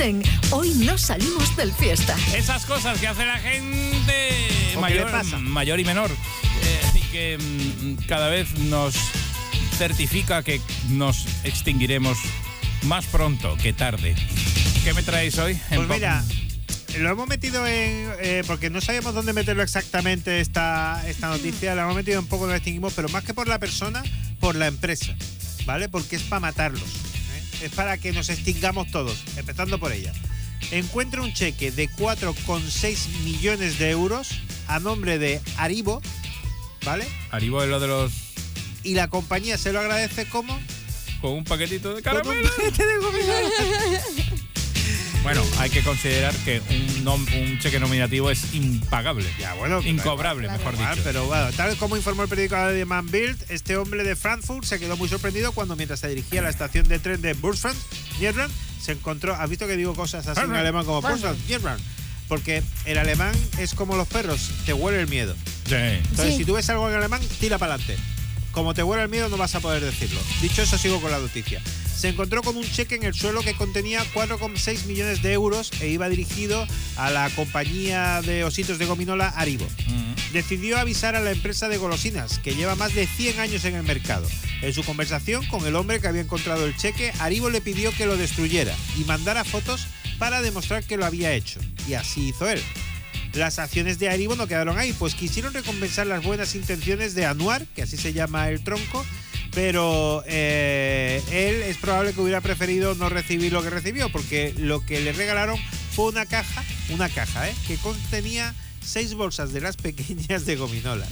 En Hoy no salimos del fiesta. Esas cosas que hace la gente ¿O qué mayor, y menor. eh, y que mm, cada vez nos certifica que nos extinguiremos más pronto que tarde. ¿Qué me traéis hoy? En Pues mira, lo hemos metido en. eh, porque no sabíamos dónde meterlo exactamente esta, esta noticia. La hemos metido un poco, nos extinguimos, pero más que por la persona, por la empresa. ¿Vale? Porque es para matarlos. Es para que nos extingamos todos, empezando por ella. Encuentra un cheque de 4,6 millones de euros a nombre de Aribo, ¿vale? Aribo es lo de los. Y la compañía se lo agradece como. con un paquetito de Con un caramelo. paquete de gominolas. *laughs* Bueno, hay que considerar que un, nom- un cheque nominativo es impagable. Ya, bueno, Incobrable, mejor dicho. Pero bueno, tal como informó el periódico Alemán Bild, este hombre de Frankfurt se quedó muy sorprendido cuando mientras se dirigía a la estación de tren de Bursfrank, Niederrand, se encontró, ¿has visto que digo cosas así en alemán como. Bursfrank, Niederrand? Porque el alemán es como los perros, te huele el miedo. Sí. Entonces, Sí. si tú ves algo en alemán, tira para adelante. Como te vuela el miedo no vas a poder decirlo. Dicho eso, sigo con la noticia. Se encontró con un cheque en el suelo que contenía 4,6 millones de euros e iba dirigido a la compañía de ositos de gominola Aribo. Decidió avisar a la empresa de golosinas, que lleva más de 100 años en el mercado. En su conversación con el hombre que había encontrado el cheque, Aribo le pidió que lo destruyera y mandara fotos para demostrar que lo había hecho. Y así hizo él. Las acciones de Aribo no quedaron ahí, pues quisieron recompensar las buenas intenciones de Anuar, que así se llama el tronco, pero eh, él es probable que hubiera preferido no recibir lo que recibió, porque lo que le regalaron fue una caja, una caja, ¿eh? que contenía seis bolsas de las pequeñas de gominolas.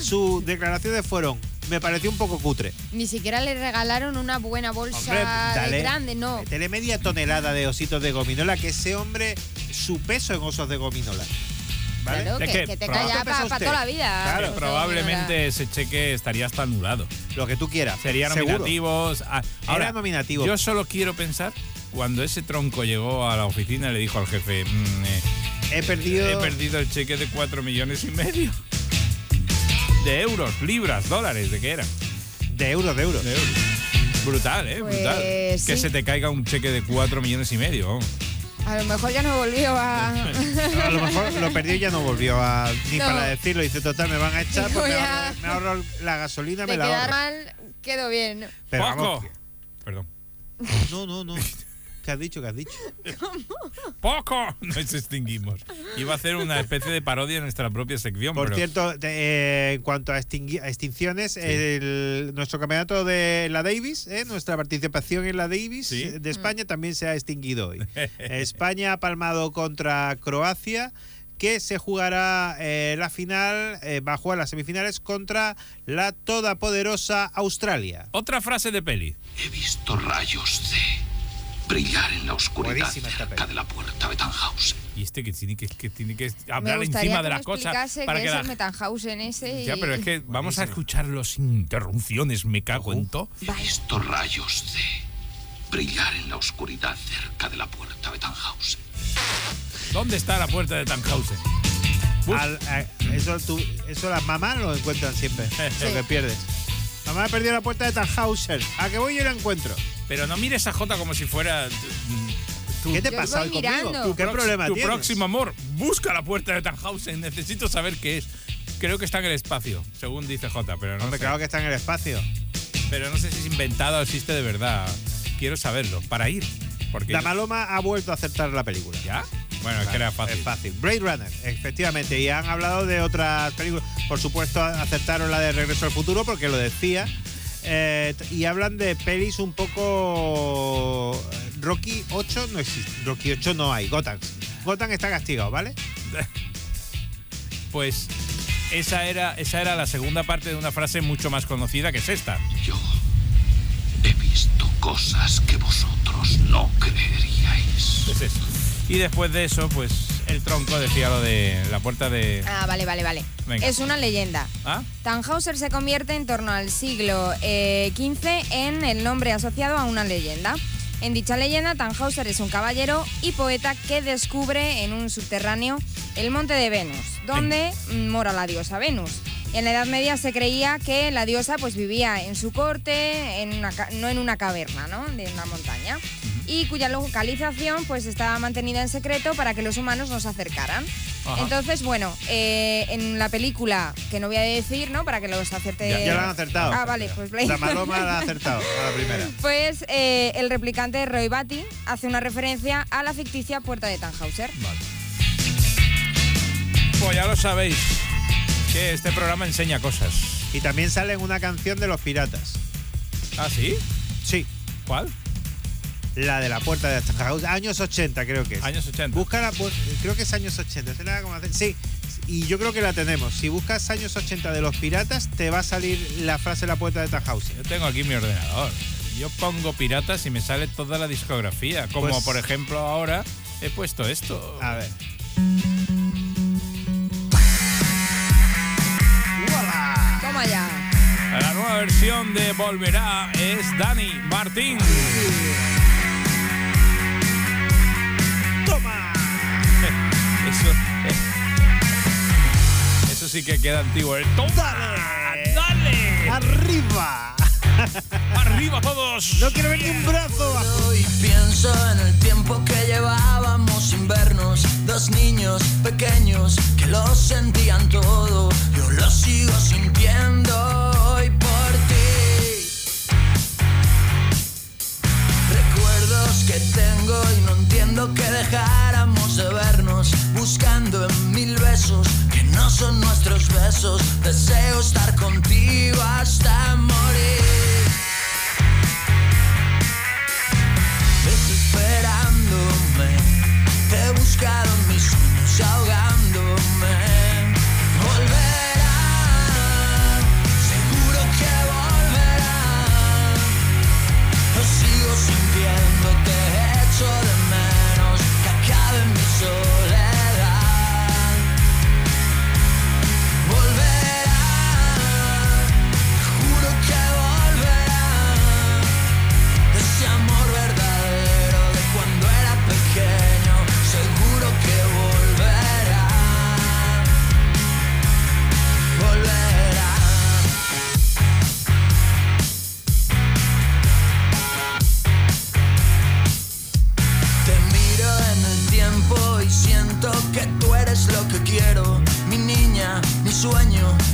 Sus declaraciones fueron, me pareció un poco cutre. Ni siquiera le regalaron una buena bolsa Hombre, de dale. grande, no. Métele media tonelada de ositos de gominola, que ese hombre, su peso en osos de gominola. ¿Vale? Claro, que, que ¿Cuánto pesa para usted? toda la vida. Claro. Eso Probablemente ese cheque estaría hasta anulado. Lo que tú quieras. Sería seguro. nominativos. Ah, Ahora, Era nominativo. Yo solo quiero pensar, cuando ese tronco llegó a la oficina, le dijo al jefe, "Mm, eh, He perdido. he perdido el cheque de 4 millones y medio. De euros, libras, dólares, ¿de qué era? De euros, de euros. De euros. Brutal, ¿eh? Pues Brutal. Que se te caiga un cheque de 4 millones y medio. A lo mejor ya no volvió a. *laughs* A lo mejor lo perdió y ya no volvió a ni No. para decirlo. Dice, total, me van a echar, *laughs* pues me ahorro, me ahorro la gasolina, *laughs* de me la quedar ahorro. mal, quedó bien. Pero vamos. Perdón. no, no, no. ¿Qué has dicho? ¿Qué has dicho? *laughs* ¡Poco! Nos extinguimos. Iba a hacer una especie de parodia en nuestra propia sección. Por pero- cierto, de- eh, en cuanto a, extingui- a extinciones, el- nuestro campeonato de la Davis, eh, nuestra participación en la Davis Sí. eh, de España también se ha extinguido hoy. *laughs* España ha palmado contra Croacia, que se jugará eh, la final, eh, va a jugar las semifinales contra la todopoderosa Australia. Otra frase de peli. He visto rayos de brillar en la oscuridad cerca de la puerta de Tannhausen. Y este que tiene que, que tiene que hablar encima que de me la cosa explicase para qué que es la el ese. Ya, pero es que vamos a escuchar las interrupciones, me cago en todo. Visto rayos de brillar en la oscuridad cerca de la puerta de Tannhausen. ¿Dónde está la puerta de Tannhausen? Al- a- eso, tú- eso las mamás lo encuentran siempre, *laughs* lo que pierdes. Mamá ha perdido la puerta de Tannhauser. ¿A que voy y la encuentro? Pero no mires a Jota como si fuera mm, tu, ¿Qué te Yo pasa hoy conmigo? ¿Tú qué prox- problema tu tienes? próximo amor. Busca la puerta de Tannhausen. Necesito saber qué es. Creo que está en el espacio, según dice Jota, pero no Hombre, sé. claro que está en el espacio. Pero no sé si es inventado o existe de verdad. Quiero saberlo para ir. Porque La Maloma ha vuelto a acertar la película. ¿Ya? Bueno, es que era fácil. Es fácil. Blade Runner, efectivamente. Y han hablado de otras películas. Por supuesto, acertaron la de Regreso al Futuro porque lo decía. Eh, y hablan de pelis un poco. eh, Rocky 8 no existe. Rocky 8 no hay. Gotham. Gotham está castigado, ¿vale? *laughs* Pues esa era, esa era la segunda parte de una frase mucho más conocida que es esta. Yo he visto cosas que vosotros no creeríais. Es eso. Y después de eso, pues el tronco decía lo de la puerta de. Ah, vale, vale, vale. Venga. Es una leyenda. ¿Ah? Tannhauser se convierte en torno al siglo eh, XV en el nombre asociado a una leyenda. En dicha leyenda, Tannhauser es un caballero y poeta que descubre en un subterráneo el monte de Venus, donde mora la diosa Venus. Y en la Edad Media se creía que la diosa pues vivía en su corte, en una no en una caverna, ¿no? De una montaña. Y cuya localización pues estaba mantenida en secreto para que los humanos no se acercaran. Ajá. Entonces, bueno, eh, en la película, que no voy a decir, ¿no? Para que los acerte. Ya, ya la han acertado. Ah, vale, pues Blade La Maloma la ha acertado a la primera. *laughs* Pues eh, el replicante Roy Batty hace una referencia a la ficticia puerta de Tannhauser. Pues ya lo sabéis. Que este programa enseña cosas. Y también sale en una canción de los piratas. ¿Ah, sí? Sí. ¿Cuál? La de la puerta de Tannhausen. Años 80, creo que es. Años 80. Búscala, pues, creo que es años 80. ¿será como hacer? Sí, y yo creo que la tenemos. Si buscas años 80 de los piratas, te va a salir la frase la puerta de Tannhausen. Yo tengo aquí mi ordenador. Yo pongo piratas y me sale toda la discografía. Como Pues- por ejemplo ahora he puesto esto. A ver. Toma ya. La nueva versión de Volverá es Dani Martín. ¡Toma! *laughs* Eso, eh, eso sí que queda antiguo. ¿eh? ¡Toma! ¡Dale! ¡Arriba! *laughs* ¡Arriba todos! No quiero ver ni un brazo. Y pienso en el tiempo que llevábamos sin vernos. Dos niños pequeños que lo sentían todo. Yo lo sigo sintiendo que tengo y no entiendo que dejáramos de vernos. Buscando en mil besos que no son nuestros besos. Deseo estar contigo hasta morir. Desesperándome, te he buscado en mis sueños ahogándome. Sigo sintiendo, te echo de menos, que acabe mi soledad.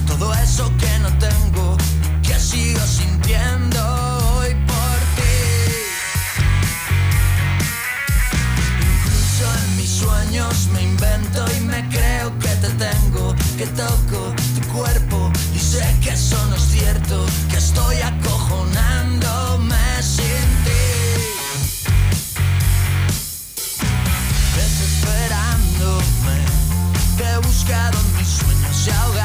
Todo eso que no tengo que sigo sintiendo hoy por ti. Incluso en mis sueños me invento y me creo que te tengo, que toco tu cuerpo y sé que eso no es cierto, que estoy acojonándome sin ti. Desesperándome, te he buscado en mis sueños y ahogándome.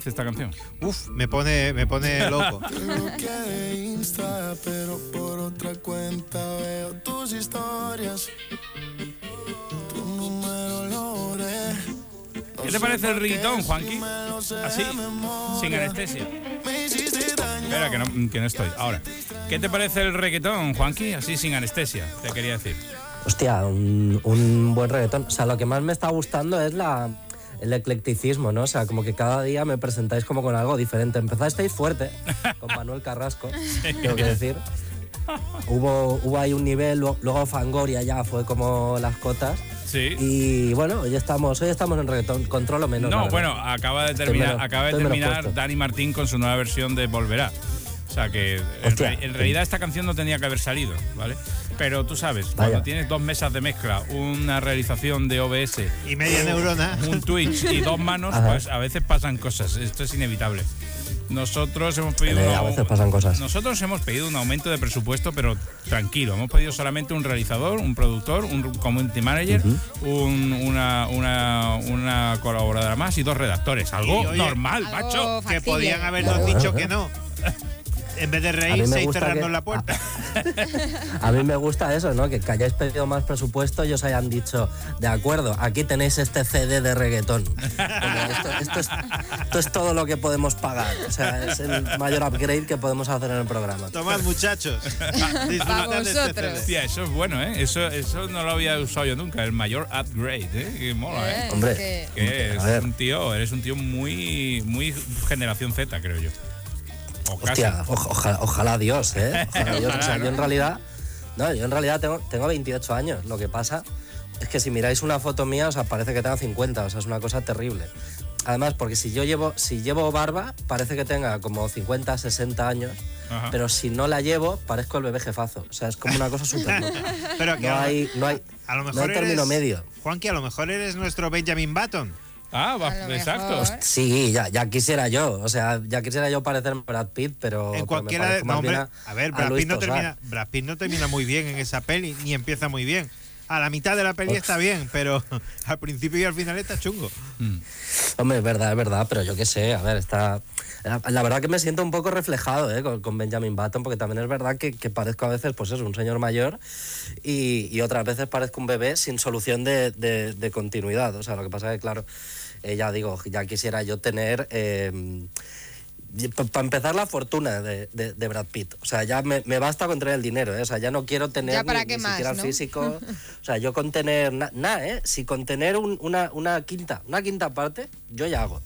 Parece esta canción? Uf, me pone, me pone *laughs* loco. que Insta, pero por otra cuenta veo tus historias. Tu número lo borré. ¿Qué te parece el reggaetón, Juanqui? Así, sin anestesia. Espera, que no, que no estoy. Ahora, ¿qué te parece el reggaetón, Juanqui? Así, sin anestesia, te quería decir. Hostia, un, un buen reggaetón. O sea, lo que más me está gustando es la, el eclecticismo, ¿no? O sea, como que cada día me presentáis como con algo diferente. Empezasteis fuerte con Manuel Carrasco, *laughs* tengo que decir. Hubo, hubo ahí un nivel, luego- Fangoria ya fue como las cotas. Sí. Y bueno, hoy estamos, hoy estamos en reggaetón, controlo menos. No, bueno, acaba de terminar, menos- acaba de terminar. Dani Martín con su nueva versión de Volverá. O sea que en, re- en realidad esta canción no tenía que haber salido, ¿vale? Pero tú sabes, cuando Vaya. tienes dos mesas de mezcla, una realización de OBS Y media neurona. un Twitch y dos manos, Ajá. pues a veces pasan cosas. Esto es inevitable. Nosotros hemos pedido Eh, a veces pasan cosas. nosotros hemos pedido un aumento de presupuesto, pero tranquilo. Hemos pedido solamente un realizador, un productor, un community manager, un- una, una, una colaboradora más y dos redactores. Algo Y, oye, normal, macho. Que podían habernos dicho que no. *laughs* En vez de A reírse y gusta cerrando que- la puerta. *laughs* A mí me gusta eso, ¿no? Que, que hayáis pedido más presupuesto y os hayan dicho, de acuerdo, aquí tenéis este CD de reggaetón. Esto, esto es, esto es todo lo que podemos pagar. O sea, es el mayor upgrade que podemos hacer en el programa. Tomad, muchachos. *laughs* Disfrutad de este CD. Hostia, eso es bueno, ¿eh? Eso, eso no lo había usado yo nunca, el mayor upgrade, ¿eh? Que mola, ¿eh? Hombre, Que que- eres a un tío, eres un tío muy, muy generación Z, creo yo. O casi. Hostia, oj- ojalá, ojalá Dios, ¿eh? *laughs* Ojalá Dios. O sea, Ojalá, yo en realidad, no, yo en realidad tengo, tengo 28 años. Lo que pasa es que si miráis una foto mía, o sea, parece que tenga 50. O sea, es una cosa terrible. Además, porque si yo llevo, si llevo barba, parece que tenga como 50, 60 años. Ajá. Pero si no la llevo, parezco el bebé jefazo. O sea, es como una cosa súper loca. Pero no, hay, no hay, A lo no hay término eres- medio. Juanqui, a lo mejor eres nuestro Benjamin Button. Ah, exacto. Sí, ya, ya quisiera yo. O sea, ya quisiera yo parecerme Brad Pitt, pero. En pero me cualquiera de. no, hombre, a ver, Brad Pitt, no termina, Brad Pitt no termina muy bien en esa peli, ni empieza muy bien. A la mitad de la peli está bien, pero *laughs* al principio y al final está chungo. Hombre, es verdad, es verdad, pero yo qué sé, a ver, está... La, la verdad que me siento un poco reflejado ¿eh? con, con Benjamin Button, porque también es verdad que, que parezco a veces, pues eso, un señor mayor y, y otras veces parezco un bebé sin solución de, de- de continuidad. O sea, lo que pasa es que, claro, eh, ya digo, ya quisiera yo tener... para empezar, la fortuna de, de- de Brad Pitt. O sea, ya me, me basta con tener el dinero, ¿eh? O sea, ya no quiero tener ni, para ni qué más, siquiera ¿no? físico. *laughs* O sea, yo con tener nada, ¿eh? Si con tener un- una, una quinta, una quinta parte, yo ya hago.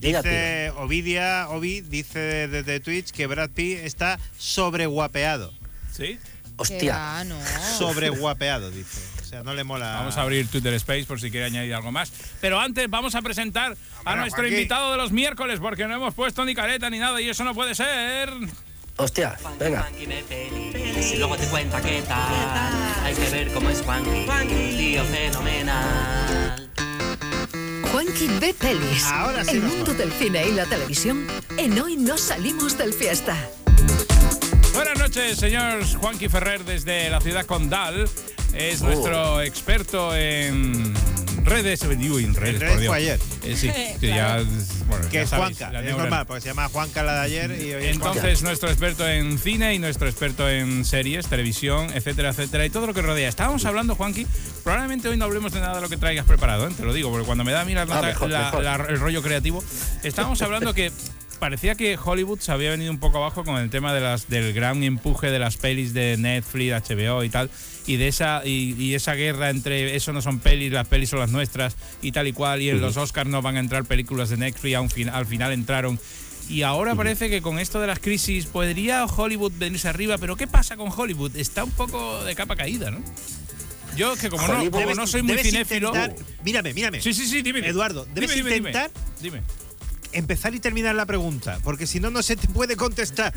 Yo ya. Dice Ovidia, Ovi dice desde Twitch que Brad Pitt está sobreguapeado. ¿Sí? Hostia. Sobreguapeado, dice. O sea, no le mola. Vamos a abrir Twitter Space por si quiere añadir algo más. Pero antes vamos a presentar a nuestro invitado de los miércoles porque no hemos puesto ni careta ni nada y eso no puede ser. Hostia, venga. Si luego te cuenta qué tal, hay que ver cómo es Juanqui, tío fenomenal. Juanqui ve pelis. Ahora sí El mundo del cine y la televisión en Hoy no salimos del fiesta. Buenas noches, señor Juanqui Ferrer desde la ciudad condal. Es Oh. nuestro experto en redes. Uy, en redes, En por redes Dios. fue ayer. Eh, sí, que Claro. ya. Bueno, que ya es sabéis, Juanca, la es normal, porque se llama Juanca la de ayer y hoy es Entonces, nuestro experto en cine y nuestro experto en series, televisión, etcétera, etcétera, y todo lo que rodea. Estábamos hablando, Juanqui, probablemente hoy no hablemos de nada de lo que traigas preparado, ¿eh? te lo digo, porque cuando me da a mí la- Ah, mejor, la- mejor. la- el rollo creativo, estábamos hablando que parecía que Hollywood se había venido un poco abajo con el tema de las, del gran empuje de las pelis de Netflix, HBO y tal, y de esa y, y esa guerra entre eso no son pelis, las pelis son las nuestras y tal y cual, y en los Oscars no van a entrar películas de Netflix, al final entraron. Y ahora parece que con esto de las crisis podría Hollywood venirse arriba, pero ¿qué pasa con Hollywood? Está un poco de capa caída, ¿no? Yo es que como, no, no soy muy cinéfilo... intentar- mírame, mírame. Sí, sí, sí, dime. Eduardo, debes Dime, dime, dime. intentar Dime. Empezar y terminar la pregunta, porque si no, no se te puede contestar.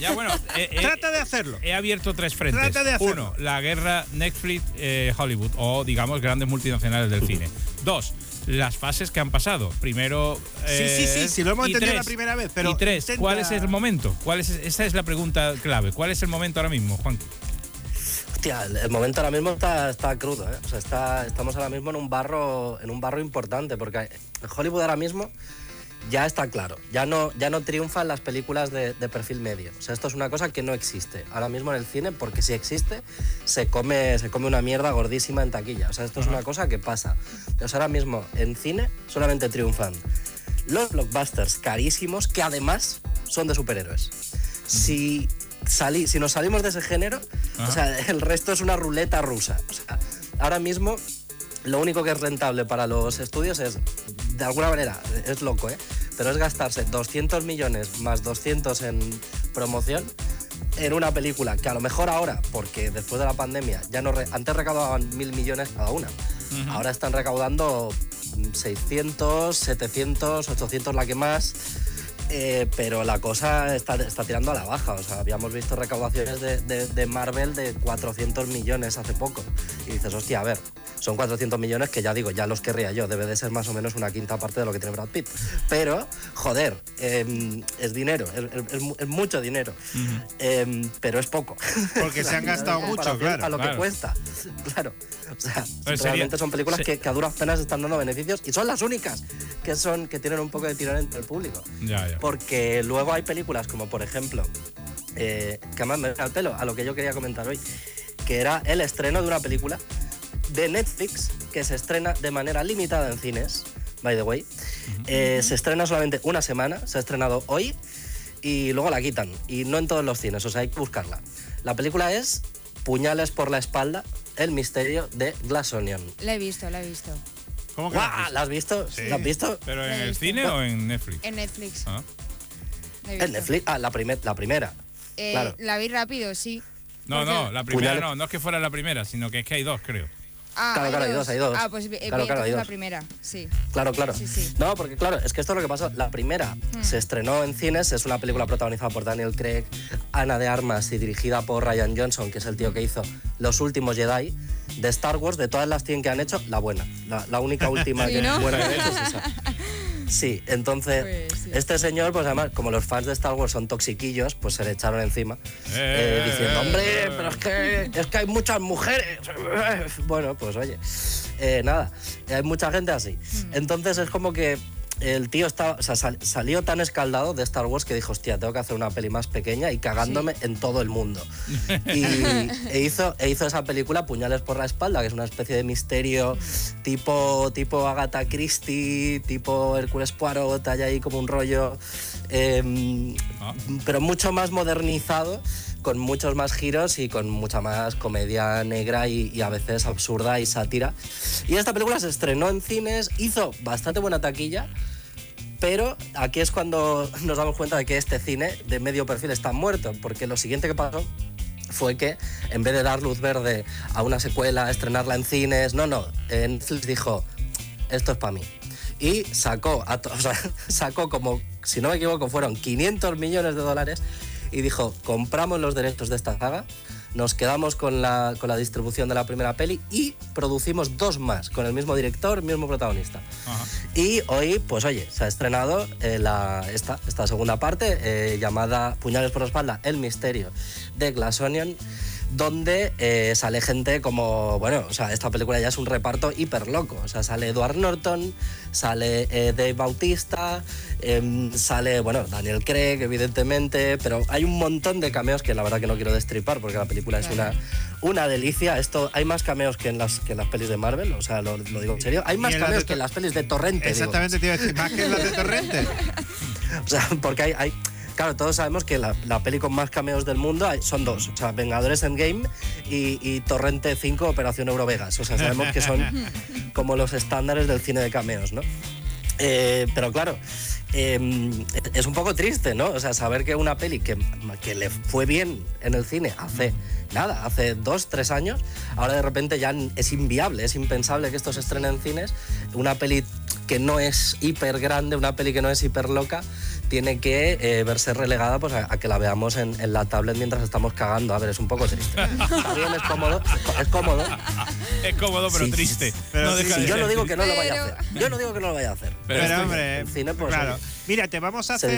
Ya, bueno, eh, eh, Trata de hacerlo. He abierto tres frentes. Trata de hacerlo. Uno, la guerra Netflix-Hollywood, o digamos grandes multinacionales del cine. Dos, las fases que han pasado. Primero. Sí, sí, sí, sí, lo hemos y entendido tres, la primera vez, pero Y tres, intenta- ¿cuál es el momento? ¿Cuál es, esa es la pregunta clave. ¿Cuál es el momento ahora mismo, Juan? Hostia, el, momento ahora mismo está, está crudo, ¿eh? O sea, está, estamos ahora mismo en un barro, en un barro importante, porque Hollywood ahora mismo ya está claro. Ya no, ya no triunfan las películas de, de perfil medio. O sea, esto es una cosa que no existe ahora mismo en el cine, porque si existe, se come, se come una mierda gordísima en taquilla. O sea, esto es una cosa que pasa. Entonces ahora mismo en cine solamente triunfan los blockbusters carísimos que además son de superhéroes. Si, salí, si nos salimos de ese género, o sea, el resto es una ruleta rusa. O sea, ahora mismo lo único que es rentable para los estudios es, de alguna manera, es loco, ¿eh? Pero es gastarse 200 millones más 200 en promoción en una película que a lo mejor ahora, porque después de la pandemia, ya no re- antes recaudaban mil millones cada una. Ahora están recaudando 600, 700, 800 la que más. Eh, pero la cosa está, está tirando a la baja. O sea, habíamos visto recaudaciones de, de- de Marvel de 400 millones hace poco. Y dices, hostia, a ver, son 400 millones que ya digo, ya los querría yo. Debe de ser más o menos una quinta parte de lo que tiene Brad Pitt. Pero, joder, em, es dinero, es, es- es mucho dinero. Em, pero es poco. Porque se han gastado *laughs* mucho, claro. A lo Claro. que cuesta. Claro. O sea, Pues sería- realmente son películas se- que, que a duras penas están dando beneficios y son las únicas que son que tienen un poco de tirón entre el público. Ya, ya. Porque luego hay películas como, por ejemplo, eh, que además me al pelo, a lo que yo quería comentar hoy, que era el estreno de una película de Netflix que se estrena de manera limitada en cines, by the way. Eh, se estrena solamente una semana, se ha estrenado hoy y luego la quitan. Y no en todos los cines, o sea, hay que buscarla. La película es Puñales por la espalda, el misterio de Glass Onion. La he visto, la he visto. ¿Cómo que ¿La has visto? ¿La has visto? ¿Pero en el visto. cine o en Netflix? En Netflix. Ah. En. Netflix, ah, la, primer- la primera. Eh, claro. La vi rápido, sí. No, Porque- no, la primera no, no es que fuera la primera, sino que es que hay dos, creo. Ah, Claro, claro, hay dos, hay dos. Ah, pues vi- Claro, claro, hay la primera, sí. Claro, claro. Sí, sí. No, porque claro, es que esto es lo que pasó. La primera Hmm. se estrenó en cines, es una película protagonizada por Daniel Craig, Ana de Armas y dirigida por Ryan Johnson, que es el tío que hizo Los Últimos Jedi. De Star Wars, de todas las 100 que han hecho, la buena. La, la única *laughs* última Sí, que ¿no? buena que han hecho es esa. *laughs* Sí, entonces, este señor, pues además, como los fans de Star Wars son toxiquillos, pues se le echaron encima. eh, diciendo, hombre, pero es que, es que hay muchas mujeres. Bueno, pues oye, eh, nada, hay mucha gente así. Entonces es como que el tío estaba, o sea, sal- salió tan escaldado de Star Wars que dijo, hostia, tengo que hacer una peli más pequeña y cagándome en todo el mundo. *laughs* Y e hizo, e hizo esa película Puñales por la espalda, que es una especie de misterio tipo, tipo Agatha Christie, tipo Hércules Poirot, hay ahí como un rollo, em, pero mucho más modernizado, con muchos más giros y con mucha más comedia negra y, a veces absurda y sátira. Y esta película se estrenó en cines, hizo bastante buena taquilla, pero aquí es cuando nos damos cuenta de que este cine de medio perfil está muerto, porque lo siguiente que pasó fue que en vez de dar luz verde a una secuela, estrenarla en cines, no, no, eh, Netflix dijo, esto es para mí. Y sacó, *laughs* o sea, sacó como, si no me equivoco, fueron 500 millones de dólares y dijo, compramos los derechos de esta saga, nos quedamos con la, con la distribución de la primera peli y producimos dos más, con el mismo director, mismo protagonista. Y hoy, pues oye, se ha estrenado eh, la, esta, esta segunda parte eh, llamada Puñales por la espalda, El misterio de Glass Onion, donde eh, sale gente como, bueno, o sea, esta película ya es un reparto hiper loco. O sea, sale Edward Norton, sale eh, Dave Bautista, em, sale, bueno, Daniel Craig, evidentemente, pero hay un montón de cameos que la verdad que no quiero destripar porque la película es una, una delicia. Esto, hay más cameos que en las, que en las pelis de Marvel, o sea, lo, lo digo en serio. Hay más en cameos que en las pelis de Torrente. Exactamente, decir, más que las de *laughs* Torrente. O sea, porque hay, hay- Claro, todos sabemos que la, la peli con más cameos del mundo son dos. O sea, Vengadores Endgame y, y Torrente 5 Operación Eurovegas. O sea, sabemos que son *laughs* como los estándares del cine de cameos, ¿no? Eh, pero claro, eh, es un poco triste, ¿no? O sea, saber que una peli que, que le fue bien en el cine hace nada, hace dos, tres años, ahora de repente ya es inviable, es impensable que esto se estrene en cines. Una peli que no es hiper grande, una peli que no es hiper loca, tiene que eh, verse relegada pues, a, a que la veamos en, en la tablet mientras estamos cagando. A ver, es un poco triste. Está bien, es cómodo, es cómodo. *laughs* Es cómodo, pero Sí, triste. pero no sí, deja sí, de yo no digo que no lo vaya a hacer. Yo no digo que no lo vaya a hacer. Pero, hombre, el cine, pues, claro. oye, Mira, te vamos a hacer,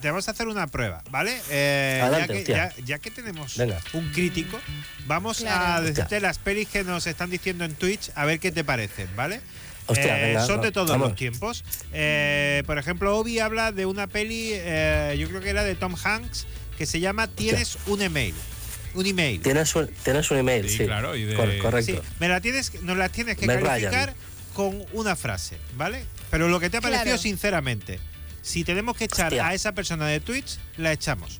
te vamos a hacer una prueba, ¿vale? Eh, Adelante, ya, que, ya- ya que tenemos Venga. un crítico, vamos Claro. a decirte las pelis que nos están diciendo en Twitch, a ver qué te parecen, ¿vale? Hostia, Eh, venga, son de todos vamos. los tiempos. Eh, por ejemplo, Obi habla de una peli, eh, yo creo que era de Tom Hanks, que se llama Tienes un email. Un email. Tienes un, tienes un email, sí. Sí, claro, y de- Cor- correcto. Sí, me la tienes, nos la tienes que Meg calificar Ryan. con una frase, ¿vale? Pero lo que te ha parecido Claro. sinceramente. Si tenemos que echar Hostia. a esa persona de Twitch, la echamos.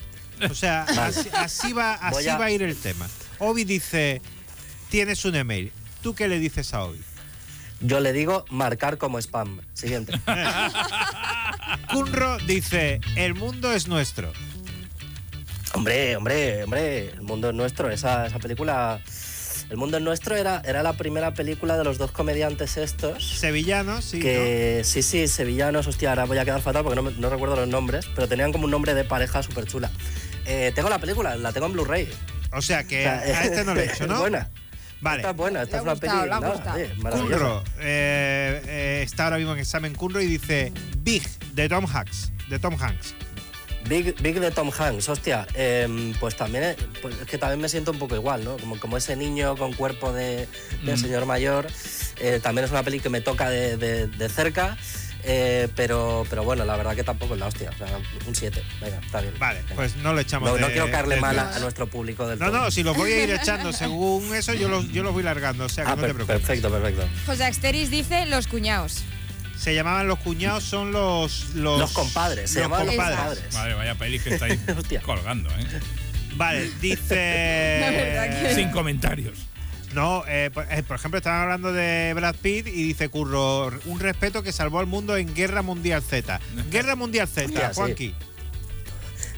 O sea, *laughs* Vale. así, así va, así a- va a ir el tema. Obi dice, tienes un email. ¿Tú qué le dices a Obi? Yo le digo marcar como spam. Siguiente. *laughs* Kunro dice, el mundo es nuestro. hombre, hombre, hombre, el mundo es nuestro. Esa, esa película. El mundo es nuestro era, era la primera película de los dos comediantes estos. Sevillanos, sí. que sí, sí, sevillanos, hostia, ahora voy a quedar fatal porque no, no recuerdo los nombres, pero tenían como un nombre de pareja súper chula. tengo la película, la tengo en Blu-ray. ¿no? O sea, que O sea, a este no le he hecho, es *laughs* ¿no? buena. Vale. Esta es buena, esta Le es ha una peli. nada. Kunro eh, eh, está ahora mismo en examen Kunro y dice Big de Tom Hanks. De Tom Hanks. Big, Big de Tom Hanks, hostia, em, pues también pues es que también me siento un poco igual, ¿no? Como, como ese niño con cuerpo de, de Mm. señor mayor. eh, también es una peli que me toca de, de- de cerca, eh, pero, pero bueno, la verdad que tampoco es la hostia. O sea, un 7, venga, está bien. Vale, venga. pues no lo echamos No, de- no quiero caerle mal a, a nuestro público del No, todo. no, si los voy a ir echando *laughs* según eso, yo los, yo los voy largando. O sea, que Ah, no te preocupes. perfecto, perfecto. José Axteris dice los cuñados. Se llamaban los cuñados, son los. Los, Los compadres, se los llamaban los compadres. compadres. Madre, vaya peli que estáis *laughs* colgando, ¿eh? Vale, dice. *laughs* La verdad que- Sin comentarios. No, eh, por, eh, por ejemplo, estaban hablando de Brad Pitt y dice Curro, un respeto que salvó al mundo en Guerra Mundial Z. *laughs* Guerra Mundial Z, sí. Juanqui.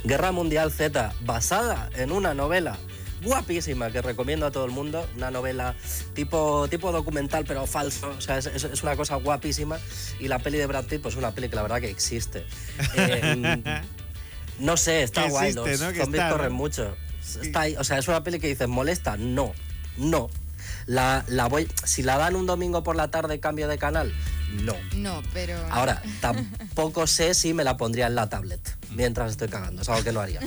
Guerra Mundial Z, basada en una novela guapísima que recomiendo a todo el mundo, una novela tipo, tipo documental pero falso, o sea, es, una cosa guapísima y la peli de Brad Pitt pues es una peli que la verdad que existe. Eh, *laughs* no sé, está guay, existe, los ¿no? Zombies está, ¿no? corren mucho. Está ahí, o sea, es una peli que dices, ¿molesta? No, no. La, la voy, si la dan un domingo por la tarde cambio de canal, no. No, pero. Ahora, tampoco sé si me la pondría en la tablet mientras estoy cagando. Es algo que no haría.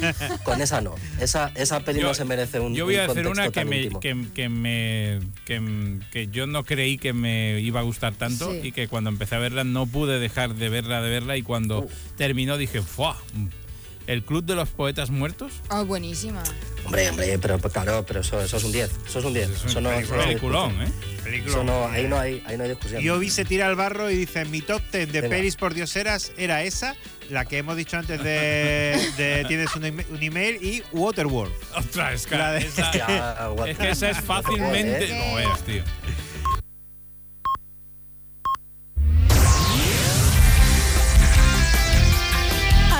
Con esa no. Esa, esa peli Yo- no se merece un Yo voy a hacer una que me, que, que me que, que yo no creí que me iba a gustar tanto Sí. y que cuando empecé a verla no pude dejar de verla, de verla y cuando Uh. terminó dije, ¡fuah! ¿El Club de los Poetas Muertos? Oh, buenísima. Hombre, hombre, pero claro, pero eso, eso es un 10. Eso es un 10. Es Eso un no, peliculón, no hay peliculón. ¿eh? Eso no, ahí, no hay, ahí no hay discusión. Yo vi se tira al barro y dice, mi top 10 de Venga. pelis por dioseras era esa, la que hemos dicho antes de, *laughs* de tienes un, email- un email y Waterworld. Ostras, es que, La de- esa, es que esa es fácilmente... ¿eh? No veas, tío.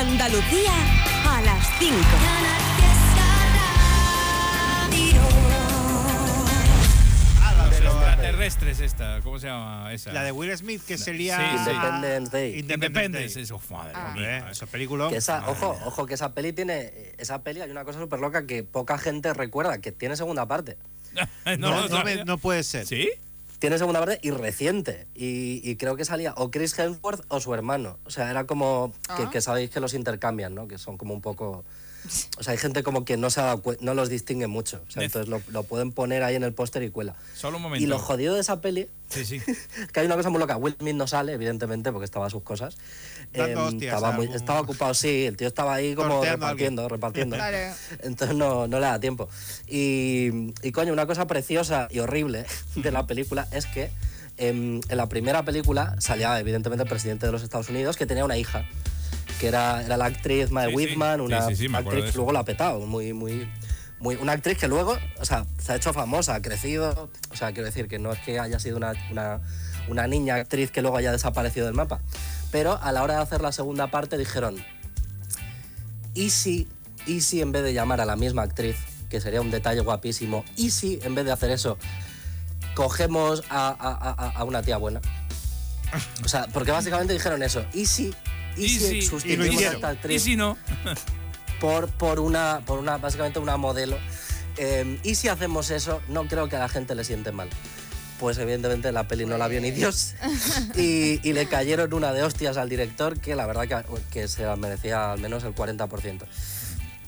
Andalucía a las 5. De los extraterrestres esta, ¿cómo se llama esa? La de Will Smith, que sería... Sí, sí. Independence Day. Independence, eso, madre Ah. mía. Esa película. Que esa, ojo, ojo, que esa peli tiene. Esa peli hay una cosa súper loca que poca gente recuerda, que tiene segunda parte. *laughs* no, no puede ser. ¿Sí? Tiene segunda parte y reciente. Y, y creo que salía o Chris Hemsworth o su hermano. O sea, era como. Que, Ah. que sabéis que los intercambian, ¿no? Que son como un poco. O sea, hay gente como que no se ha dado no los distingue mucho. O sea, entonces lo, lo pueden poner ahí en el póster y cuela. Solo un momento. Y lo jodido de esa peli, Sí, sí. *laughs* que hay una cosa muy loca. Will Smith no sale, evidentemente, porque estaba a sus cosas. Dando Em, hostias estaba, a muy- algún- estaba ocupado, sí. El tío estaba ahí como Torteando a repartiendo, repartiendo. Claro. Entonces no, no le da tiempo. Y, y, coño, una cosa preciosa y horrible de la película es que em, en la primera película salía evidentemente el presidente de los Estados Unidos que tenía una hija, que era, era la actriz Mae Sí. Whitman, Sí, una sí, actriz que luego la ha petado, muy, muy, muy, una actriz que luego, o sea, se ha hecho famosa, ha crecido, o sea, quiero decir que no es que haya sido una, una, una niña actriz que luego haya desaparecido del mapa, pero a la hora de hacer la segunda parte dijeron, ¿y si, y si en vez de llamar a la misma actriz, que sería un detalle guapísimo, y si en vez de hacer eso, cogemos a, a- a- a una tía buena? O sea, porque básicamente dijeron eso, ¿y si, y Y si si- sustituimos y lo a esta actriz ¿Y si no? *laughs* por, por, una, por una, básicamente una modelo. Eh, y si hacemos eso, no creo que a la gente le siente mal. Pues evidentemente la peli no la vio ni Dios. *laughs* Y, y le cayeron una de hostias al director que la verdad que, que se la merecía al menos el 40%.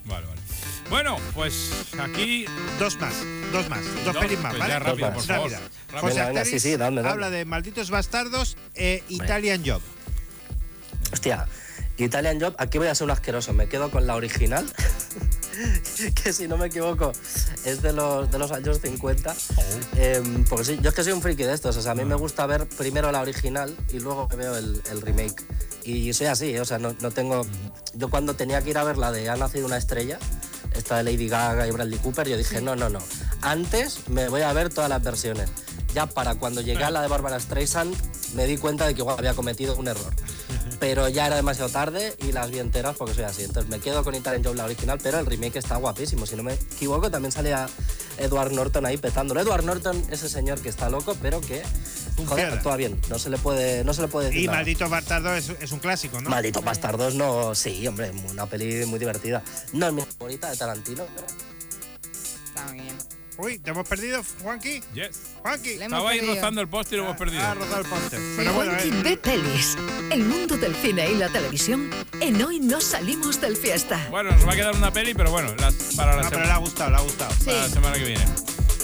Vale, vale. Bueno, pues aquí Dos más, dos más, dos, Dos, pelis más, pues ¿vale? ya rápido, por favor. Rápida. Rápido. José Venga, venga, sí, sí, dame, dame. habla de Malditos Bastardos e Italian Job. Hostia, Italian Job, aquí voy a ser un asqueroso. Me quedo con la original, *laughs* que si no me equivoco es de los, de los años 50. Em, porque sí, yo es que soy un friki de estos. O sea, a mí me gusta ver primero la original y luego veo el, el remake. Y soy así, ¿eh? o sea, no, no tengo. Yo cuando tenía que ir a ver la de Ha nacido una estrella, esta de Lady Gaga y Bradley Cooper, yo dije, no, no, no. Antes me voy a ver todas las versiones. Ya para cuando llegué a la de Barbara Streisand, me di cuenta de que igual había cometido un error. Pero ya era demasiado tarde y las vi enteras porque soy así. Entonces me quedo con Italian Job la original, pero el remake está guapísimo. Si no me equivoco, también salía Edward Norton ahí petándolo. Edward Norton, ese señor que está loco, pero que joder, actúa bien. No se le puede, no se le puede decir Y nada. Malditos Bastardos es, es un clásico, ¿no? Malditos Bastardos, no, sí, hombre, una peli muy divertida. No es mi favorita de Tarantino, pero Está muy bien. Uy, ¿te hemos perdido, Juanqui? Yes. Juanqui. Estaba ahí rozando el poste y lo hemos perdido. Ah, rozado el poste. Pero bueno, Juanqui eh. ve pelis. El mundo del cine y la televisión en Hoy no salimos del fiesta. Bueno, nos va a quedar una peli, pero bueno, las- para la No, pero semana. le ha gustado, le ha gustado. para la semana que viene.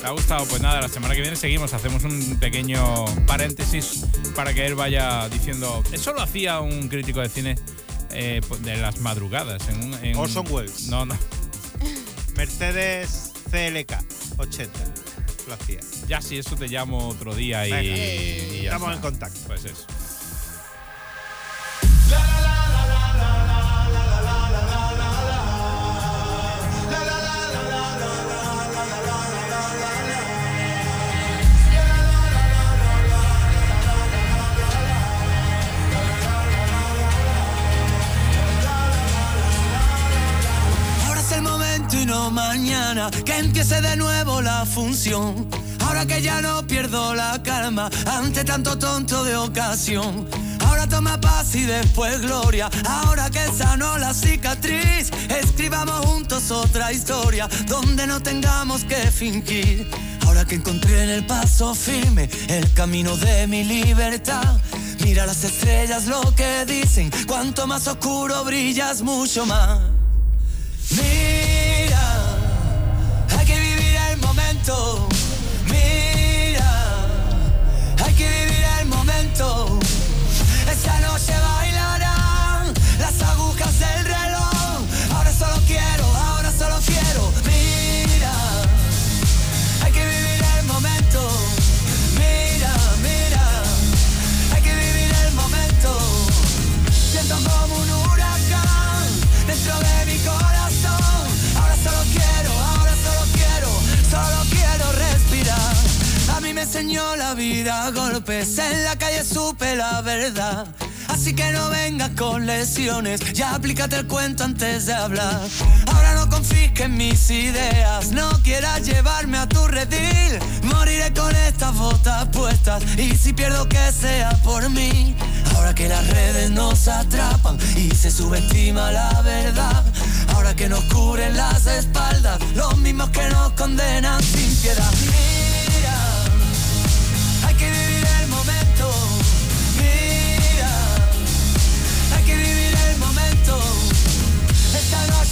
¿Te ha gustado? Pues nada, la semana que viene seguimos, hacemos un pequeño paréntesis para que él vaya diciendo. Eso lo hacía un crítico de cine eh, de las madrugadas. En, un- en- Orson Welles. No, no. Mercedes CLK 80. Lo hacía. Ya si eso te llamo otro día y, Venga. y ya Estamos está. en contacto. Pues eso. Ahora mañana que empiece de nuevo la función. Ahora que ya no pierdo la calma ante tanto tonto de ocasión. Ahora toma paz y después gloria. Ahora que sanó la cicatriz, escribamos juntos otra historia donde no tengamos que fingir. Ahora que encontré en el paso firme el camino de mi libertad. Mira las estrellas lo que dicen, cuanto más oscuro brillas mucho más. Mira, Mira, hay que vivir el momento. Esta noche bailarán enseñó la vida golpes, en la calle supe la verdad. Así que no vengas con lesiones, ya aplícate el cuento antes de hablar. Ahora no confisques mis ideas, no quieras llevarme a tu redil. Moriré con estas botas puestas y si pierdo que sea por mí. Ahora que las redes nos atrapan y se subestima la verdad. Ahora que nos cubren las espaldas, los mismos que nos condenan sin piedad.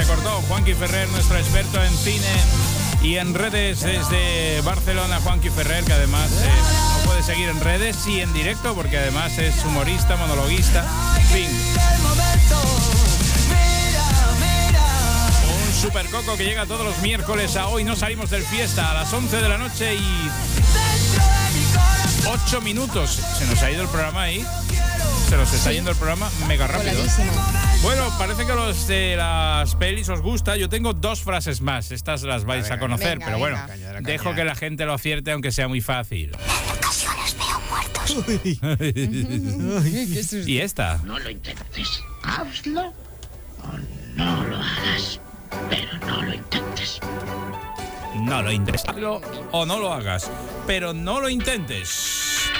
se cortó Juanqui Ferrer, nuestro experto en cine y en redes desde Barcelona, Juanqui Ferrer, que además eh, puede seguir en redes y en directo porque además es humorista, monologuista, fin. Un super coco que llega todos los miércoles a hoy no salimos del fiesta a las 11 de la noche y 8 minutos. Se nos ha ido el programa ahí. Se nos está yendo el programa mega rápido. Voladísimo. Bueno, parece que los de las pelis os gusta. Yo tengo dos frases más. Estas las vais a conocer, Venga, pero bueno, venga. Dejo que la gente lo acierte, aunque sea muy fácil. *laughs* y esta. No lo intentes. Hazlo o no lo hagas. Pero no lo intentes. No lo intentes. Hazlo o no lo hagas, pero no lo intentes.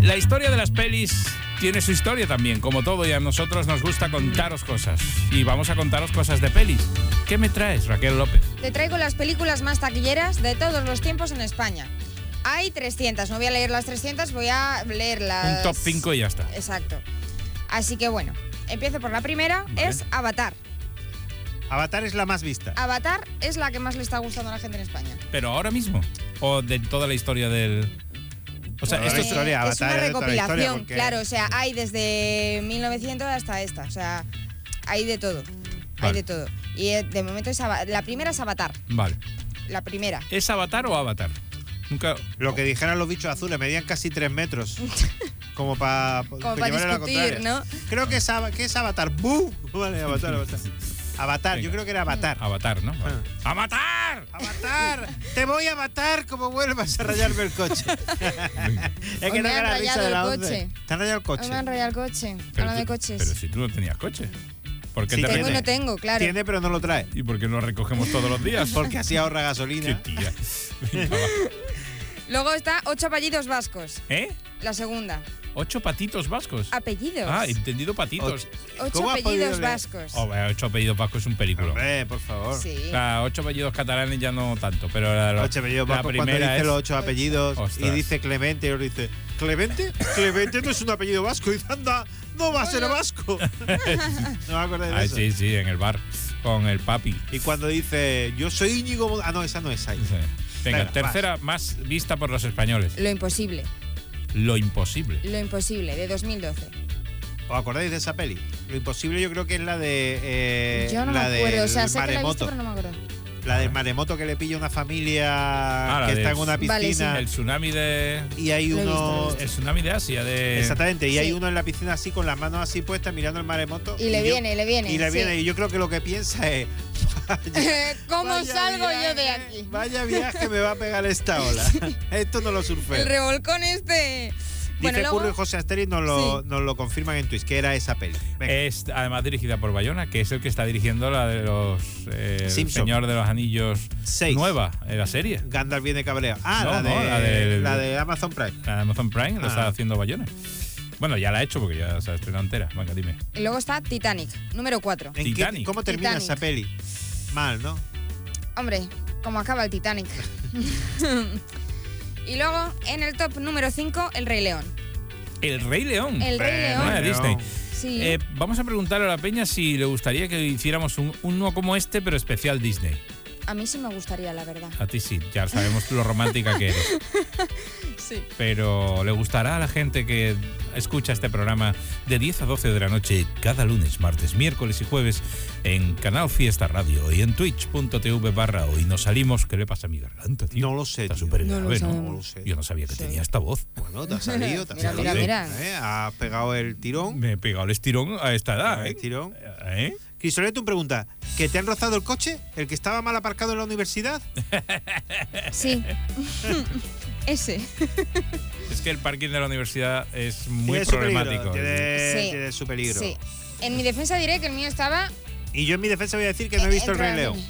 La historia de las pelis tiene su historia también, como todo, y a nosotros nos gusta contaros cosas. Y vamos a contaros cosas de pelis. ¿Qué me traes, Raquel López? Te traigo las películas más taquilleras de todos los tiempos en España. Hay 300, no voy a leer las 300, voy a leer las... Un top 5 y ya está. Exacto. Así que bueno, empiezo por la primera, Vale. es Avatar. Avatar es la más vista. Avatar es la que más le está gustando a la gente en España. Pero ahora mismo. O de toda la historia del. O sea, esto es historia, es Avatar una recopilación, porque- claro, o sea, hay desde 1900 hasta esta, o sea, hay de todo, hay de todo. Y eh, de momento es la primera es Avatar, Vale. la primera. ¿Es Avatar o Avatar? Nunca. Lo que dijeran los bichos azules, medían casi 3 metros. Como *laughs* para Como pa' discutir, ¿no? Creo que es, Ava- ¿qué es Avatar. ¡Bú! *laughs* Vale, Avatar, Avatar. Avatar, yo creo que era Avatar. Avatar, ¿no? Vale. Ah. ¡A matar! ¡Avatar! ¡Te voy a matar como vuelvas a rayarme el coche! *laughs* es me no han la risa rayado de la el 11. coche. ¿Te han rayado el No coche? me han rayado el coche, hablando de coches. pero si tú no tenías coche. ¿Por qué Sí, te tengo no tengo, claro. Tiene, pero no lo trae. ¿Y por qué no lo recogemos todos los días? *laughs* Porque así ahorra gasolina. Qué tía. *laughs* Venga. Luego está Ocho apellidos vascos, ¿Eh? la segunda. Ocho patitos vascos. Apellidos. Ah, entendido patitos. Ocho ¿Cómo has podido apellidos vascos. Oh, ocho apellidos vascos es un película. Hombre, por favor. Sí. O sea, ocho apellidos catalanes ya no tanto, pero la, Ocho apellidos la vascos, cuando primera dice es los ocho apellidos y dice Clemente, y otro dice, ¿Clemente? Clemente no es un apellido vasco. Y dice, anda, no va a ser vasco. *laughs* *laughs* no me acuerdo de Ah, eso. sí, sí, en el bar con el papi. Y cuando dice, yo soy Íñigo. Ah, no, esa no es ahí. Sí. Venga, Venga, tercera más vista por los españoles. Lo imposible, Lo imposible. lo imposible, de 2012. ¿Os acordáis de esa peli? Lo imposible yo creo que es la de. eh, Yo no la me acuerdo, o sea, sé que la he visto, pero no me acuerdo. La del maremoto que le pilla una familia Ah, que está en una Vale, piscina. El tsunami de. Y hay Lo he visto, lo he uno. visto. El tsunami de Asia. De... Exactamente, y hay uno en la piscina así con las manos así puestas mirando el maremoto. Y le yo- viene, le viene, Y le sí. viene, y yo creo que lo que piensa es. *laughs* ¿Cómo Vaya salgo yo de aquí? Vaya viaje me va a pegar esta ola. *laughs* Esto no lo surfeo. El revolcón este. Bueno, Dice luego, Curro y José Asterix nos lo, Sí. nos lo confirman en Twitch, que era esa peli. Venga. Es además dirigida por Bayona, que es el que está dirigiendo la de los eh, Simpson. Señor de los Anillos Seis. nueva, en la serie. Gandalf viene cabreado. Ah, No, la, de, no, la la de Amazon Prime. La de Amazon Prime lo Ah. está haciendo Bayona. Bueno, ya la ha hecho porque ya se ha estrenado entera. Venga, dime. y luego está Titanic, número 4. ¿En qué- Titanic. ¿Cómo termina Titanic. esa peli? Mal, ¿no? Hombre, como acaba el Titanic. *laughs* y luego, en el top número 5, El Rey León. El Rey León. El Rey León. Disney. Sí. Eh, vamos a preguntarle a la peña si le gustaría que hiciéramos un, uno como este, pero especial Disney. A mí sí me gustaría, la verdad. A ti sí, ya sabemos lo romántica que eres. *laughs* Sí. Pero le gustará a la gente que escucha este programa de 10 a 12 de la noche cada lunes, martes, miércoles y jueves en Canal Fiesta Radio y en twitch.tv barra hoy nos salimos. ¿Qué le pasa a mi garganta, tío? No lo sé. Está súper No grave, ¿no? lo sé. Yo no sabía que tenía esta voz. Bueno, te ha salido, te ha *laughs* Mira, salido. mira, mira. ¿Eh? Has pegado el tirón. Me he pegado el estirón a esta edad, El ¿eh? tirón. ¿Eh? Crisoleto pregunta, ¿que te han rozado el coche? ¿El que estaba mal aparcado en la universidad? Sí. *laughs* Ese. Es que el parking de la universidad es muy Tiene su peligro, problemático. Tiene, Sí. tiene su peligro. Sí. En mi defensa diré que el mío estaba. Y yo en mi defensa voy a decir que no he visto el Rey León.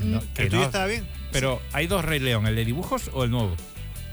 No, que ¿El tuyo estaba bien? Pero hay dos Rey León, ¿el de dibujos o el nuevo?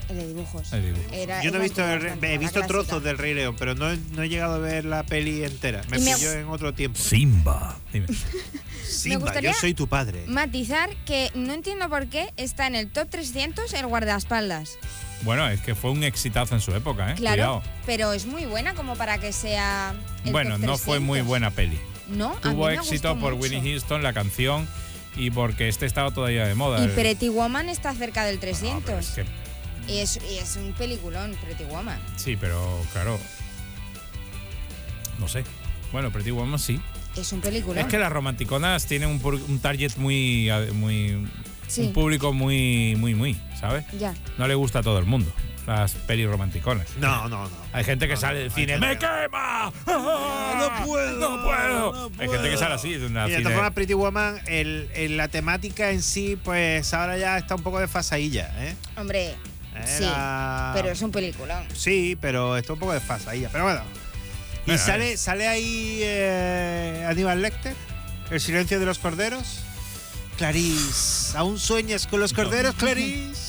El de dibujos. El. Era- Yo no he era visto, el antigua, Rey- antigua, he la visto clásica. trozos del Rey León, pero no, he- no he llegado a ver la peli entera. Me Y me- pilló en otro tiempo. Simba. Dime. *laughs* Simba, gustaría- yo soy tu padre. Matizar que no entiendo por qué está en el top 300 el guardaespaldas. Bueno, es que fue un exitazo en su época, ¿eh? Claro, Cuidado. pero es muy buena como para que sea. el Bueno, top no fue muy 300. buena peli. No, a mí Tuvo me éxito gustó por mucho. Winnie Houston, la canción, y porque este estaba todavía de moda. Y El- Pretty Woman está cerca del No, pero 300. es que- y, es, y es un peliculón, Pretty Woman. sí, pero claro. No sé. Bueno, Pretty Woman sí. Es un peliculón. Es que las romanticonas tienen un, pur- un target muy. muy Sí. Un público muy, muy, muy, ¿sabes? Ya. No le gusta a todo el mundo las pelis romanticonas. No, no, no. Hay gente que No, sale del cine, ¡me que- quema! *laughs* ¡No puedo! ¡No puedo! Hay gente que sale así. una Y de todas formas, Pretty Woman, el, el- la temática en sí, pues ahora ya está un poco desfasadilla, ¿eh? Hombre, sí. Pero es un peliculón. Sí, pero está un poco desfasadilla. Pero bueno. Y Bueno, sale, sale ahí eh, Aníbal Lecter, El silencio de los corderos. Clarice, ¿aún sueñas con los corderos, Clarice?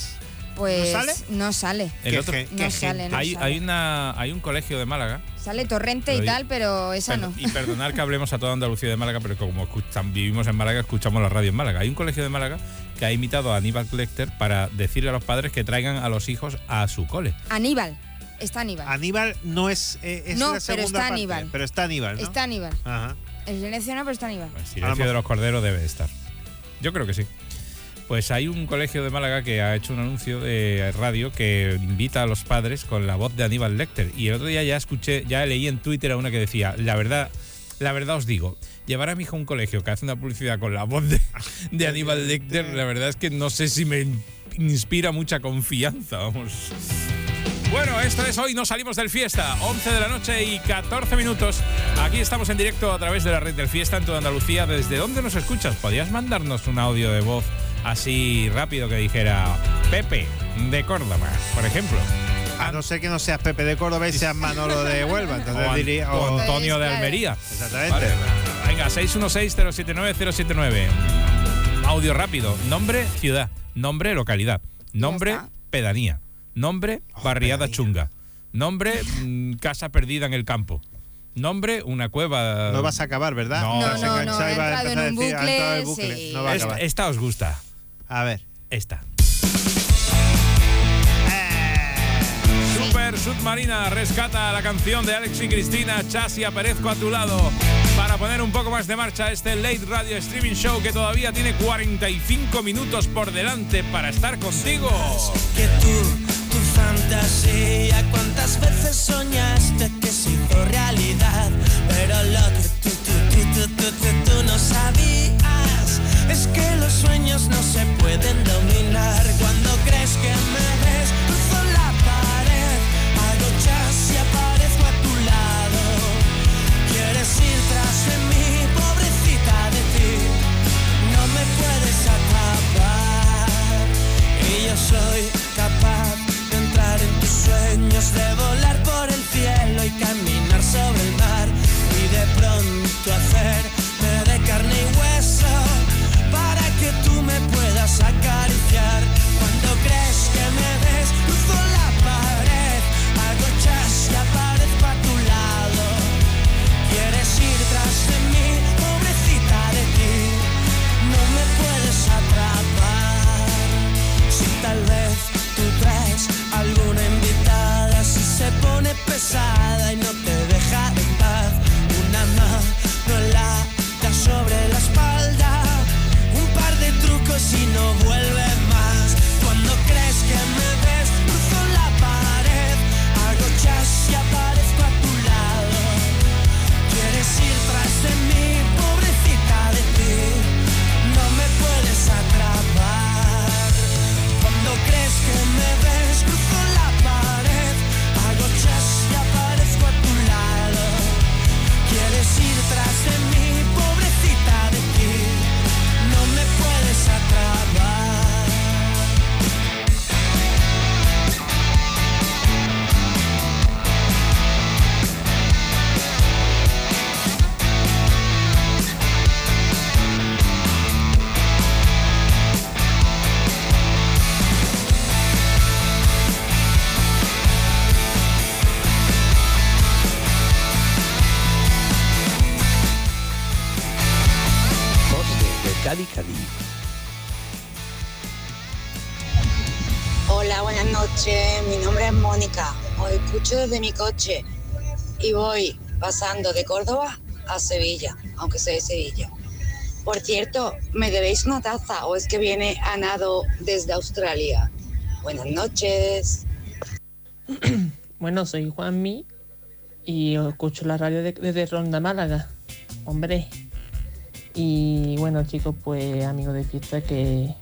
Pues ¿No sale? no sale. El otro- No sale, no hay, sale. hay, una, hay un colegio de Málaga. Sale Torrente y tal, pero esa Per- no. Y perdonar que hablemos a toda Andalucía de Málaga, pero como escuchan- vivimos en Málaga, escuchamos la radio en Málaga. Hay un colegio de Málaga que ha imitado a Aníbal Lecter para decirle a los padres que traigan a los hijos a su cole. Aníbal. Está Aníbal. Aníbal no es, eh, es No, la pero está parte, Aníbal. Pero está Aníbal, ¿no? Está Aníbal. Ajá. El silencio no, pero está Aníbal. Silencio de los corderos debe estar. Yo creo que sí. Pues hay un colegio de Málaga que ha hecho un anuncio de radio que invita a los padres con la voz de Aníbal Lecter. Y el otro día ya escuché, ya leí en Twitter a una que decía, la verdad, la verdad os digo, llevar a mi hijo a un colegio que hace una publicidad con la voz de, Aníbal Lecter, la verdad es que no sé si me inspira mucha confianza, vamos. Bueno, esto es hoy, nos salimos del fiesta, 11 de la noche y 14 minutos. Aquí estamos en directo a través de la red del fiesta en toda Andalucía. ¿Desde dónde nos escuchas? ¿Podrías mandarnos un audio de voz así rápido que dijera Pepe de Córdoba, por ejemplo? A no ser que no seas Pepe de Córdoba y seas Manolo de Huelva. *laughs* Entonces o, diría, o Antonio de Almería. Exactamente. Vale. Venga, 616-079-079. Audio rápido. Nombre, ciudad. Nombre, localidad. Nombre, pedanía. Nombre, barriada chunga. Nombre, mm, casa perdida en el campo. Nombre, una cueva. No vas a acabar, ¿verdad? No, no, no, en un bucle, sí. No va a Esta- acabar. esta os gusta. A ver. Esta. Super Submarina rescata la canción de Alex y Cristina, Chas y aparezco a tu lado, para poner un poco más de marcha este Late Radio Streaming Show que todavía tiene 45 minutos por delante para estar contigo. que tú, tu fantasía, cuántas veces soñaste que se hizo realidad, pero lo que tú, tú, tú, tú, tú, tú, tú no sabías es que los sueños no se pueden dominar. Cuando crees que me ves, la pared, hago chas y aparezco a tu lado. Quieres ir tras de mí, pobrecita de ti, no me puedes atrapar. Y yo soy capaz de entrar en tus sueños, de volar por el cielo y caminar pesada y no Hola, buenas noches. Mi nombre es Mónica. Os escucho desde mi coche y voy pasando de Córdoba a Sevilla, aunque soy de Sevilla. Por cierto, ¿me debéis una taza o es que viene a nado desde Australia? Buenas noches. *clears throat* Bueno, soy Juanmi y os escucho la radio de- desde Ronda Málaga. Hombre. Y bueno, chicos, pues amigos de fiesta, que,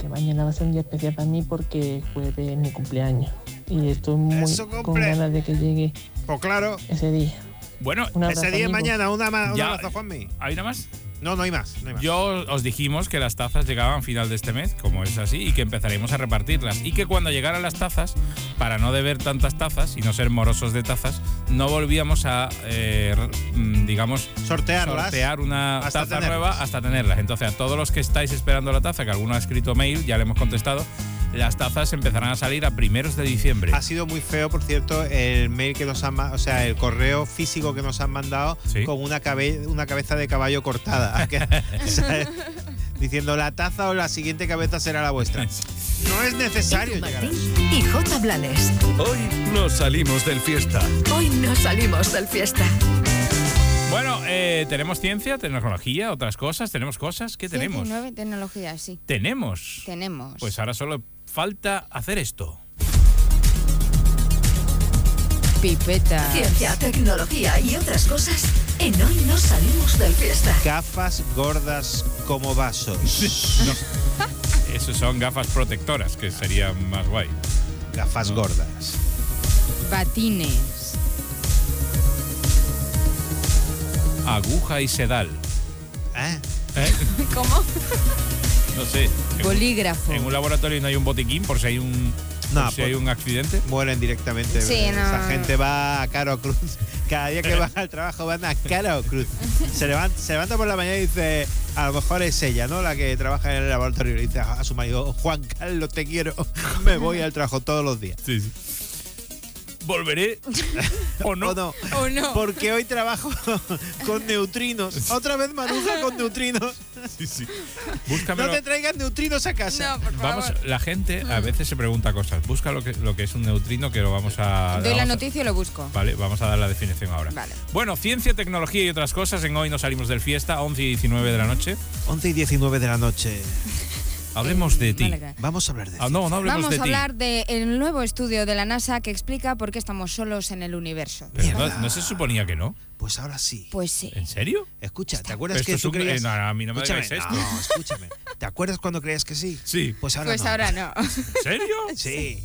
que mañana va a ser un día especial para mí porque jueves es mi cumpleaños. Y estoy muy con ganas de que llegue Pues claro. ese día. Bueno, Ese día es amigos. mañana, una más, un Ya- abrazo, Juanmi. ¿Hay una más? No, no hay más. No hay más. Yo os dijimos que las tazas llegaban a final de este mes, como es así, y que empezaremos a repartirlas. Y que cuando llegaran las tazas, para no deber tantas tazas y no ser morosos de tazas, no volvíamos a, eh, mm, digamos, Sortearlas. sortear una Hasta taza tenerlas. nueva hasta tenerlas. Entonces, a todos los que estáis esperando la taza, que alguno ha escrito mail, ya le hemos contestado, las tazas empezarán a salir a primeros de diciembre. Ha sido muy feo, por cierto, el mail que nos han o sea, el correo físico que nos han mandado Sí. con una, cabe- una cabeza de caballo cortada. *laughs* Diciendo la taza o la siguiente cabeza será la vuestra. No es necesario Martín y J. Blanes. Hoy nos salimos del fiesta. Hoy no salimos del fiesta. Bueno, eh, tenemos ciencia, tecnología, otras cosas, tenemos cosas. ¿Qué tenemos? 19 tecnología, sí. Tenemos. Tenemos. Pues ahora solo falta hacer esto. Pipeta. Ciencia, tecnología y otras cosas en Hoy no salimos del fiesta. Gafas gordas como vasos. No. *laughs* Esos son gafas protectoras, que sería más guay. Gafas No. gordas. Batines. Aguja y sedal. ¿Eh? ¿Eh? *laughs* ¿Cómo? *laughs* No sé. En- Bolígrafo. En un laboratorio no hay un botiquín por si hay un, No, por si por- hay un accidente. Mueren directamente. Sí, Esa no. gente va a Caro Cruz. Cada día que van al trabajo van a Caro Cruz. Se levanta, se levanta por la mañana y dice, a lo mejor es ella, ¿no? La que trabaja en el laboratorio. Y le dice a su marido, Juan Carlos, te quiero. *laughs* Me voy al trabajo todos los días. Sí, sí. Volveré. ¿O no? *laughs* ¿O no? ¿O no? Porque hoy trabajo *laughs* con neutrinos. Otra vez Maruja con neutrinos. Sí, sí. *laughs* No te traigan neutrinos a casa. No, por favor. Vamos, la gente a veces se pregunta cosas. Busca lo que, lo que es un neutrino, que lo vamos a. Doy la noticia y lo busco. Vale, vamos a dar la definición ahora. Vale. Bueno, ciencia, tecnología y otras cosas. En hoy nos salimos del fiesta, 11 y 19 de la noche. 11 y 19 de la noche. Hablemos de ti. Vamos a hablar de Ah, no, no hablemos Vamos de a ti. hablar del nuevo estudio de la NASA que explica por qué estamos solos en el universo. Pero no, ¿no se suponía que no? Pues ahora sí. Pues sí. ¿En serio? Escucha, ¿te acuerdas Esto que es tú un- creías? no, a mí no me Escúchame, digáis esto. No, escúchame. ¿Te acuerdas cuando creías que sí? Sí. Pues ahora Pues no. ahora no. ¿En serio? Sí.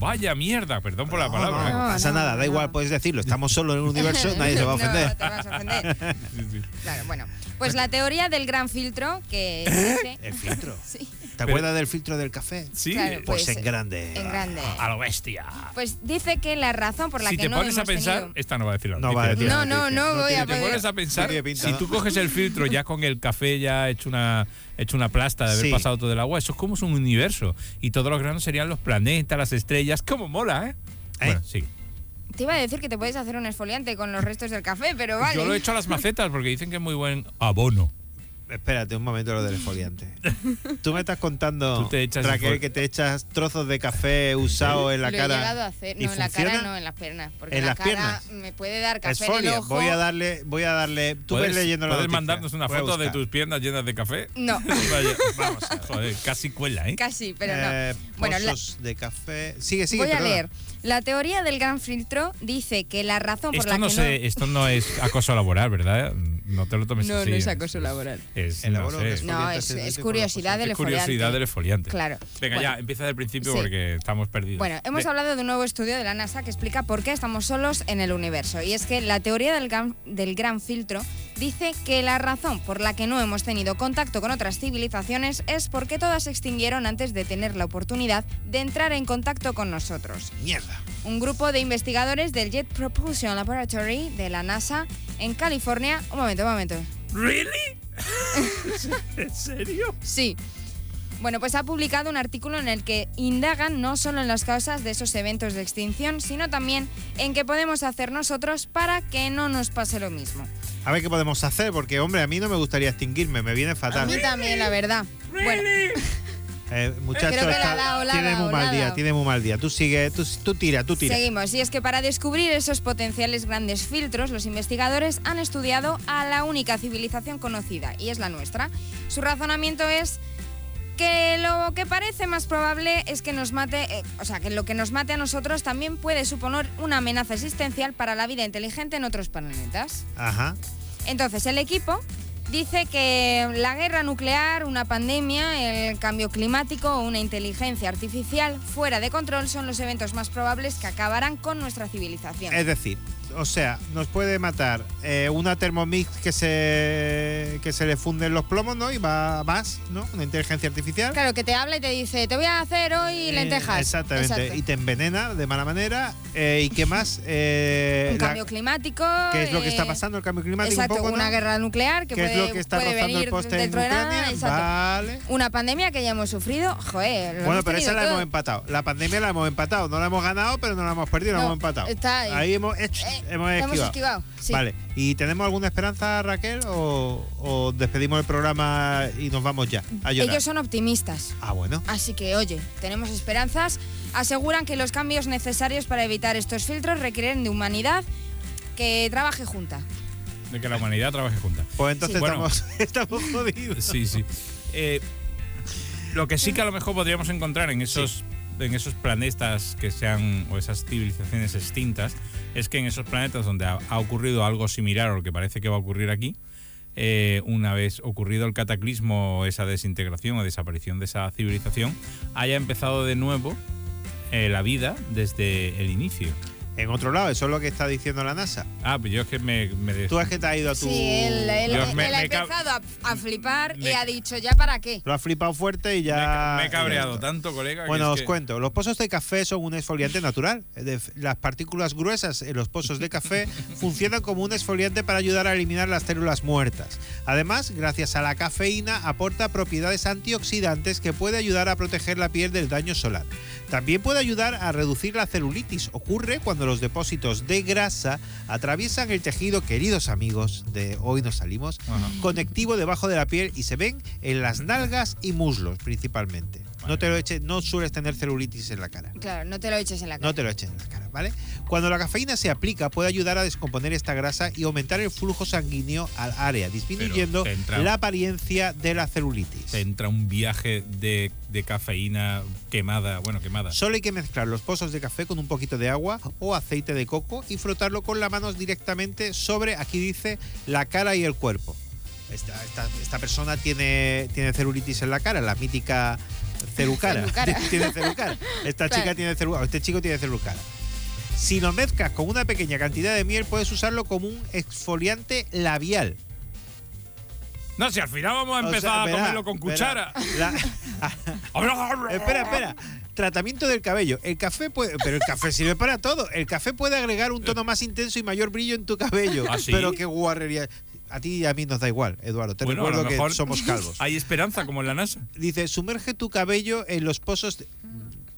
Vaya mierda, perdón por la palabra. no, no pasa no, nada, da igual, puedes decirlo. Estamos solo en un universo, *laughs* nadie se va a ofender. No, te vas a ofender. *laughs* Sí, sí. Claro, bueno. Pues la teoría del gran filtro que dice... El filtro. *laughs* Sí. ¿Te acuerdas del filtro del café? Sí. Claro, Pues, pues, en grande. En grande. A lo bestia. Pues dice que la razón por la si que te no pones a pensar, tenido- esta no va a decir la No va a noticia. decir No, no, no voy a Si te poder- pones a pensar, pinta, si ¿no? tú coges el filtro ya con el café ya hecho una, hecho una plasta de haber Sí. pasado todo el agua, eso es como es un universo. Y todos los granos serían los planetas, las estrellas. ¿Cómo mola, eh? ¿Eh? Bueno, sí. Te iba a decir que te puedes hacer un esfoliante con los restos del café, pero vale. Yo lo he hecho a las macetas porque dicen que es muy buen abono. Espérate un momento lo del esfoliante. *laughs* Tú me estás contando, Tú te echas Raquel, que te echas trozos de café usado en la lo cara. he llegado a hacer. ¿Y No, en la cara no, en las piernas. Porque ¿En en la las cara piernas? me puede dar café en Esfolia. el ojo. Voy a darle, voy a darle. Tú ves ¿Puedes, leyendo la puedes noticia. mandarnos una a foto de tus piernas llenas de café? No. *laughs* Vaya, *laughs* vamos a ver. Joder, casi cuela, ¿eh? Casi, pero Eh, no. Bueno, la- de café. Sigue, sigue. voy a perdona. leer. La teoría del gran filtro dice que la razón por la no, que se- esto no es acoso laboral, ¿verdad? No te lo tomes no... No, así. no es acoso laboral. Es, El no sé. No, es, curiosidad del Es esfoliante. curiosidad del esfoliante. Claro. Venga, Bueno. ya, empieza del principio Sí. porque estamos perdidos. Bueno, hemos hablado de un nuevo estudio de la NASA que explica por qué estamos solos en el universo. Y es que la teoría del gran, del gran filtro dice que la razón por la que no hemos tenido contacto con otras civilizaciones es porque todas se extinguieron antes de tener la oportunidad de entrar en contacto con nosotros. Mierda. Un grupo de investigadores del Jet Propulsion Laboratory de la NASA en California. Un momento, un momento. ¿Really? *laughs* ¿En serio? Sí. Bueno, pues ha publicado un artículo en el que indagan no solo en las causas de esos eventos de extinción, sino también en qué podemos hacer nosotros para que no nos pase lo mismo. A ver qué podemos hacer, porque, hombre, a mí no me gustaría extinguirme, me viene A fatal. mí también, la verdad. Bueno, *laughs* Eh, muchacho, Creo que la está- tiene muy mal día, tiene muy mal día. Tú sigue, tú, tú tira, tú tira. seguimos. Y es que para descubrir esos potenciales grandes filtros, los investigadores han estudiado a la única civilización conocida, y es la nuestra. Su razonamiento es que lo que parece más probable es que nos mate, eh, o sea, que lo que nos mate a nosotros también puede suponer una amenaza existencial para la vida inteligente en otros planetas. Ajá. Entonces, el equipo dice que la guerra nuclear, una pandemia, el cambio climático o una inteligencia artificial fuera de control son los eventos más probables que acabarán con nuestra civilización. Es decir, o sea, nos puede matar eh, una Thermomix que se que se le funden los plomos, ¿no? Y va más, ¿no? Una inteligencia artificial. Claro, que te habla y te dice, te voy a hacer hoy Eh, lentejas. exactamente. Exacto. Y te envenena de mala manera. Eh, ¿Y qué más? *laughs* Un la- cambio climático. ¿Qué es lo que está pasando? El cambio climático. un Exacto, una guerra nuclear que ¿Qué puede, es lo que está puede rozando el venir poste en dentro de nada. Ucrania? Vale. Una pandemia que ya hemos sufrido. Joder, Bueno, pero esa la hemos empatado. La pandemia la hemos empatado. No la hemos ganado, pero no la hemos perdido, la No, hemos empatado. está ahí. hemos, hecho, hemos esquivado. hemos esquivado, sí. Vale. ¿Y tenemos alguna esperanza, Raquel? ¿O, o despedimos el programa y nos vamos ya a? Ellos son optimistas. Ah, bueno. Así que, oye, tenemos esperanzas. Aseguran que los cambios necesarios para evitar estos filtros requieren de humanidad que trabaje junta. De que la humanidad trabaje junta. Pues entonces Sí. Bueno. estamos, *laughs* estamos jodidos. Sí, sí. Eh, lo que sí que a lo mejor podríamos encontrar en esos, en esos planetas que sean, o esas civilizaciones extintas, es que en esos planetas donde ha, ocurrido algo similar a lo que parece que va a ocurrir aquí, eh, una vez ocurrido el cataclismo, esa desintegración o desaparición de esa civilización, haya empezado de nuevo eh, la vida desde el inicio. En otro lado, eso es lo que está diciendo la NASA. Ah, pues yo es que me... me des- Tú es que te has ido a tu... Sí, él, él- Dios, me- él ha me empezado a, a flipar y ha dicho, ¿ya para qué? Lo has flipado fuerte y ya... me he cabreado tanto, colega. Bueno, es os que- cuento. Los pozos de café son un exfoliante natural. Las partículas gruesas en los pozos de café *laughs* funcionan como un exfoliante para ayudar a eliminar las células muertas. Además, gracias a la cafeína, aporta propiedades antioxidantes que puede ayudar a proteger la piel del daño solar. También puede ayudar a reducir la celulitis. Ocurre cuando los depósitos de grasa atraviesan el tejido, queridos amigos, de hoy nos salimos, conectivo debajo de la piel y se ven en las nalgas y muslos principalmente. No te lo eches, no sueles tener celulitis en la cara. Claro, no te lo eches en la cara. No te lo eches en la cara, ¿vale? Cuando la cafeína se aplica puede ayudar a descomponer esta grasa y aumentar el flujo sanguíneo al área, disminuyendo entra- la apariencia de la celulitis. te entra un viaje de, de cafeína quemada, bueno, quemada. Solo hay que mezclar los pozos de café con un poquito de agua o aceite de coco y frotarlo con las manos directamente sobre, aquí dice, la cara y el cuerpo. Esta, esta- esta persona tiene, tiene celulitis en la cara, la mítica celucara. Celucara. *laughs* tiene celucara. Esta Claro. chica tiene celucara, este chico tiene celucara. Si lo mezclas con una pequeña cantidad de miel, puedes usarlo como un exfoliante labial. No, si al final vamos a O empezar a comerlo con verá, cuchara. la- *laughs* *laughs* espera, espera. Tratamiento del cabello. El café puede, pero el café sirve para todo. El café puede agregar un tono más intenso y mayor brillo en tu cabello. ¿Ah, sí? Pero qué guarrería. A ti y a mí nos da igual, Eduardo. Te Bueno, recuerdo que somos *laughs* calvos. Hay esperanza, como en la NASA. Dice, sumerge tu cabello en los pozos de-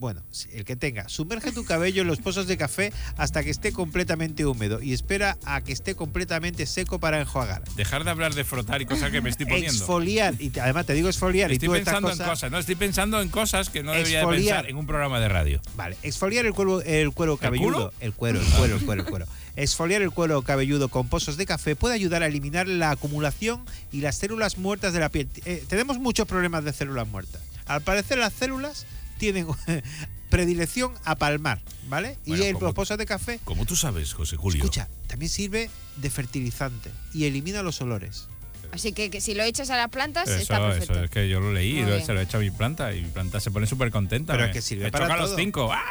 Bueno, el que tenga. Sumerge tu cabello en los pozos de café hasta que esté completamente húmedo y espera a que esté completamente seco para enjuagar. Dejar de hablar de frotar y cosas que me estoy poniendo. Exfoliar, y además te digo exfoliar, Estoy y tú estas pensando cosas, en cosas, no estoy pensando en cosas que no debería de pensar en un programa de radio. Vale, exfoliar el cuero, el cuero cabelludo. El cuero, el cuero, el cuero, el cuero. Exfoliar el cuero cabelludo con pozos de café puede ayudar a eliminar la acumulación y las células muertas de la piel. Eh, tenemos muchos problemas de células muertas. Al parecer las células tienen *laughs* predilección a palmar, ¿vale? Bueno, y el pozos de café, Como tú sabes, José Julio. escucha, también sirve de fertilizante y elimina los olores. Así que, que si lo echas a las plantas, está Eso, perfecto. eso es que yo lo leí, lo- se lo he hecho a mi planta y mi planta se pone súper contenta. Pero me- es que sirve me para choca los cinco. ¡Ah!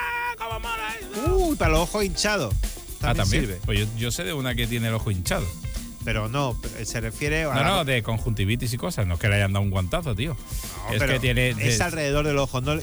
Uy, para los ojos hinchados. Ah, También, también. sirve. Pues yo, yo sé de una que tiene el ojo hinchado. Pero no, se refiere a No, la- no, de conjuntivitis y cosas. No es que le hayan dado un guantazo, tío. No, es que tiene. es de- alrededor del ojo. No,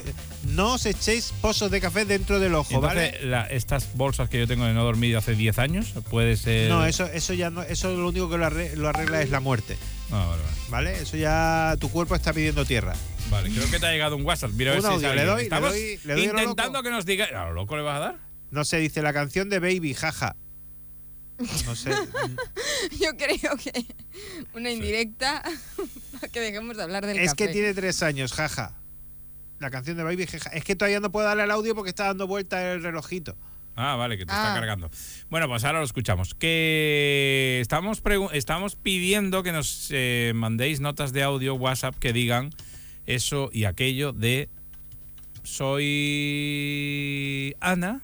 no os echéis pozos de café dentro del ojo, Entonces, ¿vale? la- estas bolsas que yo tengo de no dormir hace 10 años, puede ser. No, eso, eso ya no, eso lo único que lo arregla, lo arregla es la muerte. Ah, vale, vale. ¿Vale? Eso ya tu cuerpo está pidiendo tierra. Vale, creo que te ha llegado un WhatsApp. Mira, a ver si le doy- le Estamos doy- le doy a lo intentando que nos diga. ¿A lo loco le vas a dar? No sé, dice la canción de Baby, jaja. No sé. *laughs* Yo creo que una indirecta *laughs* para que dejemos de hablar del es café. que tiene tres años, jaja. La canción de Baby, jaja. Es que todavía no puedo darle al audio porque está dando vuelta el relojito. Ah, vale, que te Ah. está cargando. Bueno, pues ahora lo escuchamos. Que estamos, estamos pidiendo que nos eh, mandéis notas de audio, WhatsApp, que digan eso y aquello de soy Ana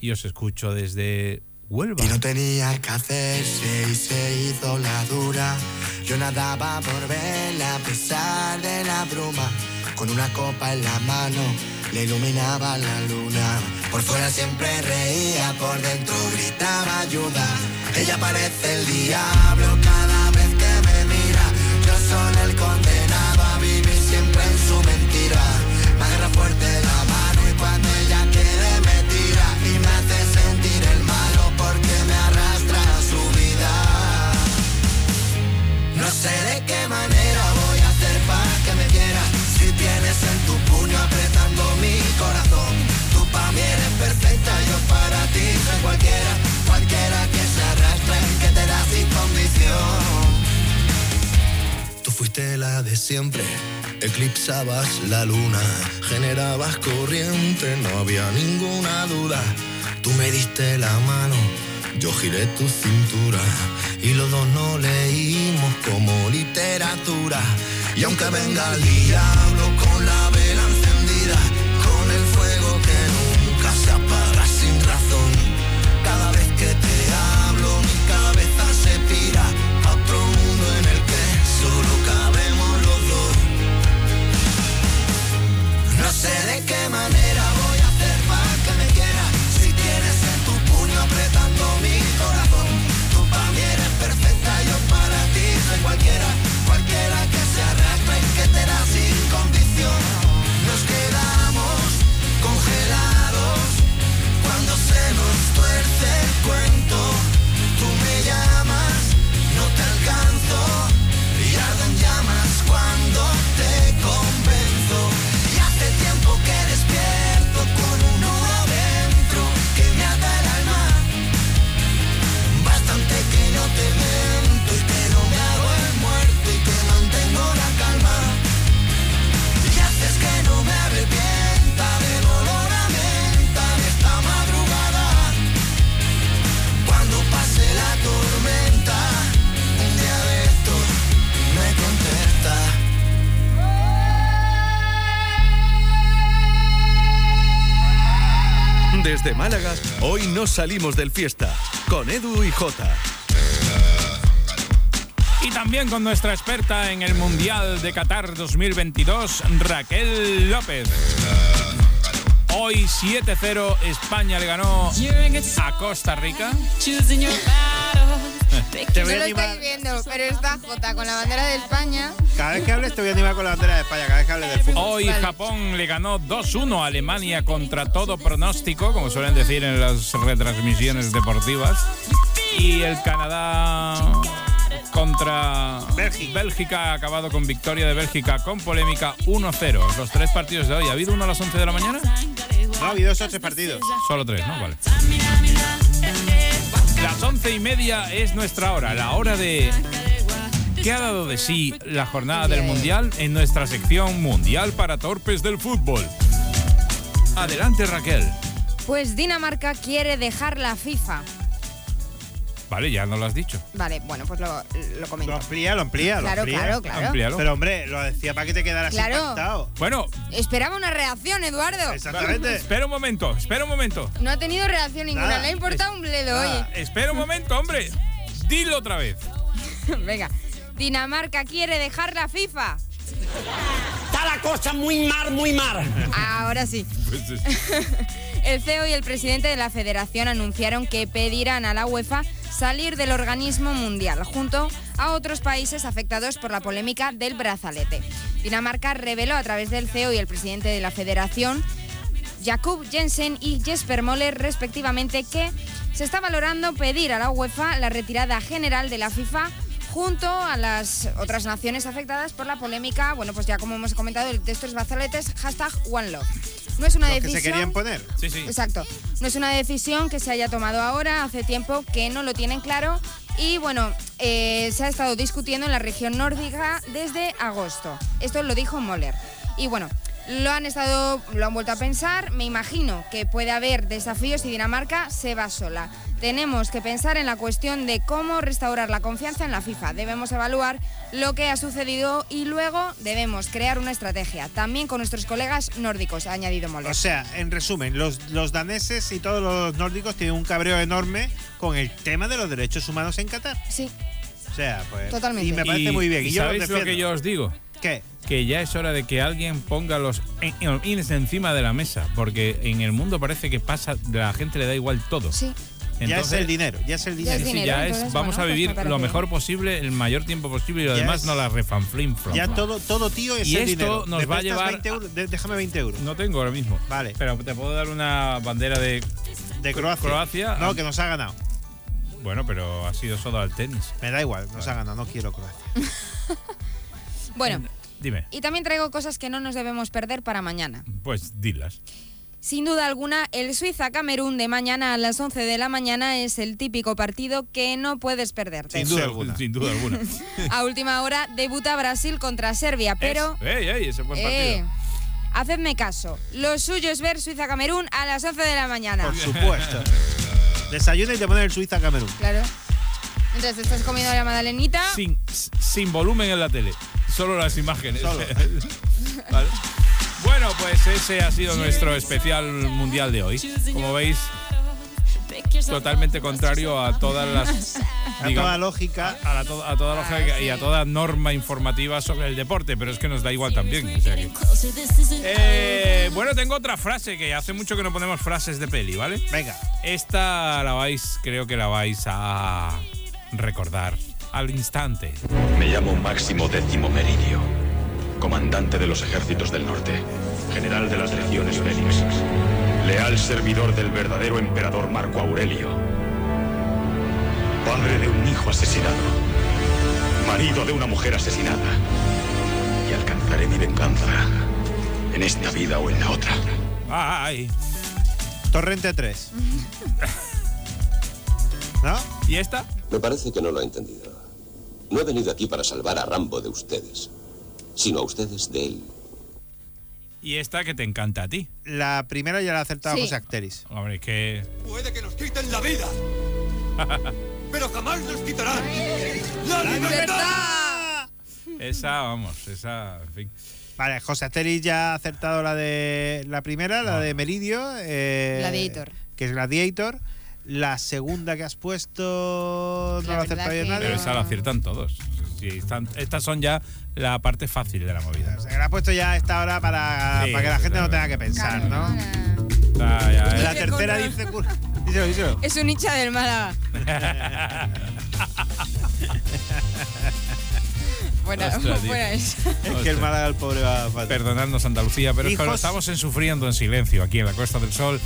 y os escucho desde Y no tenía que hacerse y se hizo la dura. Yo nadaba por verla a pesar de la bruma. con una copa en la mano, le iluminaba la luna. Por fuera siempre reía, por dentro gritaba ayuda. Ella parece el diablo cada vez que me mira. Yo soy el condenado sé de qué manera voy a hacer para que me quieras. Si tienes en tu puño apretando mi corazón. Tú para mí eres perfecta, yo para ti soy cualquiera. Cualquiera que se arrastre, que te da sin condición. Tú fuiste la de siempre, eclipsabas la luna, generabas corriente, no había ninguna duda. Tú me diste la mano, yo giré tu cintura y los dos no leímos como literatura. Y aunque venga el diablo con la vela encendida, con el fuego que nunca se apaga sin razón, cada vez que te hablo mi cabeza se pira a otro mundo en el que solo cabemos los dos. No sé de qué manera Desde Málaga, hoy nos salimos del fiesta con Edu y Jota. Y también con nuestra experta en el Mundial de Qatar 2022, Raquel López. Hoy 7-0 España le ganó a Costa Rica. Te No voy a lo animar. estáis viendo, pero está Jota con la bandera de España. Cada vez que hables te voy a animar con la bandera de España, cada vez que hables del fútbol. Hoy Japón le ganó 2-1 a Alemania contra todo pronóstico, como suelen decir en las retransmisiones deportivas. Y el Canadá contra Bélgica. ha acabado con victoria de Bélgica con polémica 1-0. Los tres partidos de hoy. ¿Ha habido uno a las 11 de la mañana? No, ha habido esos tres partidos. Solo tres, ¿no? Vale. Las once y media es nuestra hora, la hora de... ¿Qué ha dado de sí la jornada del Mundial en nuestra sección Mundial para Torpes del Fútbol? Adelante Raquel. Pues Dinamarca quiere dejar la FIFA. Vale, ya no lo has dicho. Vale, bueno, pues lo, lo comento. Lo amplía, lo amplía, lo Claro, amplía. claro, claro. Amplíalo. Pero hombre, lo decía para que te quedaras Claro. impactado. Bueno, Esperaba una reacción, Eduardo. Exactamente. espera un momento, espera un momento. No ha tenido reacción ninguna, Nada. le ha importado un bledo, oye. Espera un momento, hombre. Dilo otra vez. *laughs* Venga. Dinamarca quiere dejar la FIFA. Está la cosa muy mar, muy mar. Ahora sí. *laughs* El CEO y el presidente de la federación anunciaron que pedirán a la UEFA salir del organismo mundial, junto a otros países afectados por la polémica del brazalete. Dinamarca reveló a través del CEO y el presidente de la federación, Jakub Jensen y Jesper Moller, respectivamente, que se está valorando pedir a la UEFA la retirada general de la FIFA junto a las otras naciones afectadas por la polémica, bueno, pues ya como hemos comentado, de estos brazaletes, hashtag One. No es una Los que decisión... se querían poner. Sí, sí. Exacto. No es una decisión que se haya tomado ahora, hace tiempo que no lo tienen claro. Y bueno, eh, se ha estado discutiendo en la región nórdica desde agosto. Esto lo dijo Moller. Y bueno, lo han estado, lo han vuelto a pensar. Me imagino que puede haber desafíos si Dinamarca se va sola. Tenemos que pensar en la cuestión de cómo restaurar la confianza en la FIFA. Debemos evaluar lo que ha sucedido y luego debemos crear una estrategia. También con nuestros colegas nórdicos, ha añadido Moller. O sea, en resumen, los, los daneses y todos los nórdicos tienen un cabreo enorme con el tema de los derechos humanos en Qatar. Sí. O sea, pues. Totalmente. Y me parece Y- muy bien. ¿Y Y yo lo sabéis lo que yo os digo? ¿Qué? Que ya es hora de que alguien ponga los ins encima de la mesa, porque en el mundo parece que pasa, a la gente le da igual todo. Sí. Ya es el dinero, ya es el Ya dinero. Sí, dinero, ya es, vamos bueno, a pues vivir lo mejor posible, el mayor tiempo posible y lo Ya demás es- no la refanflin. Ya todo, todo tío es Y el esto dinero. nos ¿Me va a llevar 20 euros? De- déjame 20 euros. No tengo ahora mismo. Vale. Pero te puedo dar una bandera de De Croacia. Croacia. No, que nos ha ganado. Bueno, pero ha sido solo al tenis. Me da igual, nos ha ganado, no quiero Croacia. *laughs* Bueno, Dime, y también traigo cosas que no nos debemos perder para mañana. pues dilas. Sin duda alguna, el Suiza-Camerún de mañana a las 11 de la mañana es el típico partido que no puedes perderte. Sin duda alguna. Sin duda alguna. *laughs* A última hora debuta Brasil contra Serbia, pero... Es- ¡Ey, ey! Ese buen partido. Eh, hacedme caso. Lo suyo es ver Suiza-Camerún a las 11 de la mañana. Por supuesto. Desayuna y te ponen el Suiza Camerún. Claro. Entonces estás comiendo la magdalenita. Sin, sin volumen en la tele. Solo las imágenes. Solo. *laughs* Vale. Bueno, pues ese ha sido nuestro especial mundial de hoy. Como veis, totalmente contrario a todas las. A toda lógica. A, la to- a toda lógica y a toda norma informativa sobre el deporte, pero es que nos da igual también. o sea que- Eh, bueno, tengo otra frase que hace mucho que no ponemos frases de peli, ¿vale? Venga. Esta la vais, creo que la vais a recordar al instante. Me llamo Máximo Décimo Meridio, comandante de los ejércitos del norte, general de las legiones Félix, leal servidor del verdadero emperador Marco Aurelio, padre de un hijo asesinado, marido de una mujer asesinada, y alcanzaré mi venganza en esta vida o en la otra. ¡Ay! Torrente 3. *laughs* ¿No? ¿Y esta? Me parece que no lo ha entendido. No he venido aquí para salvar a Rambo de ustedes, sino a ustedes de él. Y esta que te encanta a ti. La primera ya la ha acertado Sí. José Acteris. Hombre, que. Puede que nos quiten la vida, *laughs* pero jamás nos quitarán la libertad. esa, vamos, esa. En fin. Vale, José Acteris ya ha acertado la de la primera, la de Meridio. eh, Gladiator. Que es Gladiator. La segunda que has puesto no La la acertado nadie. Pero esa la aciertan todos. Sí, están- estas son ya la parte fácil de la movida. O sea, que la ha puesto ya a esta hora para, Sí, para que la gente no tenga que pensar, ¿no? Ah, ya, La tercera dice. Díselo, díselo. Es un hincha del Málaga. *laughs* Buena, Ostras, buena esa. Es que el Málaga, el pobre va fatal. Perdonadnos Andalucía, pero es que estamos en sufriendo en silencio aquí en la Costa del Sol.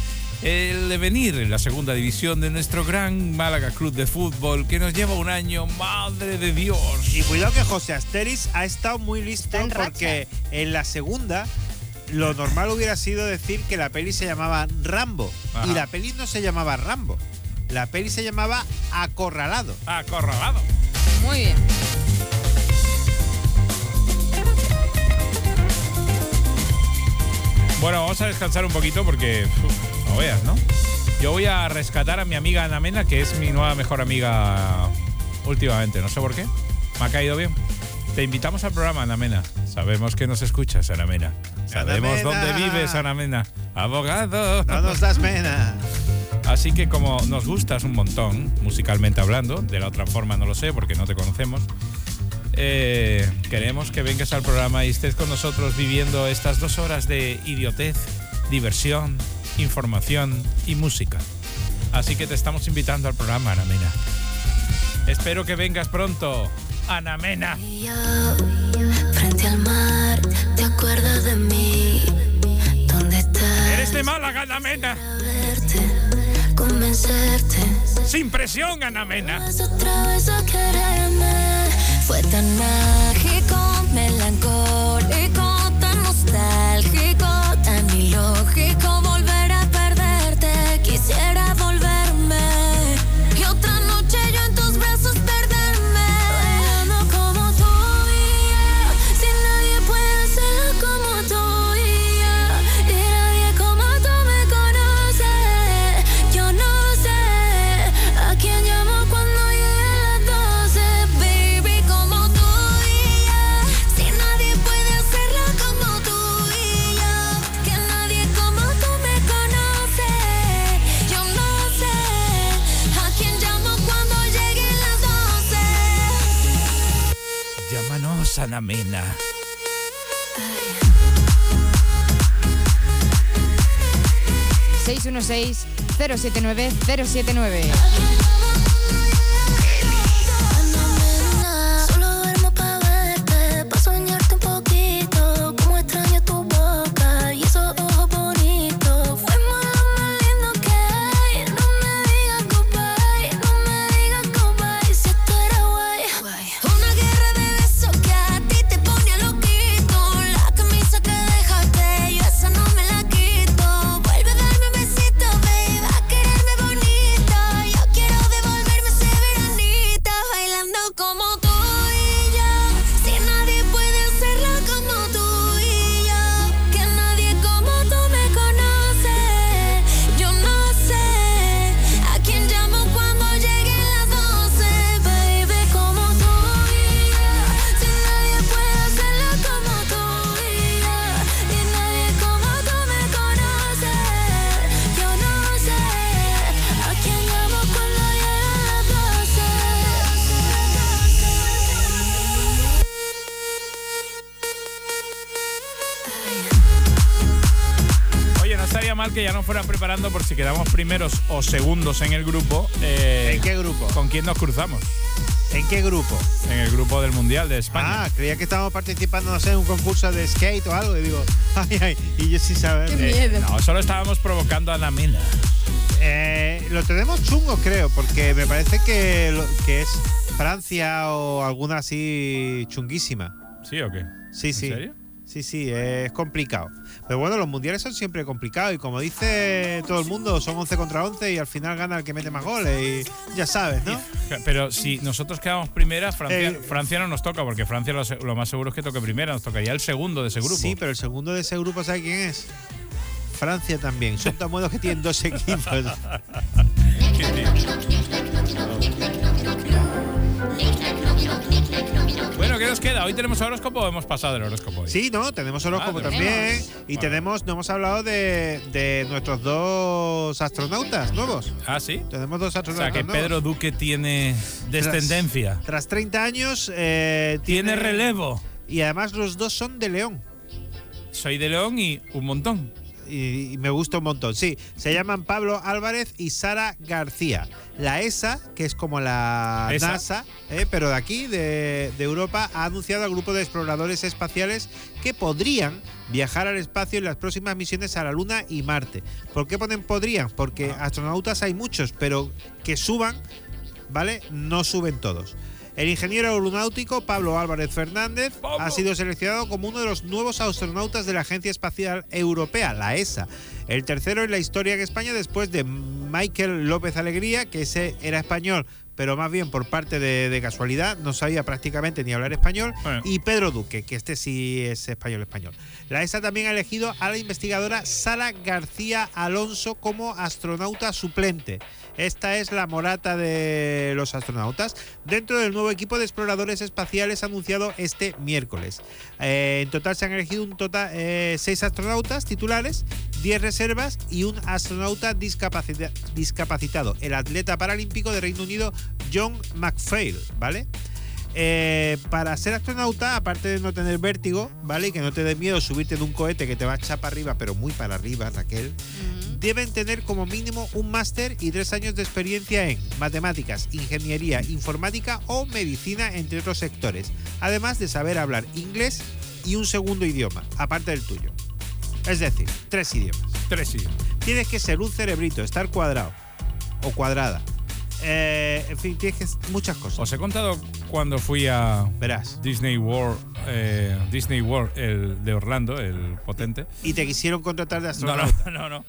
El devenir en la segunda división de nuestro gran Málaga Club de Fútbol que nos lleva un año, madre de Dios. Y cuidado que José Asteris ha estado muy listo en racha. porque en la segunda lo normal hubiera sido decir que la peli se llamaba Rambo. Ajá. Y la peli no se llamaba Rambo. La peli se llamaba Acorralado. Acorralado. Muy bien. Bueno, vamos a descansar un poquito porque uf, no veas, ¿no? Yo voy a rescatar a mi amiga Ana Mena, que es mi nueva mejor amiga últimamente, no sé por qué. Me ha caído bien. Te invitamos al programa, Ana Mena. Sabemos que nos escuchas, Ana Mena. Sabemos Mena. dónde vives, Ana Mena. Abogado. No nos das pena. Así que como nos gustas un montón, musicalmente hablando, de la otra forma no lo sé porque no te conocemos, eh, queremos que vengas al programa y estés con nosotros viviendo estas dos horas de idiotez, diversión, información y música. Así que te estamos invitando al programa, Ana Mena. Espero que vengas pronto, Ana Mena. Frente al mar, ¿te acuerdas de mí? ¿Dónde estás? Eres de Málaga, Ana Mena. Convencerte. Sin presión, Ana Mena. Vas otra vez a quererme. Fue tan mágico, melancólico, tan nostálgico, San Amena. Ay. 616 079 079 preparando por si quedamos primeros o segundos en el grupo. eh, ¿En qué grupo? ¿Con quién nos cruzamos? ¿En qué grupo? En el grupo del Mundial de España. Ah, creía que estábamos participando, no sé, en un concurso de skate o algo. Y digo, *laughs* ay, ay, y yo sí saber. Eh, no, solo estábamos provocando a la mina. Eh, lo tenemos chungo, creo, porque me parece que, lo- que es Francia o alguna así chunguísima. ¿Sí o qué? Sí, sí. serio? Sí, sí, es complicado. Pero bueno, los mundiales son siempre complicados y como dice todo el mundo, son 11 contra 11 y al final gana el que mete más goles y ya sabes, ¿no? Pero si nosotros quedamos primera, Francia, Eh, Francia no nos toca, porque Francia lo, lo más seguro es que toque primera, nos tocaría el segundo de ese grupo. Sí, pero el segundo de ese grupo, ¿sabe quién es? Francia también. Son tan buenos que tienen dos *laughs* equipos. *laughs* Bueno, ¿qué nos queda? ¿Hoy tenemos horóscopo o hemos pasado el horóscopo? hoy? Sí, ¿no? Tenemos horóscopo Ah, también. Y tenemos, no hemos hablado de, de nuestros dos astronautas nuevos. Ah, sí. Tenemos dos O sea, astronautas que nuevos. Pedro Duque tiene descendencia. Tras 30 años, eh, Tiene relevo. Y además los dos son de León. Soy de León y un montón. Y, y me gusta un montón. Sí, se llaman Pablo Álvarez y Sara García. La ESA, que es como la ESA. NASA, eh, pero de aquí, de, de Europa, ha anunciado al grupo de exploradores espaciales que podrían viajar al espacio en las próximas misiones a la Luna y Marte. ¿Por qué ponen podrían? Porque astronautas hay muchos, pero que suban, ¿vale? No suben todos. El ingeniero aeronáutico Pablo Álvarez Fernández ha sido seleccionado como uno de los nuevos astronautas de la Agencia Espacial Europea, la ESA. El tercero en la historia en España después de Michael López Alegría, que ese era español, pero más bien por parte de, de casualidad, no sabía prácticamente ni hablar español, y Pedro Duque, que este sí es español español. La ESA también ha elegido a la investigadora Sara García Alonso como astronauta suplente. Esta es la morata de los astronautas dentro del nuevo equipo de exploradores espaciales anunciado este miércoles. Eh, en total se han elegido un total eh, seis astronautas titulares, 10 reservas y un astronauta discapacita- discapacitado, el atleta paralímpico de Reino Unido John McPhail, ¿vale? Eh, para ser astronauta, aparte de no tener vértigo, ¿vale? Y que no te dé miedo subirte en un cohete que te va a echar para arriba, pero muy para arriba, Raquel, deben tener como mínimo un máster y tres años de experiencia en matemáticas, ingeniería, informática o medicina, entre otros sectores. Además de saber hablar inglés y un segundo idioma, aparte del tuyo. Es decir, tres idiomas. Tres idiomas. Tienes que ser un cerebrito, estar cuadrado o cuadrada. Eh, en fin, tienes que muchas cosas. Os he contado cuando fui a Verás. Disney World, eh, Disney World, el de Orlando, el potente. Y te quisieron contratar de astronauta. no, *laughs* no, no.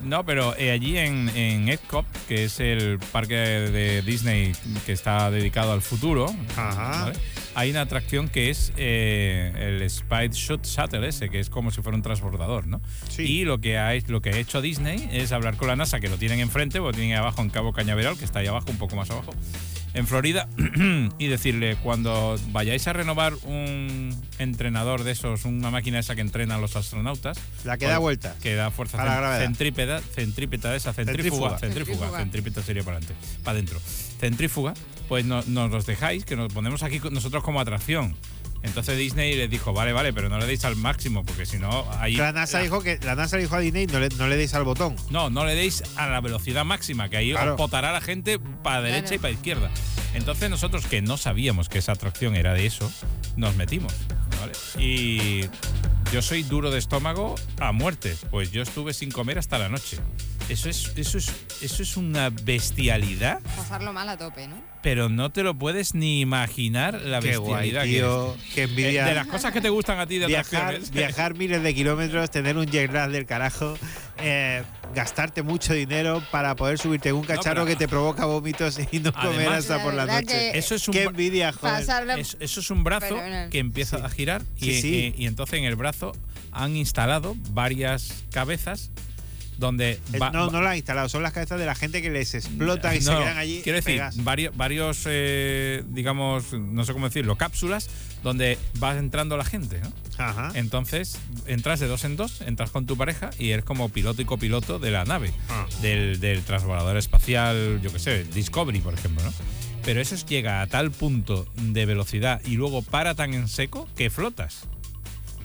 No, pero eh, allí en, en Epcot, que es el parque de Disney que está dedicado al futuro, ¿vale? Hay una atracción que es eh, el Spide Shot Shuttle ese, que es como si fuera un transbordador, ¿no? Y lo que, ha, lo que ha hecho Disney es hablar con la NASA, que lo tienen enfrente, porque lo tienen abajo en Cabo Cañaveral, que está ahí abajo, un poco más abajo, en Florida, *clears throat* y decirle, cuando vayáis a renovar un entrenador de esos, una máquina esa que entrena a los astronautas, La que da o- vueltas. Que da fuerza A la cen- gravedad. centrípeta, centrípeta esa, centrífuga, Centrífuga. centrífuga, Centrífuga. centrípeta sería para adelante, para adentro. Centrífuga, pues no- nos los dejáis, que nos ponemos aquí nosotros como atracción. Entonces Disney les dijo, vale, vale, pero no le deis al máximo, porque si no, ahí... La NASA dijo que la NASA dijo a Disney no le, no le deis al botón. No, no le deis a la velocidad máxima, que ahí Claro. os potará la gente para derecha y para izquierda. Entonces nosotros que no sabíamos que esa atracción era de eso, nos metimos. ¿vale? Y yo soy duro de estómago a muerte, pues yo estuve sin comer hasta la noche. Eso es, eso es, eso es una bestialidad, Pasarlo mal a tope, ¿no? Pero no te lo puedes ni imaginar la Qué guay, bestialidad tío. que es. Qué envidia. Eh, de las cosas que te gustan a ti de Viajar, *laughs* viajar miles de kilómetros, tener un jet lag del carajo, eh, gastarte mucho dinero para poder subirte en un cacharro pero- que te provoca vómitos y no comer hasta por la noche. Eso es un Qué envidia, joder. Es- eso es un brazo que empieza a girar y, Sí, sí. eh, y entonces en el brazo han instalado varias cabezas donde va- no, no lo han instalado, son las cabezas de la gente que les explota y se No, quedan allí. Quiero decir, pegas. varios, varios eh, digamos, no sé cómo decirlo, cápsulas donde va entrando la gente, ¿no? Ajá. Entonces, entras de dos en dos, entras con tu pareja y eres como piloto y copiloto de la nave, Ah. del, del transbordador espacial, yo qué sé, Discovery, por ejemplo, ¿no? Pero eso es- llega a tal punto de velocidad y luego para tan en seco que flotas.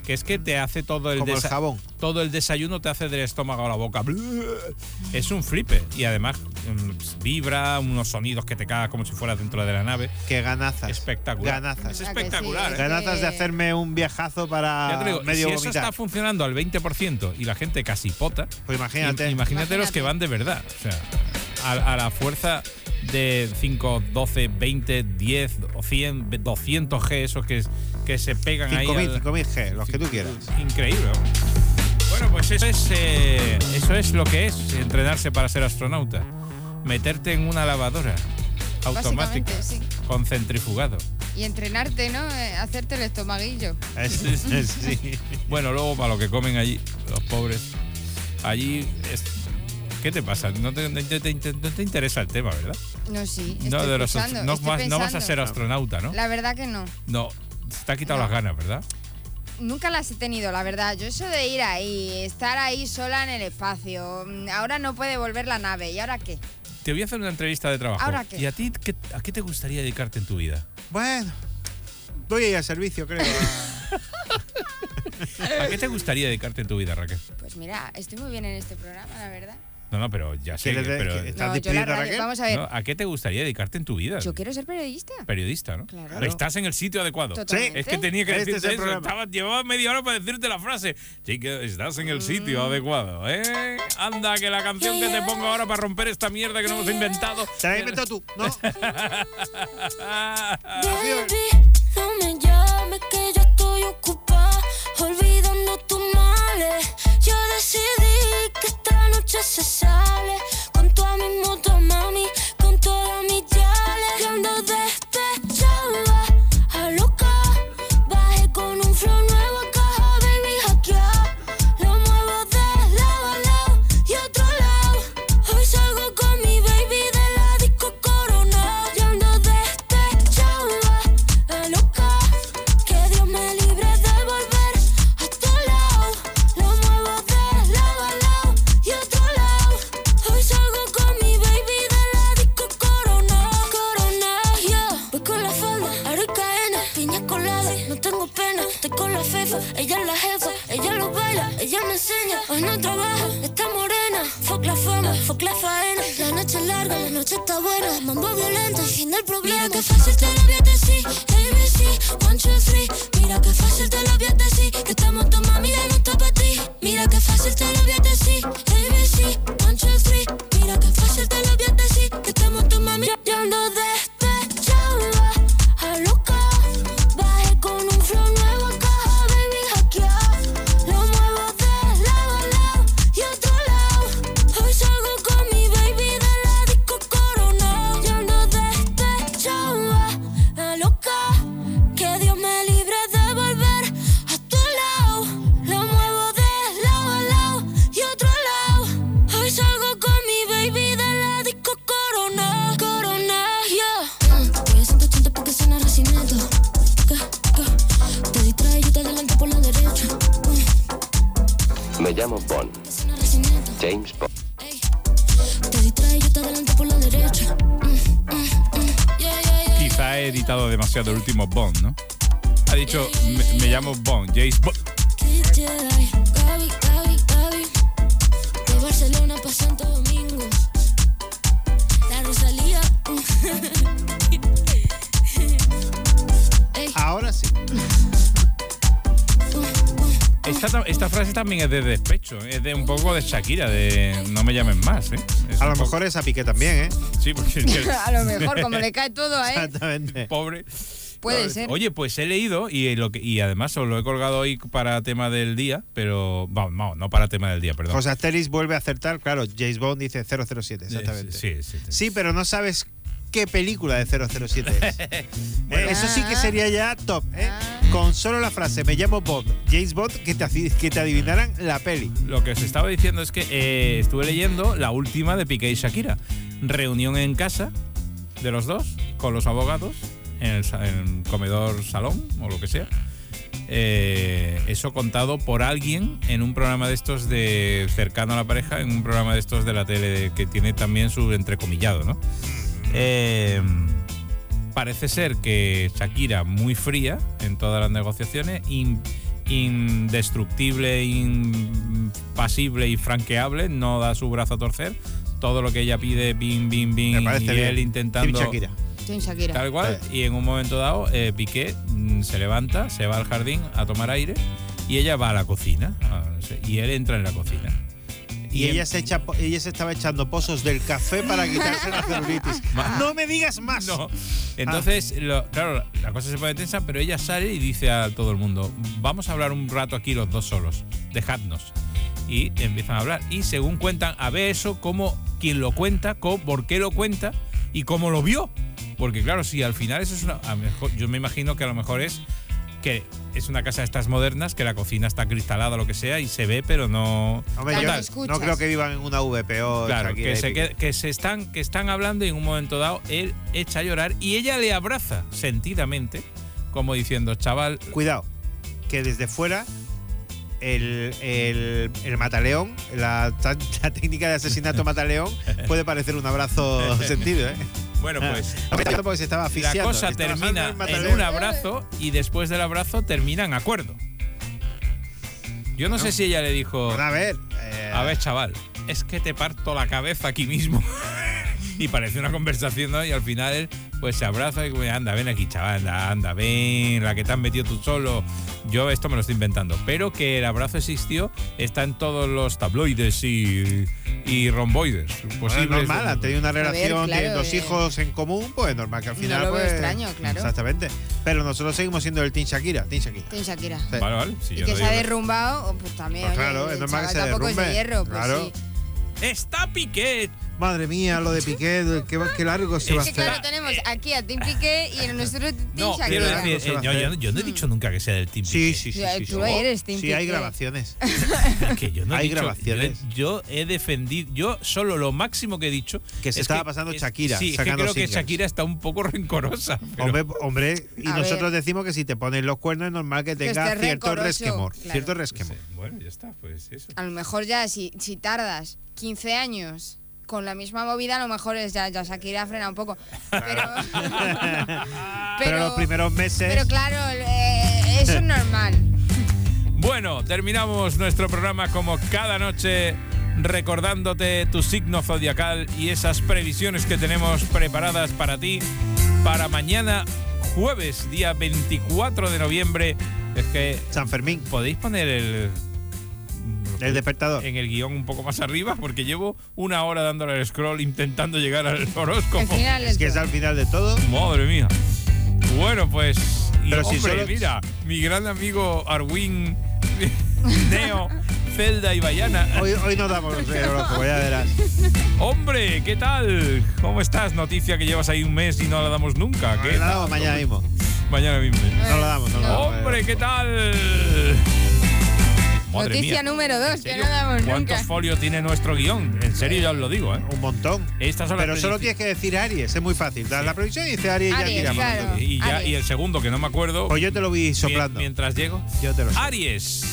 Que es que te hace todo el, Como el jabón. todo el desayuno te hace del estómago a la boca. Es un flipe. Y además mm, vibra, unos sonidos que te cagas como si fueras dentro de la nave. Qué ganazas. Espectacular. Ganazas. Es espectacular. ¿eh? Ganazas de hacerme un viajazo para Ya te digo, medio si eso vomitar. está funcionando al 20% y la gente casi pota, Pues imagínate. im- imagínate los que van de verdad. O sea, a, a la fuerza de 5, 12, 20, 10 o 100, 200 G, esos que, que se pegan ahí. 5.000, al- 5.000 G, los que tú quieras. Increíble. ¿no? Bueno, pues eso es, eh, eso es lo que es entrenarse para ser astronauta. Meterte en una lavadora automática sí. con centrifugado. Y entrenarte, ¿no? Eh, Hacerte el estomaguillo. *laughs* sí. *laughs* Bueno, luego para lo que comen allí, los pobres. Allí es. ¿Qué te pasa? No te, no te- no te interesa el tema, ¿verdad? No, sí. No, de los pensando, astro- no, estoy vas, no vas a ser astronauta, ¿no? La verdad que no. No, te ha quitado las ganas, ¿verdad? Nunca las he tenido, la verdad. Yo eso de ir ahí, estar ahí sola en el espacio. mm, Ahora no puede volver la nave. ¿Y ahora qué? Te voy a hacer una entrevista de trabajo. ¿Ahora qué? ¿Y a ti qué, a qué te gustaría dedicarte en tu vida? Bueno, voy a ir al servicio, creo. *laughs* *laughs* ¿A qué te gustaría dedicarte en tu vida, Raquel? Pues mira, estoy muy bien en este programa, la verdad. No, no, pero ya sé. ¿Quieres que- de- pero, que- estás No, yo la radio- vamos a ver. No, ¿A qué te gustaría dedicarte en tu vida? Yo quiero ser periodista. Periodista, ¿no? Claro. Estás en el sitio adecuado. Totalmente. Es que tenía que Este es decirte eso. Estaba, llevaba media hora para decirte la frase. Chica, estás en el sitio Mm. adecuado, ¿eh? Anda, que la canción que te pongo ahora para romper esta mierda que no hemos inventado. Te la has inventado tú, ¿no? *laughs* *laughs* Baby, no me llames que yo estoy ocupada decidí que esta noche se sale. Con toda mi moto, mami, con todas mis no trabaja, está morena. Fuck la fama, fuck la faena. La noche es larga, la noche está buena. Mambo violento, fin del problema. Mira que fácil te lo voy a decir. ABC, one, two, three. Mira que fácil te lo voy a decir. Que estamos tu mami, ya no está ti. Mira que fácil te lo voy a decir. ABC, one, two, three. Mira que fácil te lo voy a decir. Que estamos tu mami, ya ando llamo Bond. James Bond. Quizá he editado demasiado el último Bond, ¿no? Ha dicho, me, me llamo Bond, James Bond. Jedi, Gaby, Gaby, Gaby. De Barcelona pa' Santo Domingo. La Rosalía. Esta, ta- esta frase también es de despecho, es de un poco de Shakira, de no me llamen más, ¿eh? Es A lo poco- mejor es a Piqué también, ¿eh? Sí, porque *laughs* A lo mejor, como le cae todo a él, Exactamente. Pobre. puede ser. Oye, pues he leído y, lo que, y además os lo he colgado hoy para tema del día, pero vamos, no, no para tema del día, perdón. José Asteris vuelve a acertar, claro, James Bond dice 007, exactamente. Sí, sí, sí. Sí, pero no sabes qué película de 007 es. *laughs* Eso sí que Ah. sería ya top, ¿eh? Con solo la frase, me llamo Bond, James Bond, que te, que te adivinaran la peli. Lo que os estaba diciendo es que eh, estuve leyendo la última de Piqué y Shakira. Reunión en casa de los dos, con los abogados, en el, sa- en el comedor salón o lo que sea. Eh, eso contado por alguien en un programa de estos de cercano a la pareja, en un programa de estos de la tele que tiene también su entrecomillado, ¿no? Eh, parece ser que Shakira muy fría en todas las negociaciones, in- indestructible, impasible y franqueable, no da su brazo a torcer. Todo lo que ella pide, bim, bim, bim, y bien. él intentando Team Shakira. Shakira. tal cual. Y en un momento dado, eh, Piqué mm, se levanta, se va al jardín a tomar aire y ella va a la cocina. Y él entra en la cocina. Y, ella, se echa, ella se estaba echando pozos del café para quitarse la celulitis. *laughs* no me digas más. No. Entonces, lo- claro, la cosa se pone tensa, pero ella sale y dice a todo el mundo, vamos a hablar un rato aquí los dos solos, dejadnos. Y empiezan a hablar. Y según cuentan, a ver eso, cómo, quién lo cuenta, cómo, por qué lo cuenta y cómo lo vio. Porque claro, si al final eso es una... a lo mejor- yo me imagino que a lo mejor es que es una casa de estas modernas, que la cocina está cristalada, lo que sea, y se ve, pero no... Hombre, Total, yo no creo que vivan en una VPO. Claro, que se, que, que se están, que están hablando y en un momento dado él echa a llorar y ella le abraza sentidamente, como diciendo, chaval. Cuidado, que desde fuera el, el, el mataleón, la, *laughs* la técnica de asesinato mataleón, puede parecer un abrazo *laughs* sentido, ¿eh? Bueno, pues Porque se estaba la asfixiando. cosa Estaba termina en un abrazo y después del abrazo termina en acuerdo. Yo no, sé si ella le dijo. a ver. eh, A ver, chaval, es que te parto la cabeza aquí mismo. *laughs* y parece una conversación, ¿no? Y al final él, pues se abraza y como, anda, ven aquí, chaval, anda, anda, ven, la que te has metido tú solo. Yo esto me lo estoy inventando. Pero que el abrazo existió, está en todos los tabloides y, y romboides. Bueno, es normal, han tenido una relación, claro, tienen dos eh. hijos en común, pues normal que al No final. lo veo pues, extraño, claro. Exactamente. Pero nosotros seguimos siendo el Team Shakira. Team Shakira. Team Shakira. Sí. Vale, vale. si Y yo que no se ha derrumbado, pues también. Pues oye, claro, es normal que se tampoco es de derrumbe. hierro, pues Claro. sí. Está Piquet. Madre mía, lo de Piqué, qué, qué largo se va a Es que hacer. claro, tenemos aquí a Team Piqué y en nuestro Team No, Shakira. quiero decir, eh, a yo, yo- yo no he dicho nunca que sea del Team Sí, Piqué. sí, sí. Sí, tú sí. eres Team Sí, hay Piqué. grabaciones. *laughs* que yo no he Hay dicho- grabaciones. Yo, yo he defendido, yo solo lo máximo que he dicho Que se es estaba pasando Shakira, Sí, es que creo que singles. Shakira está un poco rencorosa. *laughs* pero- Hombre, hombre, y A nosotros ver. decimos que si te pones los cuernos es normal que tenga estés cierto resquemor. claro. Cierto resquemor. bueno, ya está, pues eso. A lo mejor ya, si, si tardas 15 años con la misma movida, a lo mejor es ya, ya Shakira frena un poco. Pero, *laughs* Pero, los primeros meses. pero claro, eh, eso es normal. *laughs* Bueno, terminamos nuestro programa como cada noche recordándote tu signo zodiacal y esas previsiones que tenemos preparadas para ti para mañana jueves, día 24 de noviembre. Es que San Fermín. podéis poner el El despertador. en el guion un poco más arriba porque llevo una hora dándole al scroll intentando llegar al Al horóscopo. final Es que es al final de todo. Madre mía. Bueno, pues. Y Pero si solo- mira, mi gran amigo Arwin, *laughs* Neo, Zelda y Bayana. Hoy, hoy no damos los horóscopos, ya verás. Hombre, ¿qué tal? ¿Cómo estás? Noticia que llevas ahí un mes y no la damos nunca. ¿Qué No la damos mañana mismo. Mañana mismo. No la damos, no la damos. Hombre, ¿qué tal? Madre Noticia mía. número ¿En 2, que no damos ¿Cuántos nunca. folios tiene nuestro guion? En serio, ya os lo digo, ¿eh? Un montón. Estas son las Pero solo predicciones. tienes que decir Aries, es muy fácil. Das la previsión y dice Aries y ya Aries, tiramos. claro. Y, ya, Aries. y el segundo, que no me acuerdo. Pues yo te lo vi soplando. Mientras llego. Yo te lo sé. Aries,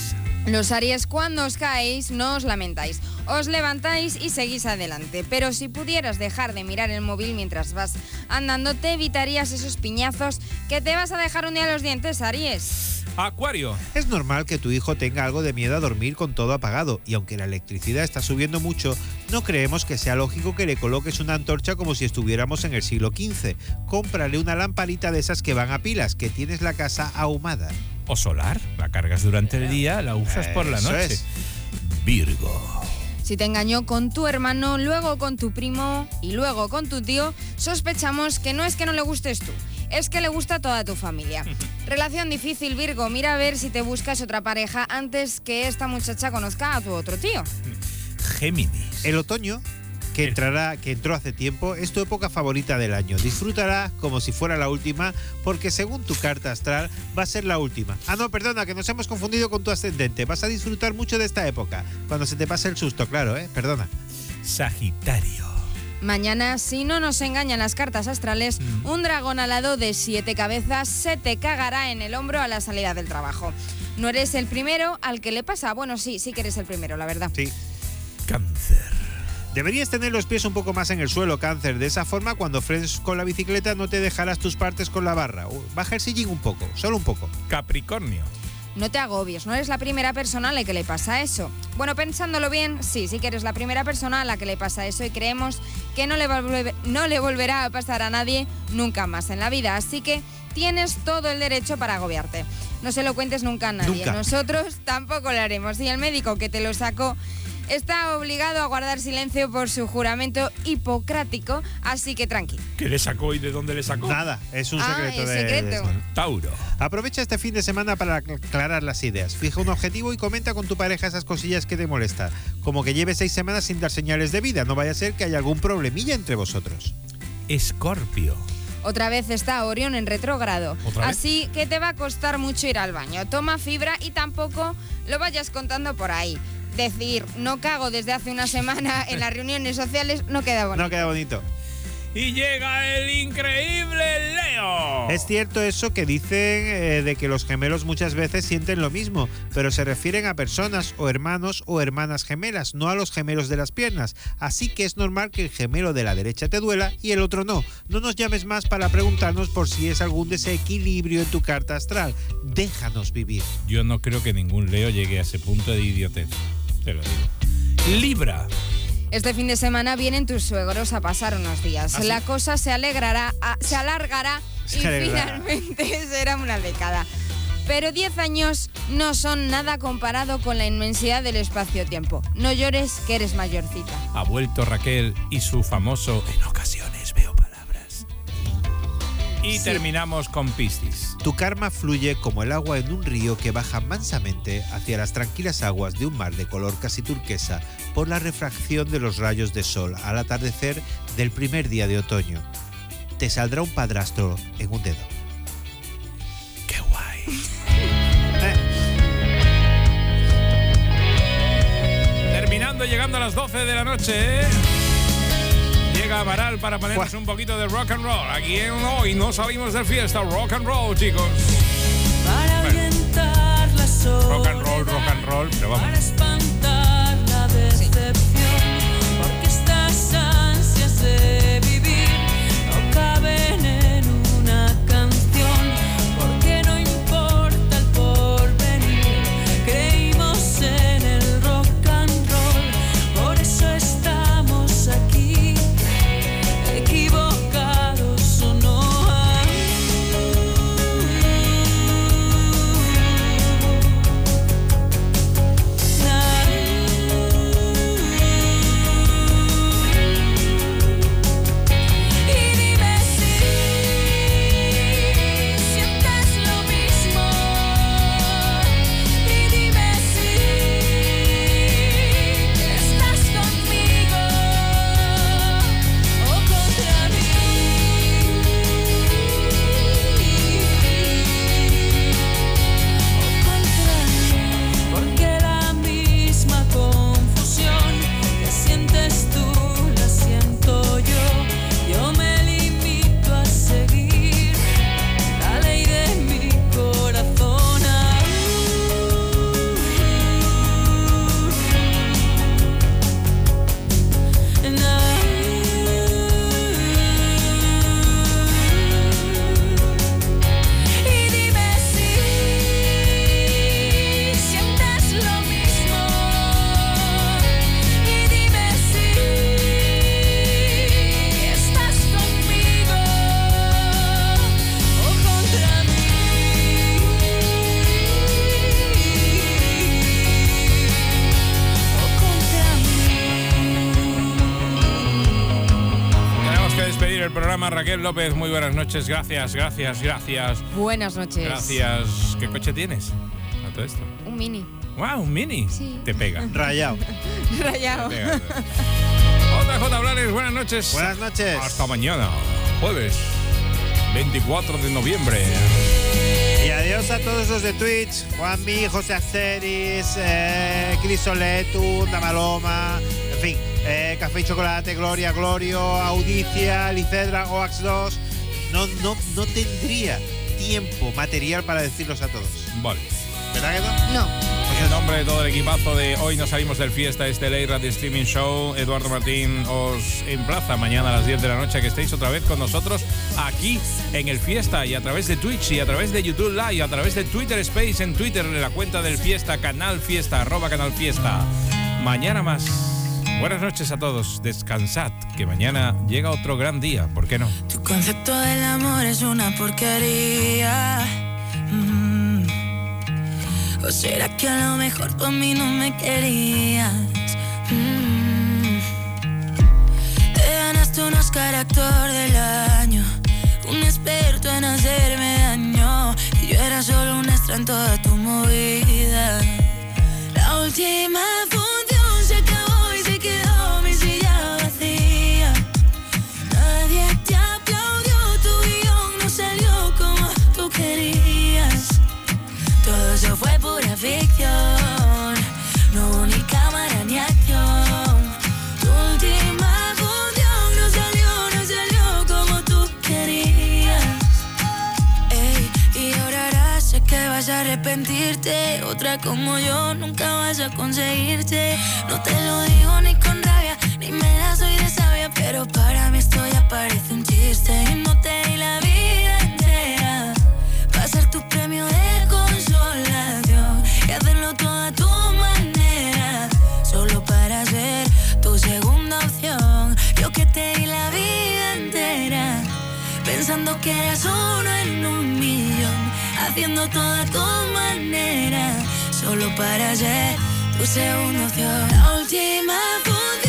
Los Aries, cuando os caéis, no os lamentáis. Os levantáis y seguís adelante. Pero si pudieras dejar de mirar el móvil mientras vas andando, te evitarías esos piñazos que te vas a dejar un día los dientes, Aries. Acuario. Es normal que tu hijo tenga algo de miedo a dormir con todo apagado y aunque la electricidad está subiendo mucho, no creemos que sea lógico que le coloques una antorcha como si estuviéramos en el siglo XV. Cómprale una lamparita de esas que van a pilas, que tienes la casa ahumada. O solar. La cargas durante el día, la usas por la Eso noche. es. Virgo. Si te engañó con tu hermano, luego con tu primo y luego con tu tío, sospechamos que no es que no le gustes tú, es que le gusta a toda tu familia. *laughs* Relación difícil, Virgo. Mira a ver si te buscas otra pareja antes que esta muchacha conozca a tu otro tío. Géminis. El otoño, que entrará, que entró hace tiempo, es tu época favorita del año. Disfrútala como si fuera la última, porque según tu carta astral va a ser la última. Ah, no, perdona, que nos hemos confundido con tu ascendente. Vas a disfrutar mucho de esta época, cuando se te pase el susto, claro, ¿eh? Perdona. Sagitario. Mañana, si no nos engañan las cartas astrales, un dragón alado de siete cabezas se te cagará en el hombro a la salida del trabajo. No eres el primero al que le pasa. Bueno, sí, sí que eres el primero, la verdad. Sí. Cáncer. Deberías tener los pies un poco más en el suelo, cáncer. De esa forma, cuando frenes con la bicicleta, no te dejarás tus partes con la barra. Baja el sillín un poco, solo un poco. Capricornio. No te agobies, no eres la primera persona a la que le pasa eso. Bueno, pensándolo bien, sí, sí que eres la primera persona a la que le pasa eso y creemos que no le, volve- no le volverá a pasar a nadie nunca más en la vida. Así que tienes todo el derecho para agobiarte. No se lo cuentes nunca a nadie. Nunca. Nosotros tampoco lo haremos. Y el médico que te lo sacó está obligado a guardar silencio por su juramento hipocrático, así que tranqui. ¿Qué le sacó y de dónde le sacó? Nada, es un Ah, secreto es de, secreto. de- Tauro. Aprovecha este fin de semana para aclarar las ideas. Fija un objetivo y comenta con tu pareja esas cosillas que te molestan. Como que lleves seis semanas sin dar señales de vida. No vaya a ser que haya algún problemilla entre vosotros. Escorpio. Otra vez está Orión en retrógrado. Así que te va a costar mucho ir al baño. Toma fibra y tampoco lo vayas contando por ahí. Decir, no cago desde hace una semana *laughs* en las reuniones sociales, no queda bonito. No queda bonito. Y llega el increíble Leo. Es cierto eso que dicen eh, de que los gemelos muchas veces sienten lo mismo, pero se refieren a personas o hermanos o hermanas gemelas, no a los gemelos de las piernas. Así que es normal que el gemelo de la derecha te duela y el otro no. No nos llames más para preguntarnos por si es algún desequilibrio en tu carta astral. Déjanos vivir. Yo no creo que ningún Leo llegue a ese punto de idiotez. Te lo digo. Libra. Este fin de semana vienen tus suegros a pasar unos días. ¿Ah, sí? La cosa se alegrará, a- se alargará *laughs* y alegrará. finalmente *laughs* será una década. Pero 10 años no son nada comparado con la inmensidad del espacio-tiempo. No llores que eres mayorcita. Ha vuelto Raquel y su famoso en ocasiones veo palabras. Y Sí. terminamos con Piscis. Tu karma fluye como el agua en un río que baja mansamente hacia las tranquilas aguas de un mar de color casi turquesa por la refracción de los rayos de sol al atardecer del primer día de otoño. Te saldrá un padrastro en un dedo. Qué guay. *laughs* Terminando, llegando a las 12 de la noche. ¿eh? Llega Amaral para ponernos un poquito de rock and roll. Aquí en Hoy no salimos de fiesta. Rock and roll, chicos. Para ahuyentar la Rock and roll, soledad, rock and roll, pero vamos. Para espantar la decepción, porque estas ansias de López, muy buenas noches. Gracias, gracias, gracias. Buenas noches. Gracias. ¿Qué coche tienes? A todo esto. Un mini. ¡Wow! Un mini. Sí. Te pega. *laughs* Rayado. Rayado. Te pega. JJ Blanes, buenas noches. Buenas noches. Hasta mañana, jueves 24 de noviembre. Y adiós a todos los de Twitch, Juanmi, José Asteris, eh, Crisoletu, Damaloma, fin, eh, Café y Chocolate, Gloria, Glorio, Audicia, Licedra, Oax2. No, no, no tendría tiempo material para decirlos a todos. Vale. ¿Verdad que no? No. En nombre de todo el equipazo de Hoy nos salimos del fiesta, este Ley Radio Streaming Show, Eduardo Martín os emplaza mañana a las 10 de la noche que estéis otra vez con nosotros aquí en el fiesta y a través de Twitch y a través de YouTube Live, a través de Twitter Space en Twitter, en la cuenta del fiesta, canal fiesta, arroba canal fiesta. Mañana más. Buenas noches a todos, descansad, que mañana llega otro gran día, ¿por qué no? Tu concepto del amor es una porquería. Mm. ¿O será que a lo mejor por mí no me querías? Mm. Te ganaste un Oscar actor del año, un experto en hacerme daño. Y yo era solo un extra en toda tu movida. La última función ficción, no hubo ni cámara ni acción. Tu última función no salió, no salió como tú querías. Ey, y ahora sé que vas a arrepentirte. Otra como yo nunca vas a conseguirte. No te lo digo ni con rabia, ni me la soy de sabia. Pero para mí esto ya parece un chiste. Y no te di la vida entera. Va a ser tu premio de pensando que eras uno en un millón, haciendo todo a tu manera, solo para ayer tu una opción. La última fuga